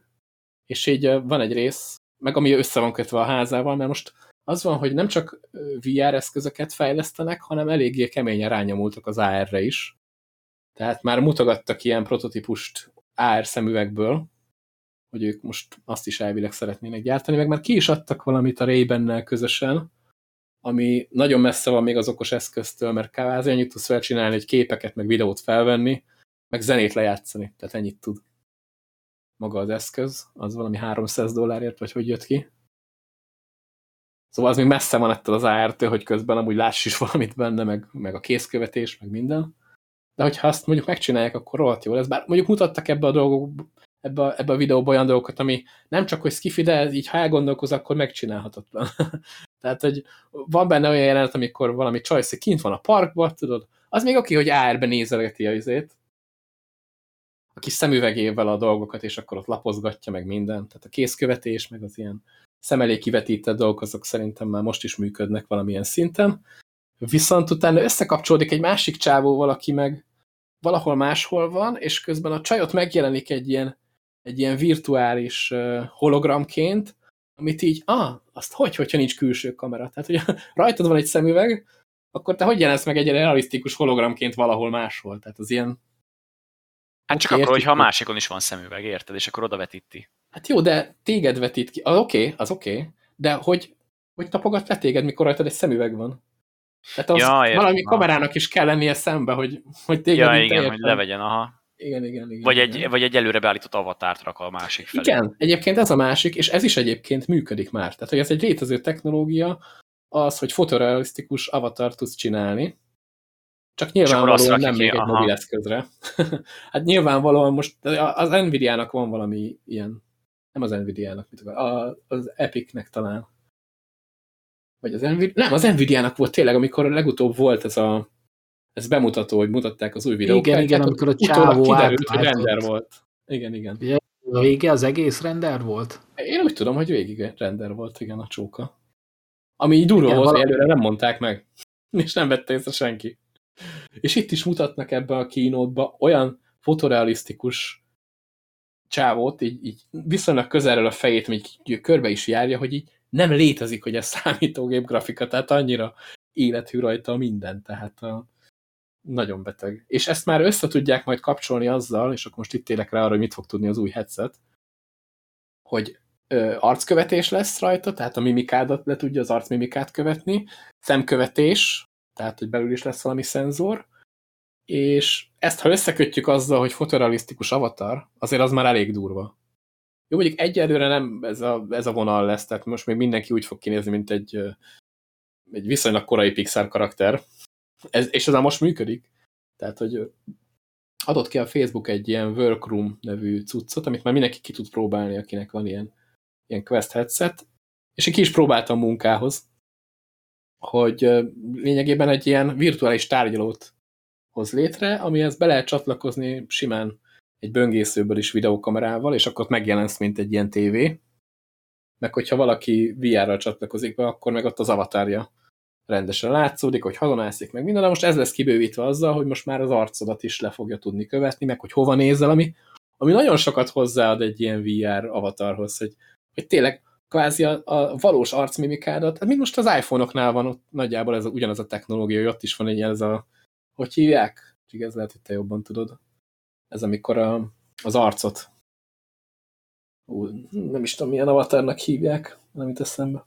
és így van egy rész, meg ami össze van kötve a házával, mert most az van, hogy nem csak VR eszközöket fejlesztenek, hanem eléggé keményen rányomultak az AR-re is. Tehát már mutogattak ilyen prototípust AR szemüvegből, hogy ők most azt is elvileg szeretnének gyártani, meg már ki is adtak valamit a ray közösen, ami nagyon messze van még az okos eszköztől, mert kvázi annyit tudsz felcsinálni, hogy képeket, meg videót felvenni, meg zenét lejátszani, tehát ennyit tud maga az eszköz, az valami 300 dollárért, vagy hogy jött ki. Szóval az még messze van ettől az AR-től, hogy közben amúgy láss is valamit benne, meg, meg a kézkövetés, meg minden. De hogyha azt mondjuk megcsinálják, akkor rohadt jó lesz. Bár mondjuk mutattak ebbe a dolgok, ebbe a, ebbe a videóba olyan dolgokat, ami nem csak, hogy skifi, de így ha elgondolkoz, akkor megcsinálhatatlan. Tehát, hogy van benne olyan jelenet, amikor valami csajszik kint van a parkban, tudod, az még oké, hogy AR-ben nézelgeti a izét, a kis szemüvegével a dolgokat, és akkor ott lapozgatja meg minden. Tehát a kézkövetés, meg az ilyen szem elé kivetített dolgok, azok szerintem már most is működnek valamilyen szinten. Viszont utána összekapcsolódik egy másik csávóval, aki meg valahol máshol van, és közben a csajot megjelenik egy ilyen, egy ilyen virtuális hologramként, amit így, ah, azt hogy, hogyha nincs külső kamera? Tehát, hogy rajtad van egy szemüveg, akkor te hogy jelensz meg egy realisztikus hologramként valahol máshol? Tehát az ilyen Hát csak akkor, hogyha a másikon is van szemüveg, érted? És akkor oda vetíti. Hát jó, de téged vetít ki. Az oké, okay, az oké. Okay. De hogy, hogy tapogat le téged, mikor rajtad egy szemüveg van? Tehát az ja, értem, valami kamerának is kell lennie szembe, hogy, hogy téged Ja, igen, hogy levegyen, aha. Igen, igen, igen. Vagy egy, igen. vagy egy előre beállított avatárt rak a másik felé. Igen, egyébként ez a másik, és ez is egyébként működik már. Tehát, hogy ez egy létező technológia, az, hogy fotorealisztikus avatar tudsz csinálni, csak nyilvánvalóan nem még egy mobileszközre. hát nyilvánvalóan most az Nvidia-nak van valami ilyen, nem az Nvidia-nak, az Epic-nek talán. Vagy az Nvidia, nem, az Nvidia-nak volt tényleg, amikor legutóbb volt ez a ez bemutató, hogy mutatták az új videókat. Igen, igen, amikor a csávó kiderült, hogy render volt. Igen, igen. Ja, a vége az egész render volt? Én úgy tudom, hogy végig render volt, igen, a csóka. Ami így durva volt, valami... előre nem mondták meg. És nem vette észre senki. És itt is mutatnak ebben a kínótban olyan fotorealisztikus csávót, így, így viszonylag közelről a fejét, még körbe is járja, hogy így nem létezik, hogy ez számítógép grafika, tehát annyira élethű rajta minden, tehát a, nagyon beteg. És ezt már össze tudják majd kapcsolni azzal, és akkor most itt élek rá arra, hogy mit fog tudni az új headset, hogy ö, arckövetés lesz rajta, tehát a mimikádat le tudja az arcmimikát követni, szemkövetés, tehát hogy belül is lesz valami szenzor, és ezt ha összekötjük azzal, hogy fotorealisztikus avatar, azért az már elég durva. Jó, mondjuk egyelőre nem ez a, ez a vonal lesz, tehát most még mindenki úgy fog kinézni, mint egy, egy viszonylag korai Pixar karakter, ez, és ez most működik. Tehát, hogy adott ki a Facebook egy ilyen Workroom nevű cuccot, amit már mindenki ki tud próbálni, akinek van ilyen, ilyen Quest headset, és én ki is próbáltam munkához, hogy lényegében egy ilyen virtuális tárgyalót hoz létre, amihez be lehet csatlakozni simán egy böngészőből is videókamerával, és akkor megjelensz, mint egy ilyen tévé. Meg hogyha valaki VR-ral csatlakozik be, akkor meg ott az avatárja rendesen látszódik, hogy hazonászik meg minden, de most ez lesz kibővítve azzal, hogy most már az arcodat is le fogja tudni követni, meg hogy hova nézel, ami, ami nagyon sokat hozzáad egy ilyen VR avatarhoz, hogy, hogy tényleg kvázi a, a valós arcmimikádat, hát mint most az iPhone-oknál van ott nagyjából ez a, ugyanaz a technológia, hogy ott is van egy ez a, hogy hívják? Csak ez lehet, hogy te jobban tudod. Ez amikor a, az arcot ú, nem is tudom, milyen avatarnak hívják, nem itt eszembe.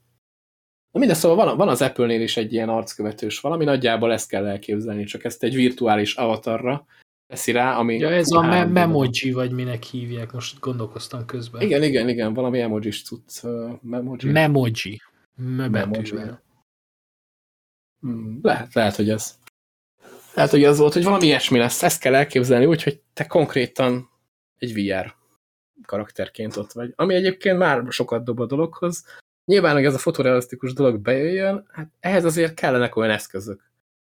Na minden, szóval van, van az Apple-nél is egy ilyen arckövetős valami, nagyjából ezt kell elképzelni, csak ezt egy virtuális avatarra teszi rá, ami... Ja, ez a me memoji, vagy minek hívják, most gondolkoztam közben. Igen, igen, igen, valami emojis cucc. Memoji. Memoji. Memoji. Hmm, lehet, lehet, hogy ez. Lehet, hogy az volt, hogy valami ilyesmi lesz. Ezt kell elképzelni úgy, hogy te konkrétan egy VR karakterként ott vagy. Ami egyébként már sokat dob a dologhoz. Nyilván, hogy ez a fotorealisztikus dolog bejöjjön, hát ehhez azért kellenek olyan eszközök.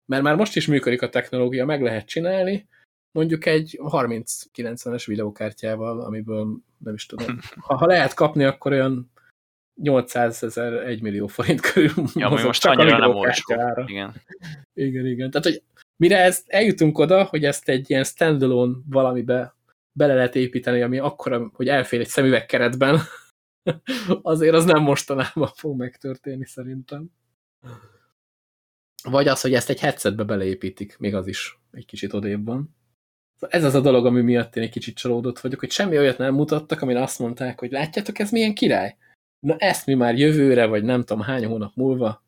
Mert már most is működik a technológia, meg lehet csinálni, mondjuk egy 30-90-es videókártyával, amiből nem is tudom. Ha, ha lehet kapni, akkor olyan 800 ezer, 1 millió forint körül ja, mozog, most csak annyira nem olcsó. Igen. igen, igen. Tehát, hogy mire ezt eljutunk oda, hogy ezt egy ilyen standalone valamibe bele lehet építeni, ami akkora, hogy elfér egy szemüvegkeretben, azért az nem mostanában fog megtörténni szerintem. Vagy az, hogy ezt egy headsetbe beleépítik, még az is egy kicsit odébb van. Ez az a dolog, ami miatt én egy kicsit csalódott vagyok, hogy semmi olyat nem mutattak, amire azt mondták, hogy látjátok, ez milyen király? Na ezt mi már jövőre, vagy nem tudom hány hónap múlva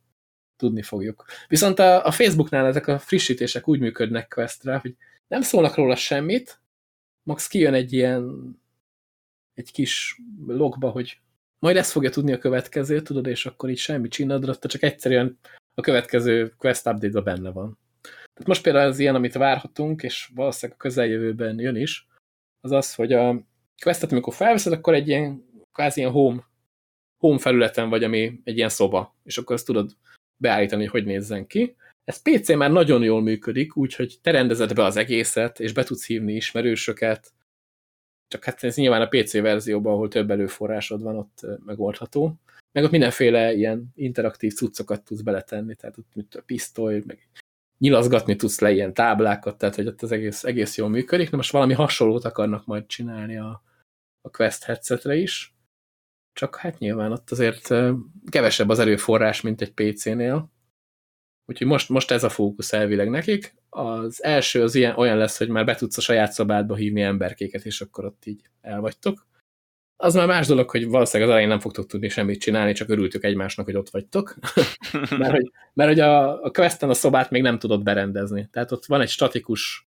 tudni fogjuk. Viszont a, a Facebooknál ezek a frissítések úgy működnek Questre, hogy nem szólnak róla semmit, max kijön egy ilyen egy kis logba, hogy majd ezt fogja tudni a következő, tudod, és akkor így semmi csinálod, csak egyszerűen a következő Quest update benne van. Tehát most például az ilyen, amit várhatunk, és valószínűleg a közeljövőben jön is, az az, hogy a Questet, amikor felveszed, akkor egy ilyen kvázi ilyen home, home felületen vagy, ami egy ilyen szoba, és akkor azt tudod beállítani, hogy nézzen ki. Ez PC már nagyon jól működik, úgyhogy te rendezed be az egészet, és be tudsz hívni ismerősöket, csak hát ez nyilván a PC verzióban, ahol több előforrásod van, ott megoldható. Meg ott mindenféle ilyen interaktív cuccokat tudsz beletenni, tehát ott mint a pisztoly, meg nyilazgatni tudsz le ilyen táblákat, tehát hogy ott az egész, egész jól működik. Na most valami hasonlót akarnak majd csinálni a, a Quest headsetre is, csak hát nyilván ott azért kevesebb az erőforrás, mint egy PC-nél. Úgyhogy most, most ez a fókusz elvileg nekik. Az első az ilyen, olyan lesz, hogy már be tudsz a saját szobádba hívni emberkéket, és akkor ott így elvagytok. Az már más dolog, hogy valószínűleg az elején nem fogtok tudni semmit csinálni, csak örültök egymásnak, hogy ott vagytok. mert hogy, mert hogy a, a questen a szobát még nem tudod berendezni. Tehát ott van egy statikus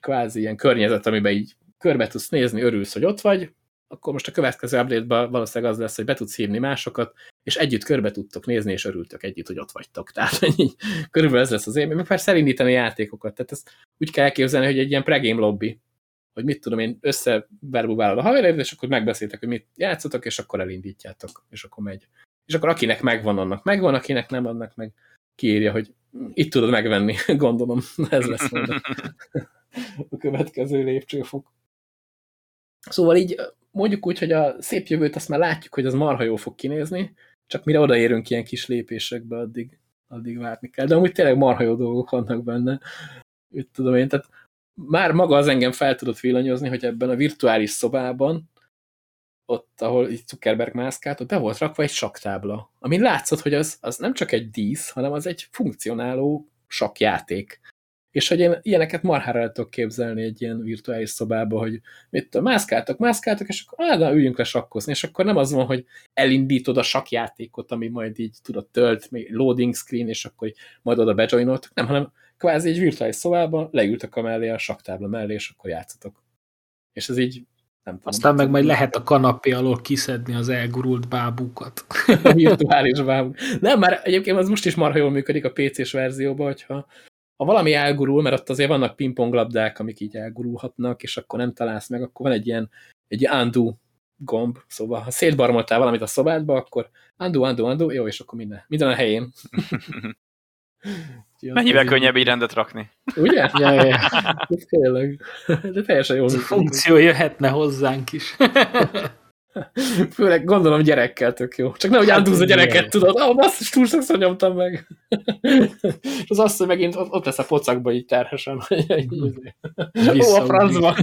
kvázi ilyen környezet, amiben így körbe tudsz nézni, örülsz, hogy ott vagy, akkor most a következő update-ban valószínűleg az lesz, hogy be tudsz hívni másokat, és együtt körbe tudtok nézni, és örültök együtt, hogy ott vagytok. Tehát így, körülbelül ez lesz az élmény. Meg persze elindítani játékokat. Tehát ezt úgy kell elképzelni, hogy egy ilyen pregame lobby, hogy mit tudom én, összeverbubálod a haverért, és akkor megbeszéltek, hogy mit játszotok, és akkor elindítjátok, és akkor megy. És akkor akinek megvan, annak megvan, akinek nem, annak meg kiírja, hogy itt tudod megvenni, gondolom, ez lesz a következő lépcsőfok. Szóval így mondjuk úgy, hogy a szép jövőt azt már látjuk, hogy az marha jó fog kinézni, csak mire odaérünk ilyen kis lépésekbe, addig, addig várni kell. De amúgy tényleg marha jó dolgok vannak benne. Úgy tudom én, tehát már maga az engem fel tudott villanyozni, hogy ebben a virtuális szobában, ott, ahol így Zuckerberg mászkált, ott be volt rakva egy saktábla, amin látszott, hogy az, az nem csak egy dísz, hanem az egy funkcionáló sakjáték. És hogy én ilyeneket marhára el tudok képzelni egy ilyen virtuális szobába, hogy mit mászkáltak, mászkáltak, és akkor á, üljünk le sakkozni, és akkor nem az van, hogy elindítod a sakjátékot, ami majd így tudod tölt, loading screen, és akkor majd oda bejoinoltok, nem, hanem kvázi egy virtuális szobában leültek a mellé, a saktábla mellé, és akkor játszatok. És ez így nem tudom. Aztán meg majd lehet a kanapé alól kiszedni az elgurult bábukat. A virtuális bábuk. Nem, már egyébként az most is marha jól működik a PC-s verzióban, hogyha ha valami elgurul, mert ott azért vannak pingponglabdák, amik így elgurulhatnak, és akkor nem találsz meg, akkor van egy ilyen egy undo gomb, szóval ha szétbarmoltál valamit a szobádba, akkor undo, undo, undo, jó, és akkor minden, minden a helyén. Mennyivel könnyebb így rendet rakni. Ugye? ja, ja, ja. Tényleg. De teljesen jó. Ez a funkció jöhetne hozzánk is. Főleg gondolom gyerekkel tök jó. Csak nehogy áldúz a gyereket, tudod. Ah, oh, is túl sokszor nyomtam meg. az azt, hogy megint ott lesz a pocakba így terhesen. Ó, a francba.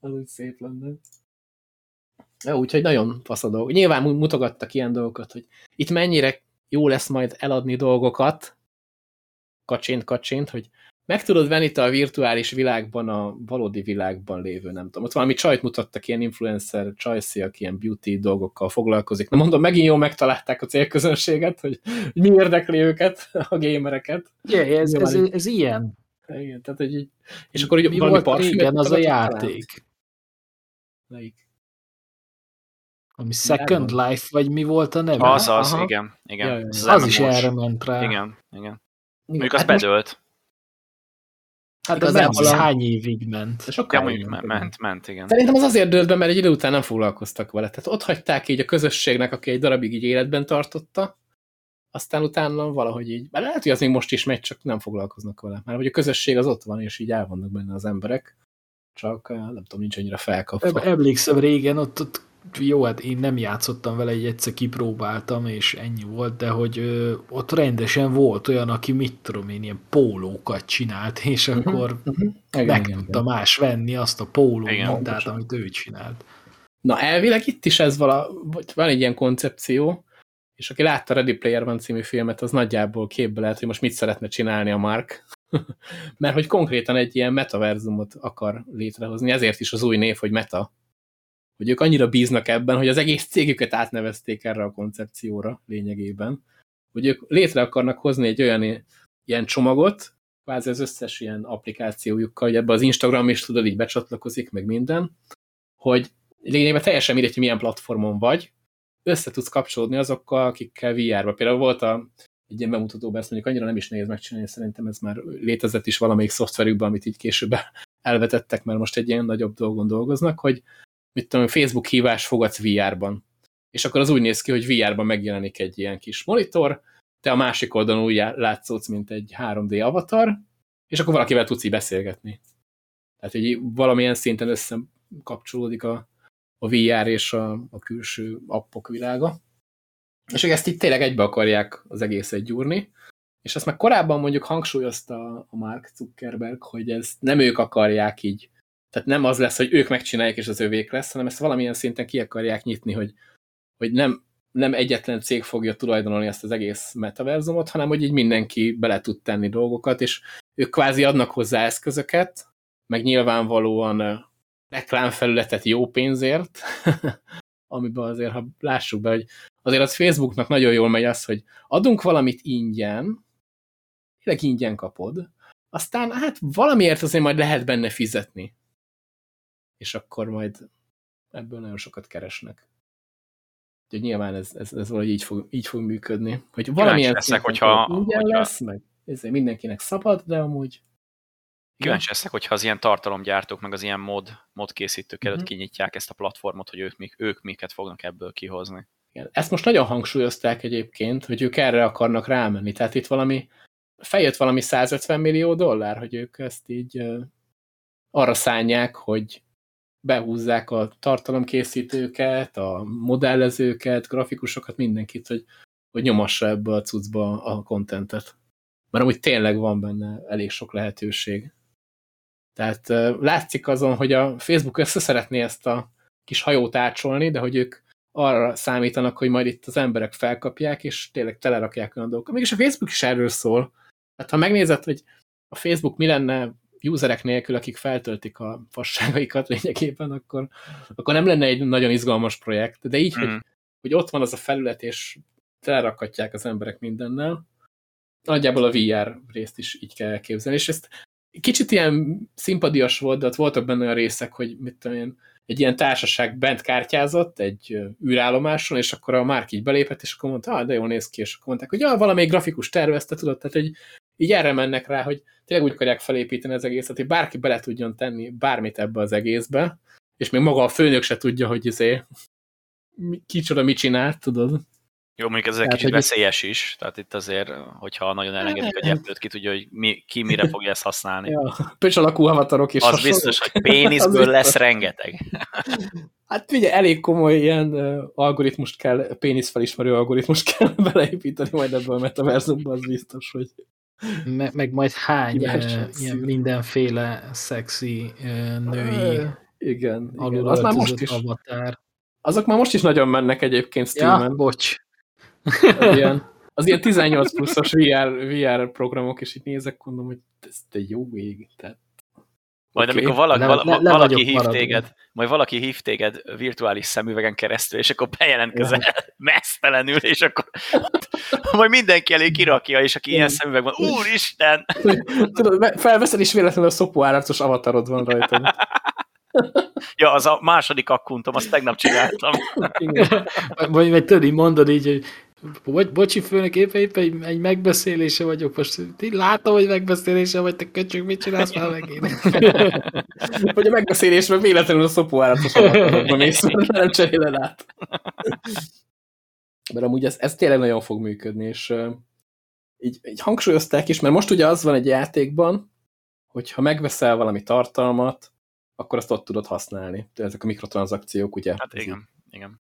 az úgy szép lenne. Ja, úgyhogy nagyon fasz a dolog. Nyilván mutogattak ilyen dolgokat, hogy itt mennyire jó lesz majd eladni dolgokat, kacsint, kacsint, hogy meg tudod venni te a virtuális világban a valódi világban lévő, nem tudom. Ott valami csajt mutattak, ilyen influencer csajszi, aki ilyen beauty dolgokkal foglalkozik. Na mondom, megint jól megtalálták a célközönséget, hogy, hogy mi érdekli őket, a gamereket. Yeah, ez, ez, ez, ez ilyen. Igen, tehát, hogy így, és akkor így mi valami volt régen az a játék? Melyik? Ami Second Life, vagy mi volt a neve? Az, az, Aha. igen. igen. Ja, Az, az is erre ment rá. Igen, igen. Mondjuk az hát bedőlt. Hát az nem az hány évig ment. Sokkal ja, mondjuk ment, ment, ment, igen. Szerintem az azért dőlt be, mert egy idő után nem foglalkoztak vele. Tehát ott hagyták így a közösségnek, aki egy darabig így életben tartotta, aztán utána valahogy így, mert lehet, hogy az még most is megy, csak nem foglalkoznak vele. Mert hogy a közösség az ott van, és így el vannak benne az emberek, csak nem tudom, nincs annyira felkapva. Emlékszem régen, ott, ott jó, hát én nem játszottam vele, egy egyszer kipróbáltam, és ennyi volt, de hogy ö, ott rendesen volt olyan, aki mit tudom én, ilyen pólókat csinált, és uh-huh, akkor uh-huh. meg igen, tudta igen. más venni azt a póló igen, mintát, amit ő csinált. Na elvileg itt is ez vala, van egy ilyen koncepció, és aki látta Ready Player One című filmet, az nagyjából képbe lehet, hogy most mit szeretne csinálni a Mark. Mert hogy konkrétan egy ilyen metaverzumot akar létrehozni, ezért is az új név, hogy meta. Hogy ők annyira bíznak ebben, hogy az egész cégüket átnevezték erre a koncepcióra lényegében. Hogy ők létre akarnak hozni egy olyan ilyen csomagot, kvázi az összes ilyen applikációjukkal, hogy ebbe az Instagram is tudod, így becsatlakozik, meg minden, hogy lényegében teljesen mindegy, hogy milyen platformon vagy, össze tudsz kapcsolódni azokkal, akikkel VR-ba. Például volt a, egy ilyen bemutatóban, ezt mondjuk annyira nem is nehéz megcsinálni, szerintem ez már létezett is valamelyik szoftverükben, amit így később elvetettek, mert most egy ilyen nagyobb dolgon dolgoznak, hogy mit tudom, Facebook hívás fogadsz VR-ban. És akkor az úgy néz ki, hogy VR-ban megjelenik egy ilyen kis monitor, te a másik oldalon úgy látszódsz, mint egy 3D avatar, és akkor valakivel tudsz így beszélgetni. Tehát, hogy valamilyen szinten összekapcsolódik a, a VR és a, a külső appok világa. És hogy ezt itt tényleg egybe akarják az egészet gyúrni, és azt már korábban mondjuk hangsúlyozta a Mark Zuckerberg, hogy ezt nem ők akarják így, tehát nem az lesz, hogy ők megcsinálják és az övék lesz, hanem ezt valamilyen szinten ki akarják nyitni, hogy, hogy nem, nem egyetlen cég fogja tulajdonolni ezt az egész metaverzumot, hanem hogy így mindenki bele tud tenni dolgokat, és ők kvázi adnak hozzá eszközöket, meg nyilvánvalóan reklámfelületet jó pénzért, amiben azért, ha lássuk be, hogy azért az Facebooknak nagyon jól megy az, hogy adunk valamit ingyen, tényleg ingyen kapod, aztán hát valamiért azért majd lehet benne fizetni. És akkor majd ebből nagyon sokat keresnek. Úgyhogy nyilván ez, ez, ez valahogy így fog, így fog működni. Hogy valamilyen leszek, hogyha, ingyen hogyha... lesz, meg ezért mindenkinek szabad, de amúgy Kíváncsi leszek, hogyha az ilyen tartalomgyártók, meg az ilyen mod, mod készítők előtt uh-huh. kinyitják ezt a platformot, hogy ők, ők miket fognak ebből kihozni. Igen. Ezt most nagyon hangsúlyozták egyébként, hogy ők erre akarnak rámenni. Tehát itt valami, feljött valami 150 millió dollár, hogy ők ezt így uh, arra szánják, hogy behúzzák a tartalomkészítőket, a modellezőket, grafikusokat, mindenkit, hogy, hogy nyomassa ebbe a cuccba a kontentet. Mert amúgy tényleg van benne elég sok lehetőség. Tehát látszik azon, hogy a Facebook össze szeretné ezt a kis hajót ácsolni, de hogy ők arra számítanak, hogy majd itt az emberek felkapják, és tényleg telerakják olyan dolgokat. Mégis a Facebook is erről szól. Hát ha megnézed, hogy a Facebook mi lenne userek nélkül, akik feltöltik a fasságaikat lényegében, akkor, akkor nem lenne egy nagyon izgalmas projekt. De így, mm. hogy, mhm. hogy ott van az a felület, és telerakhatják az emberek mindennel, nagyjából a VR részt is így kell elképzelni, és ezt kicsit ilyen szimpadias volt, de ott voltak benne olyan részek, hogy mit tudom én, egy ilyen társaság bent kártyázott egy űrállomáson, és akkor a Márk így belépett, és akkor mondta, ah, de jól néz ki, és akkor mondták, hogy ja, valamelyik grafikus tervezte, tudod, tehát egy, így erre mennek rá, hogy tényleg úgy akarják felépíteni az egészet, hogy bárki bele tudjon tenni bármit ebbe az egészbe, és még maga a főnök se tudja, hogy izé, kicsoda mit csinált, tudod. Jó, mondjuk ez egy kicsit veszélyes is, tehát itt azért, hogyha nagyon elengedik a gyertőt, ki tudja, hogy mi, ki mire fogja ezt használni. Ja, pöcs alakú avatarok is. Az hasonló. biztos, hogy péniszből lesz rengeteg. Hát figyelj, elég komoly ilyen uh, algoritmust kell, pénisz felismerő algoritmust kell beleépíteni majd ebből a metaverzumban, az biztos, hogy Me, meg majd hány ilyen mindenféle szexi női igen, igen. Az már most is. Avatar. Azok már most is nagyon mennek egyébként streamen. Ja, bocs. Az ilyen, az ilyen 18 pluszos VR, VR programok, és itt nézek, mondom, hogy ez egy jó vég. Tehát majd okay. amikor valaki, le, le, le valaki hív maradni. téged, majd valaki hív téged virtuális szemüvegen keresztül, és akkor bejelentkezel ja. mesztelenül, és akkor majd mindenki elé kirakja, és aki ilyen szemüveg van, úristen! Tudod, felveszed, és véletlenül a szopó állatos avatarod van rajta. ja, az a második akkuntom, azt tegnap csináltam. vagy, vagy tudod, mondod így, hogy Bocs, bocsi főnök, éppen, éppen egy, egy megbeszélése vagyok most. Ti látom, hogy megbeszélése vagy, te köcsög, mit csinálsz már megint? Vagy a megbeszélésben véletlenül a szopó állatos mész, nem cseréled át. mert amúgy ez, ez tényleg nagyon fog működni, és uh, így, így hangsúlyozták is, mert most ugye az van egy játékban, hogy ha megveszel valami tartalmat, akkor azt ott tudod használni. Ezek a mikrotranszakciók, ugye? Hát igen, igen.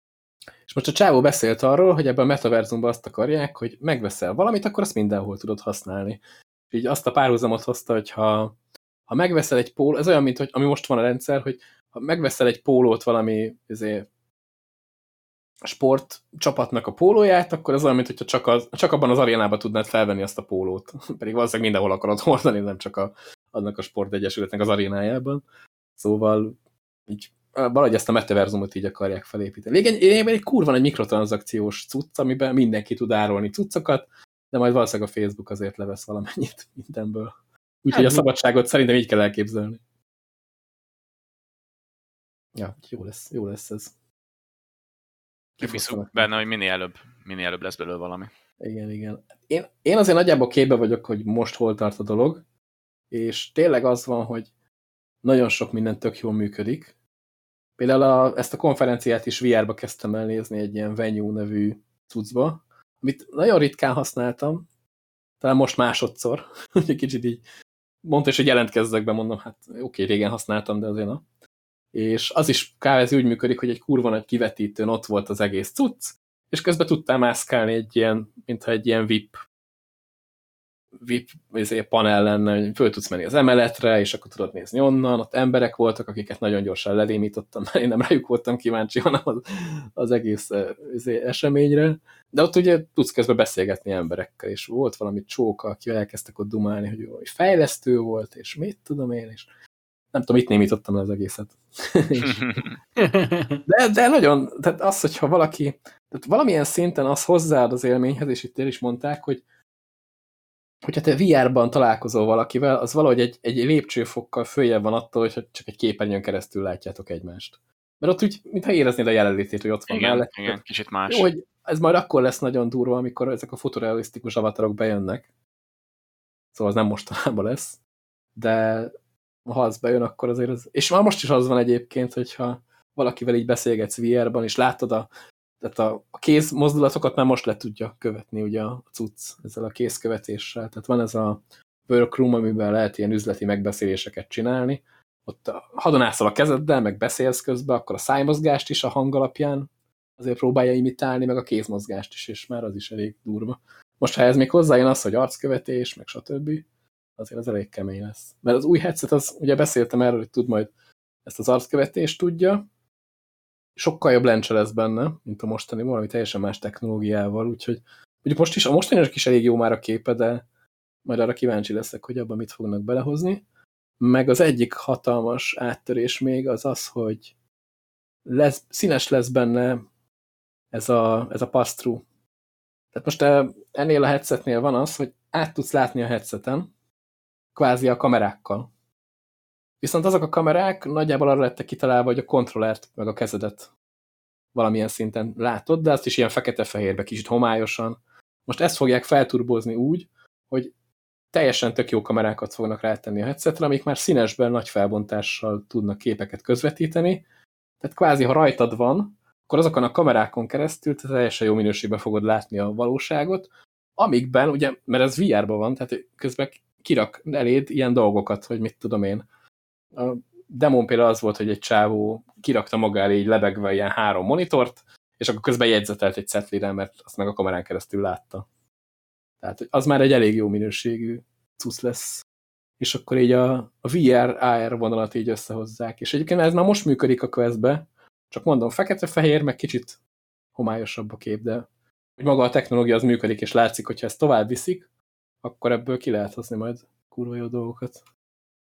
És most a csávó beszélt arról, hogy ebben a metaverzumban azt akarják, hogy megveszel valamit, akkor azt mindenhol tudod használni. Így azt a párhuzamot hozta, hogy ha, ha megveszel egy pólót, ez olyan, mint hogy ami most van a rendszer, hogy ha megveszel egy pólót valami azért, sport csapatnak a pólóját, akkor ez olyan, mint hogyha csak, az, csak abban az arénában tudnád felvenni azt a pólót. Pedig valószínűleg mindenhol akarod hordani, nem csak a, annak a sportegyesületnek az arénájában. Szóval így valahogy ezt a metaverzumot így akarják felépíteni. Lényegében egy, egy kurva egy mikrotranszakciós cucc, amiben mindenki tud árulni cuccokat, de majd valószínűleg a Facebook azért levesz valamennyit mindenből. Úgyhogy hát, a szabadságot szerintem így kell elképzelni. Ja, jó lesz, jó lesz ez. Kifiszunk benne, hogy minél előbb, minél előbb lesz belőle valami. Igen, igen. Én, én azért nagyjából képbe vagyok, hogy most hol tart a dolog, és tényleg az van, hogy nagyon sok minden tök jól működik. Például a, ezt a konferenciát is VR-ba kezdtem el nézni egy ilyen Venue nevű cuccba, amit nagyon ritkán használtam, talán most másodszor, egy kicsit így mondta is, hogy jelentkezzek be, mondom, hát oké, okay, régen használtam, de azért na. És az is kávézi úgy működik, hogy egy kurva nagy kivetítőn ott volt az egész cucc, és közben tudtál mászkálni egy ilyen, mintha egy ilyen VIP VIP izé, panel lenne, hogy föl tudsz menni az emeletre, és akkor tudod nézni onnan, ott emberek voltak, akiket nagyon gyorsan lelémítottam, mert én nem rájuk voltam kíváncsi, hanem az, az egész izé, eseményre. De ott ugye tudsz közben beszélgetni emberekkel, és volt valami csóka, aki elkezdtek ott dumálni, hogy, hogy fejlesztő volt, és mit tudom én, és nem tudom, itt némítottam le az egészet. de, de nagyon, tehát az, hogyha valaki, tehát valamilyen szinten az hozzáad az élményhez, és itt el is mondták, hogy hogyha te VR-ban találkozol valakivel, az valahogy egy, egy lépcsőfokkal följebb van attól, hogy csak egy képernyőn keresztül látjátok egymást. Mert ott úgy, mintha éreznéd a jelenlétét, hogy ott van igen, mellett. Igen, kicsit más. Jó, hogy ez majd akkor lesz nagyon durva, amikor ezek a fotorealisztikus avatarok bejönnek. Szóval az nem mostanában lesz. De ha az bejön, akkor azért az... És már most is az van egyébként, hogyha valakivel így beszélgetsz VR-ban, és látod a tehát a, a kéz mozdulatokat már most le tudja követni ugye a cucc ezzel a kézkövetéssel. Tehát van ez a workroom, amiben lehet ilyen üzleti megbeszéléseket csinálni. Ott hadonászol a kezeddel, meg beszélsz közben, akkor a szájmozgást is a hang alapján azért próbálja imitálni, meg a kézmozgást is, és már az is elég durva. Most, ha ez még hozzájön az, hogy arckövetés, meg stb., azért az elég kemény lesz. Mert az új headset, az ugye beszéltem erről, hogy tud majd ezt az arckövetést tudja, sokkal jobb lencse lesz benne, mint a mostani, valami teljesen más technológiával, úgyhogy ugye most is, a mostani is elég jó már a képe, de majd arra kíváncsi leszek, hogy abban mit fognak belehozni. Meg az egyik hatalmas áttörés még az az, hogy lesz, színes lesz benne ez a, ez a pass-through. Tehát most ennél a headsetnél van az, hogy át tudsz látni a headseten, kvázi a kamerákkal. Viszont azok a kamerák nagyjából arra lettek kitalálva, hogy a kontrollert meg a kezedet valamilyen szinten látod, de azt is ilyen fekete-fehérbe, kicsit homályosan. Most ezt fogják felturbozni úgy, hogy teljesen tök jó kamerákat fognak rátenni a headsetre, amik már színesben nagy felbontással tudnak képeket közvetíteni. Tehát kvázi, ha rajtad van, akkor azokon a kamerákon keresztül te teljesen jó minőségben fogod látni a valóságot, amikben, ugye, mert ez VR-ban van, tehát közben kirak eléd ilyen dolgokat, hogy mit tudom én, a demon például az volt, hogy egy csávó kirakta magára így lebegve ilyen három monitort, és akkor közben jegyzetelt egy szetlire, mert azt meg a kamerán keresztül látta. Tehát az már egy elég jó minőségű cusz lesz. És akkor így a, a VR, AR vonalat így összehozzák. És egyébként ez már most működik a questbe, csak mondom, fekete-fehér, meg kicsit homályosabb a kép, de hogy maga a technológia az működik, és látszik, hogyha ezt tovább viszik, akkor ebből ki lehet hozni majd kurva jó dolgokat.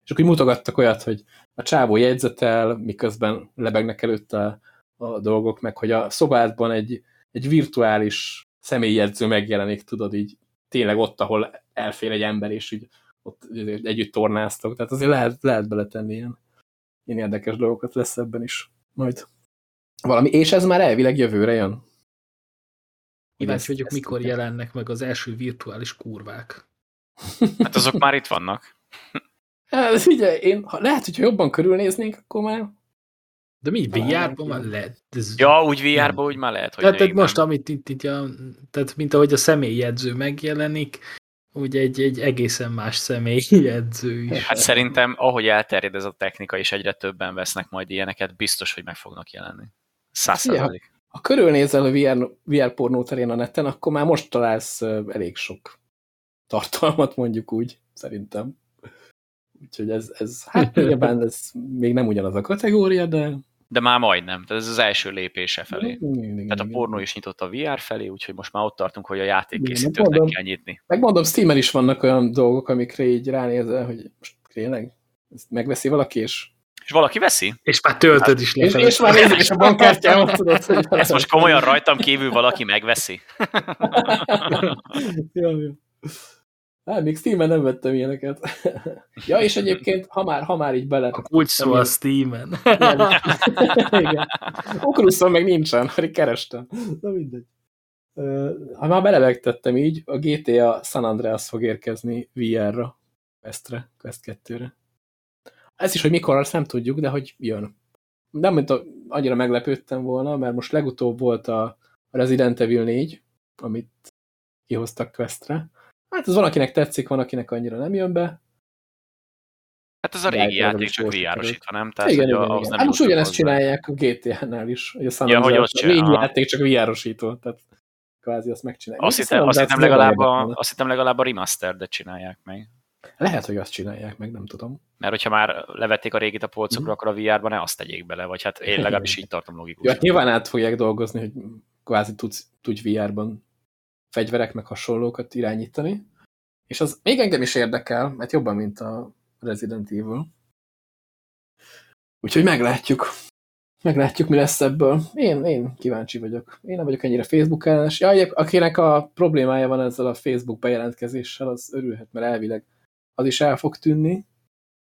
És akkor mutogattak olyat, hogy a csávó jegyzetel, miközben lebegnek előtte a, a dolgok, meg hogy a szobádban egy, egy virtuális személyjegyző megjelenik, tudod, így tényleg ott, ahol elfér egy ember, és így ott együtt tornáztok. Tehát azért lehet, lehet beletenni ilyen, ilyen érdekes dolgokat lesz ebben is majd. Valami, és ez már elvileg jövőre jön. Kíváncsi vagyok, mikor jelennek meg az első virtuális kurvák. Hát azok már itt vannak. Hát, ugye, én, ha, lehet, hogyha jobban körülnéznénk, akkor már De mi, VR-ban már lehet? Ez Ja, úgy VR-ban úgy már lehet, hogy tehát, tehát most, amit itt, itt a, tehát mint ahogy a személyjegyző megjelenik, úgy egy, egy egészen más személyjegyző is. Hát szerintem, ahogy elterjed ez a technika, és egyre többen vesznek majd ilyeneket, biztos, hogy meg fognak jelenni. Száz Figyelj, százalék. Ha körülnézel a VR, VR pornó terén a neten, akkor már most találsz elég sok tartalmat, mondjuk úgy, szerintem. Úgyhogy ez, ez hát nyilván ez még nem ugyanaz a kategória, de... De már majdnem. Tehát ez az első lépése felé. Igen, igen, Tehát a igen. pornó is nyitott a VR felé, úgyhogy most már ott tartunk, hogy a Igen, játékkészítőknek mondom. kell nyitni. Megmondom, Steam-en is vannak olyan dolgok, amikre így ránézel, hogy most tényleg ezt megveszi valaki, és, És valaki veszi? És már töltöd is és, lefelé. és már nézzük is a bankkártyámat, tudod, hogy... Ezt most komolyan rajtam kívül valaki megveszi? ja, ja. Hát, még Steam-en nem vettem ilyeneket. ja, és egyébként, ha már, ha már így bele... Úgy szól a Steam-en. Igen. Meg nincsen, pedig kerestem. Na mindegy. Ha már belevegtettem így, a GTA San Andreas fog érkezni VR-ra, Questre, Quest 2-re. Ez is, hogy mikor, azt nem tudjuk, de hogy jön. Nem, mint a, annyira meglepődtem volna, mert most legutóbb volt a Resident Evil 4, amit kihoztak Questre. Hát ez van, akinek tetszik, van, akinek annyira nem jön be. Hát ez a régi általában játék csak VR-osítva, nem? Tehát, igen, igen, igen. nem Hát most ugyanezt hozzá. csinálják a GTA-nál is, hogy a San Ja, hogy ott a régi aha. játék csak VR-osító, tehát kvázi azt megcsinálják. Azt hittem, azt, hittem legalább a, azt hittem legalább a remastered csinálják meg. Lehet, hogy azt csinálják meg, nem tudom. Mert hogyha már levették a régit a polcokra, Mhm. akkor a VR-ba ne azt tegyék bele, vagy hát én legalábbis így tartom logikus. Jó, hát nyilván át fogják dolgozni, hogy kvázi tudsz, tudj VR-ban fegyverek meg hasonlókat irányítani. És az még engem is érdekel, mert jobban, mint a Resident Evil. Úgyhogy meglátjuk. Meglátjuk, mi lesz ebből. Én, én kíváncsi vagyok. Én nem vagyok ennyire Facebook ellenes. Ja, egyéb- akinek a problémája van ezzel a Facebook bejelentkezéssel, az örülhet, mert elvileg az is el fog tűnni.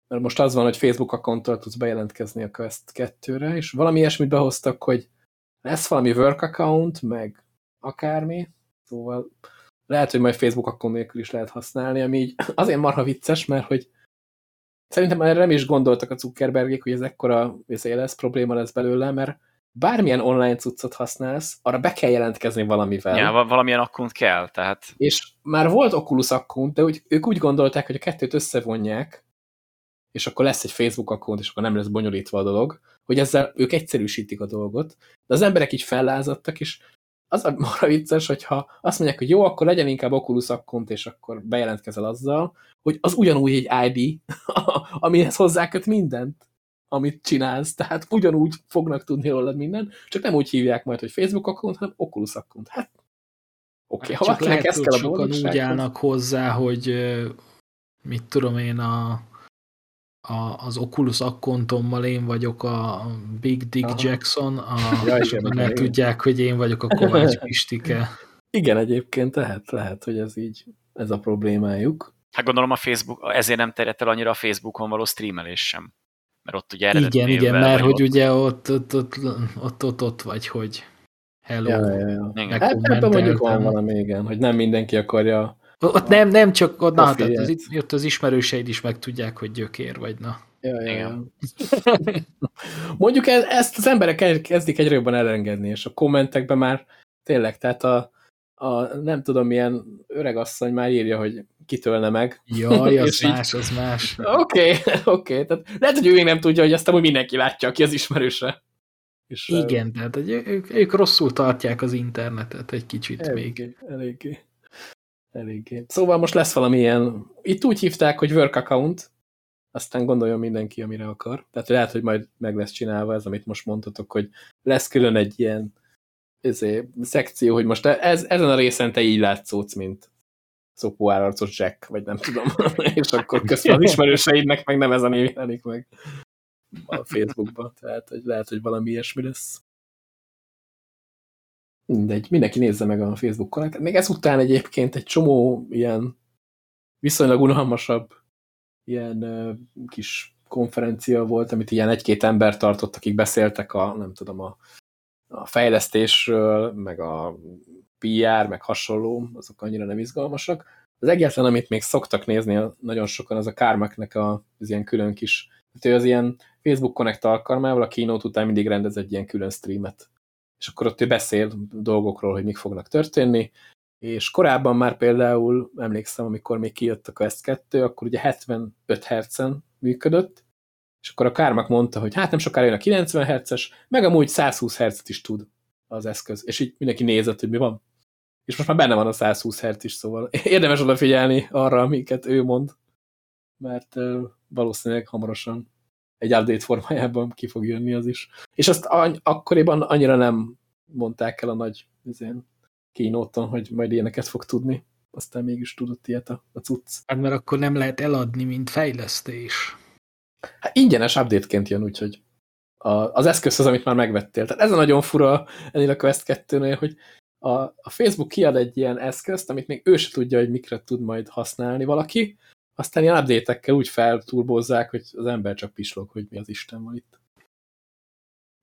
Mert most az van, hogy Facebook akkonttal tudsz bejelentkezni a Quest 2-re, és valami ilyesmit behoztak, hogy lesz valami work account, meg akármi. Szóval lehet, hogy majd Facebook akkont nélkül is lehet használni, ami így azért marha vicces, mert hogy szerintem erre nem is gondoltak a Zuckerbergék, hogy ez ekkora veszély lesz, probléma lesz belőle, mert bármilyen online cuccot használsz, arra be kell jelentkezni valamivel. Ja, val- valamilyen akkont kell, tehát És már volt Oculus account, de úgy, ők úgy gondolták, hogy a kettőt összevonják, és akkor lesz egy Facebook account, és akkor nem lesz bonyolítva a dolog, hogy ezzel ők egyszerűsítik a dolgot. De az emberek így fellázadtak, és az a marha vicces, hogyha azt mondják, hogy jó, akkor legyen inkább Oculus account, és akkor bejelentkezel azzal, hogy az ugyanúgy egy ID, amihez hozzáköt mindent, amit csinálsz. Tehát ugyanúgy fognak tudni rólad mindent, csak nem úgy hívják majd, hogy Facebook account, hanem Oculus account. Hát oké, okay, ha Csak valakinek ez kell a sokan úgy boldogsághoz. állnak hozzá, hogy mit tudom én, a, a, az Oculus akkontommal én vagyok a Big Dick Aha. Jackson, a, Ja, és igen, ne tudják, hogy én vagyok a Kovács Pistike. Igen, egyébként lehet, lehet, hogy ez így, ez a problémájuk. hát gondolom a Facebook, ezért nem terjedt el annyira a Facebookon való streamelés sem. Mert ott ugye Igen, igen, mert hogy ott. ugye ott ott, ott, ott, ott, ott vagy, hogy hello. Ja, ja, ja. Igen. Hát ebben mondjuk van valami, igen, hogy nem mindenki akarja. Ott nem, nem csak, ott, na, tehát az, ott az ismerőseid is meg tudják, hogy gyökér vagy, na. Ja, ja, ja. Igen. Mondjuk ez, ezt az emberek kezdik egyre jobban elengedni, és a kommentekben már tényleg, tehát a, a nem tudom milyen öregasszony már írja, hogy kitölne meg. Jaj, az És így- más, az más. Oké, okay, oké, okay. tehát lehet, hogy ő még nem tudja, hogy azt amúgy mindenki látja, aki az ismerőse. És, Igen, tehát hogy ők, ők rosszul tartják az internetet egy kicsit még. Eléggé, eléggé. Szóval most lesz valami ilyen, itt úgy hívták, hogy work account, aztán gondoljon mindenki, amire akar. Tehát lehet, hogy majd meg lesz csinálva ez, amit most mondtatok, hogy lesz külön egy ilyen ezé, szekció, hogy most ez, ezen a részen te így látszódsz, mint szopóárarcos Jack, vagy nem tudom. És akkor közben az ismerőseidnek meg nem ez a név jelenik meg a Facebookban. Tehát hogy lehet, hogy valami ilyesmi lesz. Mindegy, mindenki nézze meg a Facebook konnektát. Még ezután egyébként egy csomó ilyen viszonylag unalmasabb ilyen kis konferencia volt, amit ilyen egy-két ember tartott, akik beszéltek a, nem tudom, a, a fejlesztésről, meg a PR, meg hasonló, azok annyira nem izgalmasak. Az egyetlen, amit még szoktak nézni nagyon sokan, az a Kármaknek a, az ilyen külön kis Hát ő az ilyen Facebook Connect alkalmával a keynote után mindig rendez egy ilyen külön streamet. És akkor ott ő beszél dolgokról, hogy mik fognak történni, és korábban már például, emlékszem, amikor még kijött a Quest 2, akkor ugye 75 Hz-en működött, és akkor a Kármak mondta, hogy hát nem sokára jön a 90 Hz-es, meg amúgy 120 Hz-et is tud az eszköz. És így mindenki nézett, hogy mi van. És most már benne van a 120 Hz is, szóval érdemes odafigyelni arra, amiket ő mond, mert valószínűleg hamarosan egy update formájában ki fog jönni az is. És azt akkoriban annyira nem mondták el a nagy üzén, kínóton, hogy majd ilyeneket fog tudni. Aztán mégis tudott ilyet a, a cucc. Hát mert akkor nem lehet eladni, mint fejlesztés. Hát ingyenes update-ként jön, úgyhogy a, az eszköz az, amit már megvettél. Tehát ez a nagyon fura ennél a Quest 2 hogy a, a Facebook kiad egy ilyen eszközt, amit még ő se tudja, hogy mikre tud majd használni valaki, aztán ilyen update úgy felturbozzák, hogy az ember csak pislog, hogy mi az Isten van itt.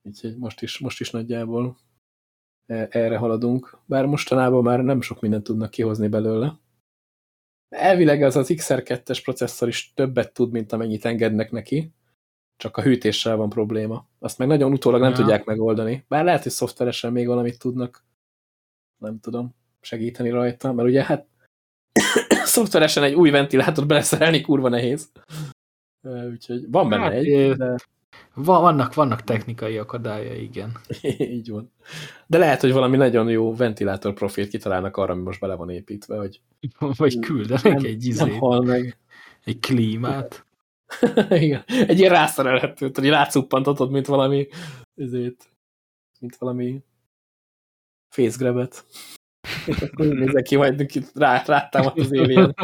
Úgyhogy most is, most is nagyjából e, erre haladunk. Bár mostanában már nem sok mindent tudnak kihozni belőle. Elvileg az az XR2-es processzor is többet tud, mint amennyit engednek neki, csak a hűtéssel van probléma. Azt meg nagyon utólag nem ja. tudják megoldani. Bár lehet, hogy szoftveresen még valamit tudnak, nem tudom, segíteni rajta, mert ugye hát szoftveresen egy új ventilátort beleszerelni kurva nehéz. Úgyhogy van benne hát, egy, de... Vannak, vannak technikai akadálya, igen. Így van. De lehet, hogy valami nagyon jó ventilátor profilt kitalálnak arra, ami most bele van építve, hogy... Vagy küldenek nem, egy izét. Nem hal meg. Egy klímát. igen. Egy ilyen rászerelhetőt, hogy rácuppantatod, mint valami ezért, mint valami facegrebet. Akkor úgy nézek ki, majd rá, rátámad az élén.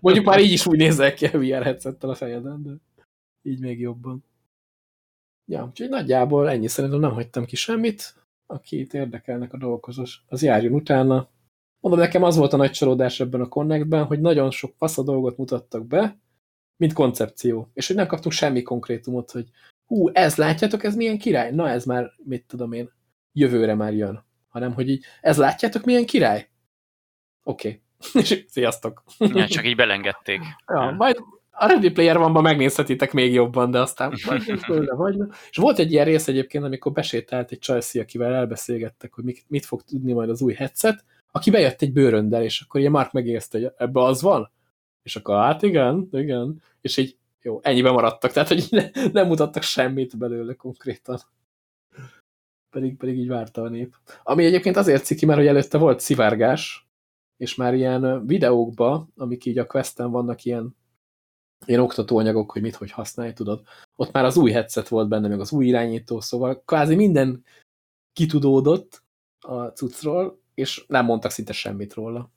Mondjuk már így is úgy nézek ki a VR headsettel a fejeden, de így még jobban. Ja, úgyhogy nagyjából ennyi szerintem nem hagytam ki semmit. Akit érdekelnek a dolgok, az, járjon utána. Mondom, nekem az volt a nagy csalódás ebben a Connectben, hogy nagyon sok fasz a dolgot mutattak be, mint koncepció. És hogy nem kaptunk semmi konkrétumot, hogy hú, ez látjátok, ez milyen király? Na ez már, mit tudom én, jövőre már jön. Hanem, hogy így, ez látjátok, milyen király? Oké. Okay. És sziasztok. Ja, csak így belengedték. Ja, majd a Ready Player van megnézhetitek még jobban, de aztán vagy, vagy. És volt egy ilyen rész egyébként, amikor besétált egy Chelsea, akivel elbeszélgettek, hogy mit, mit fog tudni majd az új headset, aki bejött egy bőröndel, és akkor ilyen Mark megérezte, hogy ebbe az van? És akkor hát igen, igen. És így jó, ennyibe maradtak, tehát hogy ne, nem mutattak semmit belőle konkrétan. Pedig, pedig így várta a nép. Ami egyébként azért ciki, mert hogy előtte volt szivárgás, és már ilyen videókba, amik így a Questen vannak ilyen, ilyen oktatóanyagok, hogy mit, hogy használj, tudod. Ott már az új headset volt benne, meg az új irányító, szóval kvázi minden kitudódott a cuccról, és nem mondtak szinte semmit róla.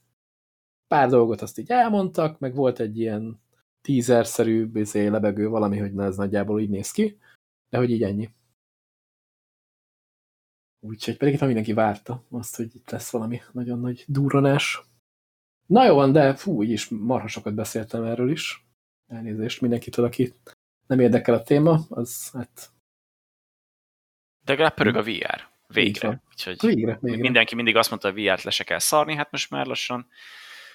Pár dolgot azt így elmondtak, meg volt egy ilyen teaser-szerű izé, lebegő valami, hogy na ez nagyjából így néz ki, de hogy így ennyi. Úgyhogy pedig itt mindenki várta azt, hogy itt lesz valami nagyon nagy durranás. Na jó van, de fú, így is marha sokat beszéltem erről is. Elnézést mindenkitől, aki nem érdekel a téma, az hát... De legalább pörög a VR. Végre. Úgyhogy végre, végre. Mindenki mindig azt mondta, hogy VR-t le se kell szarni, hát most már lassan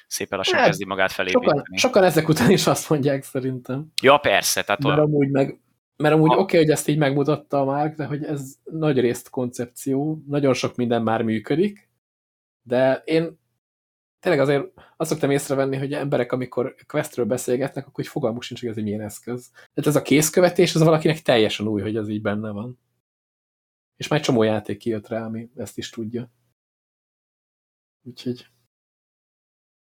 szépen lassan hát, kezdi magát felépíteni. Sokan, sokan ezek után is azt mondják szerintem. Ja, persze. Tehát mert amúgy, meg, mert amúgy oké, okay, hogy ezt így megmutatta a Mark, de hogy ez nagy részt koncepció, nagyon sok minden már működik, de én tényleg azért azt szoktam észrevenni, hogy emberek, amikor Questről beszélgetnek, akkor hogy fogalmuk sincs, hogy ez egy milyen eszköz. Tehát ez a készkövetés, az valakinek teljesen új, hogy az így benne van. És már egy csomó játék kijött rá, ami ezt is tudja. Úgyhogy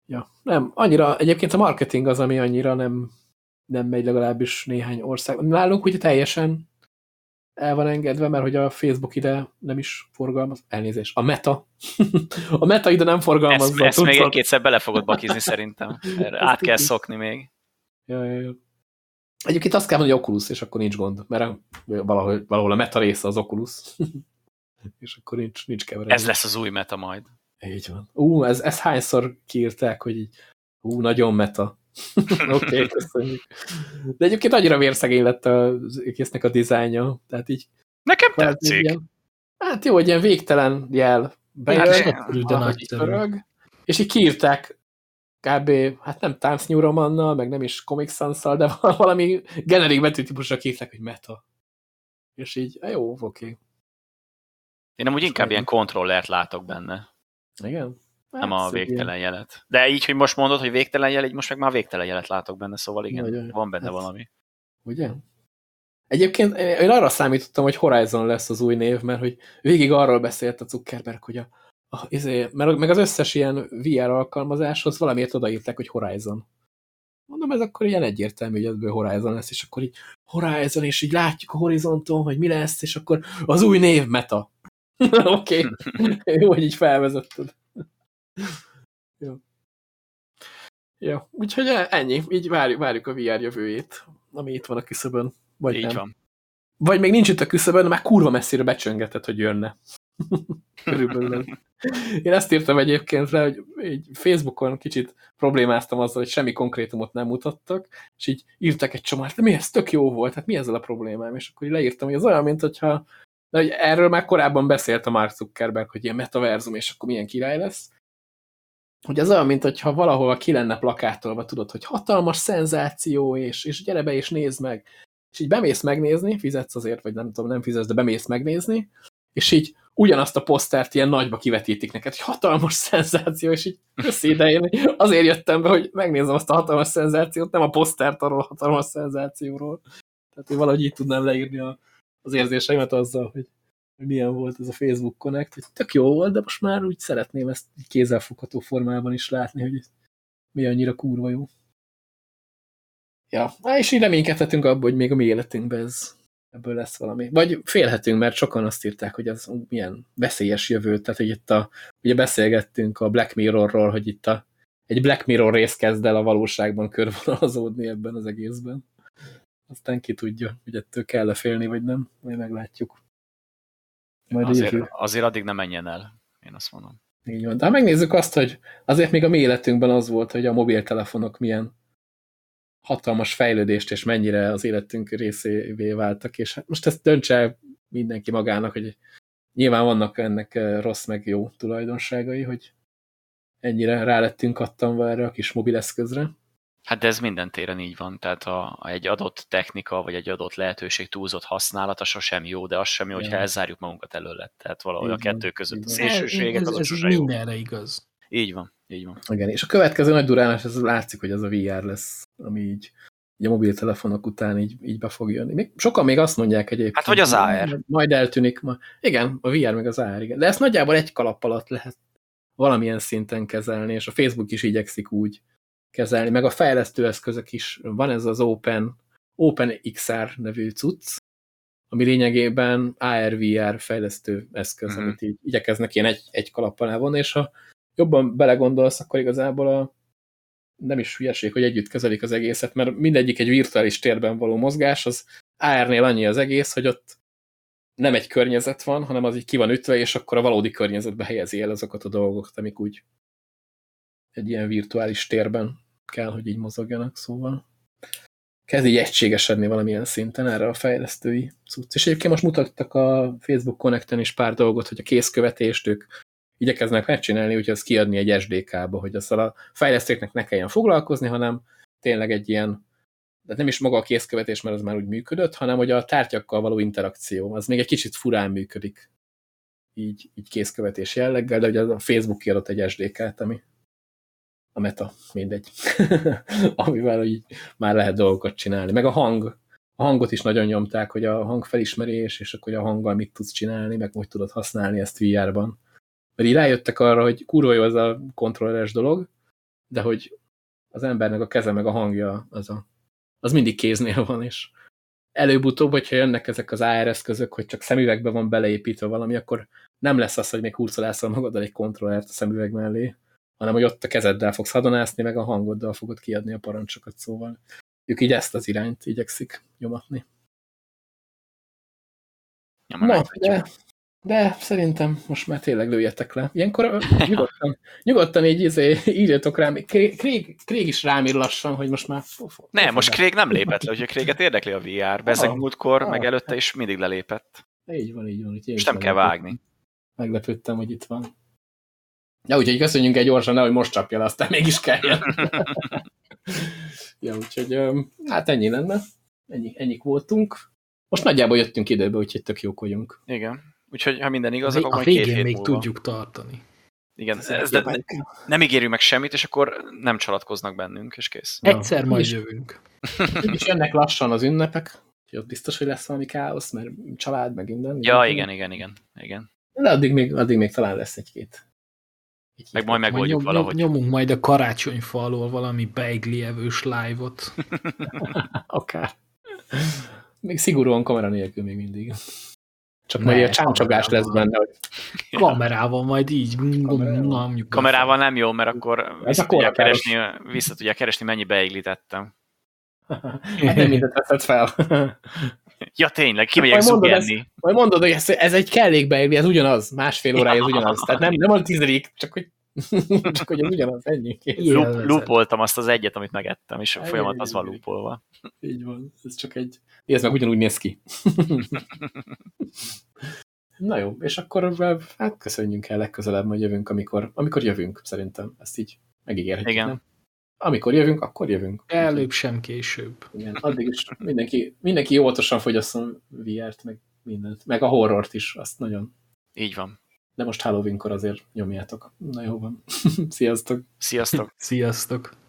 Ja, nem, annyira, egyébként a marketing az, ami annyira nem, nem megy legalábbis néhány ország. Nálunk ugye teljesen el van engedve, mert hogy a Facebook ide nem is forgalmaz. Elnézés, a Meta. a Meta ide nem forgalmazza. Ezt, ezt még egy-kétszer bele fogod bakizni szerintem. Erre át kell szokni még. Ja, ja, ja. Egyébként azt kell mondani, hogy Oculus, és akkor nincs gond, mert valahol, valahol a Meta része az Oculus. és akkor nincs, nincs keveredés. Ez lesz az új Meta majd. Így van. Ú, ez, ez hányszor kiírták, hogy így, ú, nagyon meta. Oké, okay, köszönjük. De egyébként annyira vérszegény lett az egésznek a dizájnja. Tehát így... Nekem tetszik. Ilyen, hát jó, hogy ilyen végtelen jel bejön, hát, pörög, és így kiírták kb. hát nem Times New Romannal, meg nem is Comic sans de valami generik betűtípusra készlek, hogy meta. És így, jó, oké. Okay. Én amúgy inkább ilyen kontrollert látok benne. Igen? Hát nem a végtelen ilyen. jelet. De így, hogy most mondod, hogy végtelen jel, így most meg már végtelen jelet látok benne, szóval igen, Nagyon. van benne hát, valami. Ugye? Egyébként én arra számítottam, hogy Horizon lesz az új név, mert hogy végig arról beszélt a Zuckerberg, hogy a, a, izé, mert meg az összes ilyen VR alkalmazáshoz valamiért odaírták, hogy Horizon. Mondom, ez akkor ilyen egyértelmű, hogy ebből Horizon lesz, és akkor így Horizon, és így látjuk a horizonton, hogy mi lesz, és akkor az új név Meta. Oké, okay. jó, hogy így felvezetted. Jó. Jó, úgyhogy ennyi, így várjuk, várjuk a VR jövőjét, ami itt van a küszöbön. Vagy így nem. van. Vagy még nincs itt a küszöbön, már kurva messzire becsöngetett, hogy jönne. Körülbelül. Én ezt írtam egyébként rá, hogy így Facebookon kicsit problémáztam azzal, hogy semmi konkrétumot nem mutattak, és így írtak egy csomót, de mi ez tök jó volt, hát mi ezzel a problémám? És akkor így leírtam, hogy az olyan, mint hogyha de hogy erről már korábban beszélt a Mark Zuckerberg, hogy ilyen metaverzum, és akkor milyen király lesz. Hogy ez olyan, mint hogyha valahol ki lenne plakátolva, tudod, hogy hatalmas szenzáció, és, és gyere be és nézd meg. És így bemész megnézni, fizetsz azért, vagy nem tudom, nem fizetsz, de bemész megnézni, és így ugyanazt a posztert ilyen nagyba kivetítik neked, hogy hatalmas szenzáció, és így köszi ide, én azért jöttem be, hogy megnézem azt a hatalmas szenzációt, nem a posztert arról a hatalmas szenzációról. Tehát én valahogy így tudnám leírni a, az érzéseimet azzal, hogy milyen volt ez a Facebook Connect, hogy tök jó volt, de most már úgy szeretném ezt kézzelfogható formában is látni, hogy mi annyira kurva jó. Ja, és így reménykedhetünk abban, hogy még a mi életünkben ez, ebből lesz valami. Vagy félhetünk, mert sokan azt írták, hogy az milyen veszélyes jövő, tehát hogy itt a, ugye beszélgettünk a Black Mirrorról, hogy itt a, egy Black Mirror rész kezd el a valóságban körvonalazódni ebben az egészben. Aztán ki tudja, hogy ettől kell -e vagy nem, majd meglátjuk. Majd azért, azért addig nem menjen el, én azt mondom. Így van. De ha megnézzük azt, hogy azért még a mi életünkben az volt, hogy a mobiltelefonok milyen hatalmas fejlődést, és mennyire az életünk részévé váltak, és hát most ezt döntse mindenki magának, hogy nyilván vannak ennek eh, rossz meg jó tulajdonságai, hogy ennyire rálettünk kattanva erre a kis mobileszközre. Hát de ez minden téren így van, tehát a, a egy adott technika, vagy egy adott lehetőség túlzott használata sosem jó, de az sem jó, hogyha elzárjuk magunkat előle. Tehát valahogy a kettő között a szélsőségek, az sosem jó. mindenre igaz. Így van, így van. Igen, és a következő nagy duránás, ez látszik, hogy az a VR lesz, ami így, így a mobiltelefonok után így, így be fog jönni. Még, sokan még azt mondják egyébként. Hát vagy az AR. Majd eltűnik. Ma. Igen, a VR meg az AR, igen. De ezt nagyjából egy kalap alatt lehet valamilyen szinten kezelni, és a Facebook is igyekszik úgy kezelni, meg a fejlesztő eszközök is. Van ez az Open, Open XR nevű cucc, ami lényegében AR-VR fejlesztő eszköz, mm -hmm. amit így igyekeznek ilyen egy, egy kalappal elvonni, és ha jobban belegondolsz, akkor igazából a, nem is hülyeség, hogy együtt kezelik az egészet, mert mindegyik egy virtuális térben való mozgás, az AR-nél annyi az egész, hogy ott nem egy környezet van, hanem az így ki van ütve, és akkor a valódi környezetbe helyezi el azokat a dolgokat, amik úgy egy ilyen virtuális térben kell, hogy így mozogjanak, szóval kezd így egységesedni valamilyen szinten erre a fejlesztői cucc. És egyébként most mutattak a Facebook Connect-en is pár dolgot, hogy a készkövetést ők igyekeznek megcsinálni, úgyhogy ezt kiadni egy SDK-ba, hogy azzal a fejlesztőknek ne kelljen foglalkozni, hanem tényleg egy ilyen, de nem is maga a készkövetés, mert az már úgy működött, hanem hogy a tárgyakkal való interakció, az még egy kicsit furán működik így, így készkövetés jelleggel, de ugye a Facebook kiadott egy SDK-t, ami a meta, mindegy, amivel így már lehet dolgokat csinálni. Meg a hang, a hangot is nagyon nyomták, hogy a hangfelismerés, és akkor a hanggal mit tudsz csinálni, meg hogy tudod használni ezt VR-ban. Mert így rájöttek arra, hogy kurva jó az a kontrolleres dolog, de hogy az embernek a keze meg a hangja az, a, az mindig kéznél van, és előbb-utóbb, hogyha jönnek ezek az AR eszközök, hogy csak szemüvegbe van beleépítve valami, akkor nem lesz az, hogy még hurcolászol magaddal egy kontrollert a szemüveg mellé, hanem hogy ott a kezeddel fogsz hadonászni, meg a hangoddal fogod kiadni a parancsokat, szóval ők így ezt az irányt igyekszik nyomatni. Na, de, de szerintem most már tényleg lőjetek le. Ilyenkor nyugodtan, nyugodtan így izé, írjatok rám. Craig, Craig is rám ír lassan, hogy most már... Nem, most Craig nem lépett le, hogy Craig-et érdekli a VR. Bezeg ah, múltkor, ah, meg előtte is mindig lelépett. Így van, így van. És nem kell vágni. Meglepődtem, hogy itt van. Ja, úgyhogy köszönjünk egy gyorsan, hogy most csapja le, aztán mégis kelljen. ja, úgyhogy hát ennyi lenne. Ennyi, ennyik voltunk. Most nagyjából jöttünk időbe, úgyhogy tök jók vagyunk. Igen. Úgyhogy ha minden igaz, akkor a végén két még múlva. tudjuk tartani. Igen, ez de, nem ígérjük meg semmit, és akkor nem csalatkoznak bennünk, és kész. Egyszer majd jövünk. És jönnek lassan az ünnepek, hogy ott biztos, hogy lesz valami káosz, mert család, meg minden. Ja, igen, igen, igen, igen. De addig még, addig még talán lesz egy-két. Egy meg majd megoldjuk nyom, valahogy. Nyomunk majd a karácsonyfa alól valami beigli evős live-ot. Akár. Még szigorúan kamera nélkül még mindig. Csak ne, majd ilyen csámcsogás lesz benne. Hogy... Kamerával majd így. Kamerával, kamerával nem jó, mert akkor vissza tudja, keresni, vissza tudja keresni, mennyi beiglítettem. hát nem mindent veszed fel. ja, tényleg, kimegyek zugenni. Majd mondod, hogy ez, ez egy kellékbeigli, ez ugyanaz, másfél órája ez ugyanaz. Tehát nem, nem a tizedik, csak hogy Csak hogy ugyanaz, ennyi. Lúpoltam azt az egyet, amit megettem, és a folyamat az van lúpolva. Így van, ez csak egy... Ez meg ugyanúgy néz ki. Na jó, és akkor hát köszönjünk el legközelebb, majd jövünk, amikor, amikor jövünk, szerintem. Ezt így megígérhetjük, Igen. nem? Amikor jövünk, akkor jövünk. Előbb sem később. Igen, addig is mindenki, mindenki óvatosan fogyasszon VR-t, meg mindent. Meg a horrort is, azt nagyon. Így van. De most Halloweenkor azért nyomjátok. Na jó van. Sziasztok! Sziasztok! Sziasztok!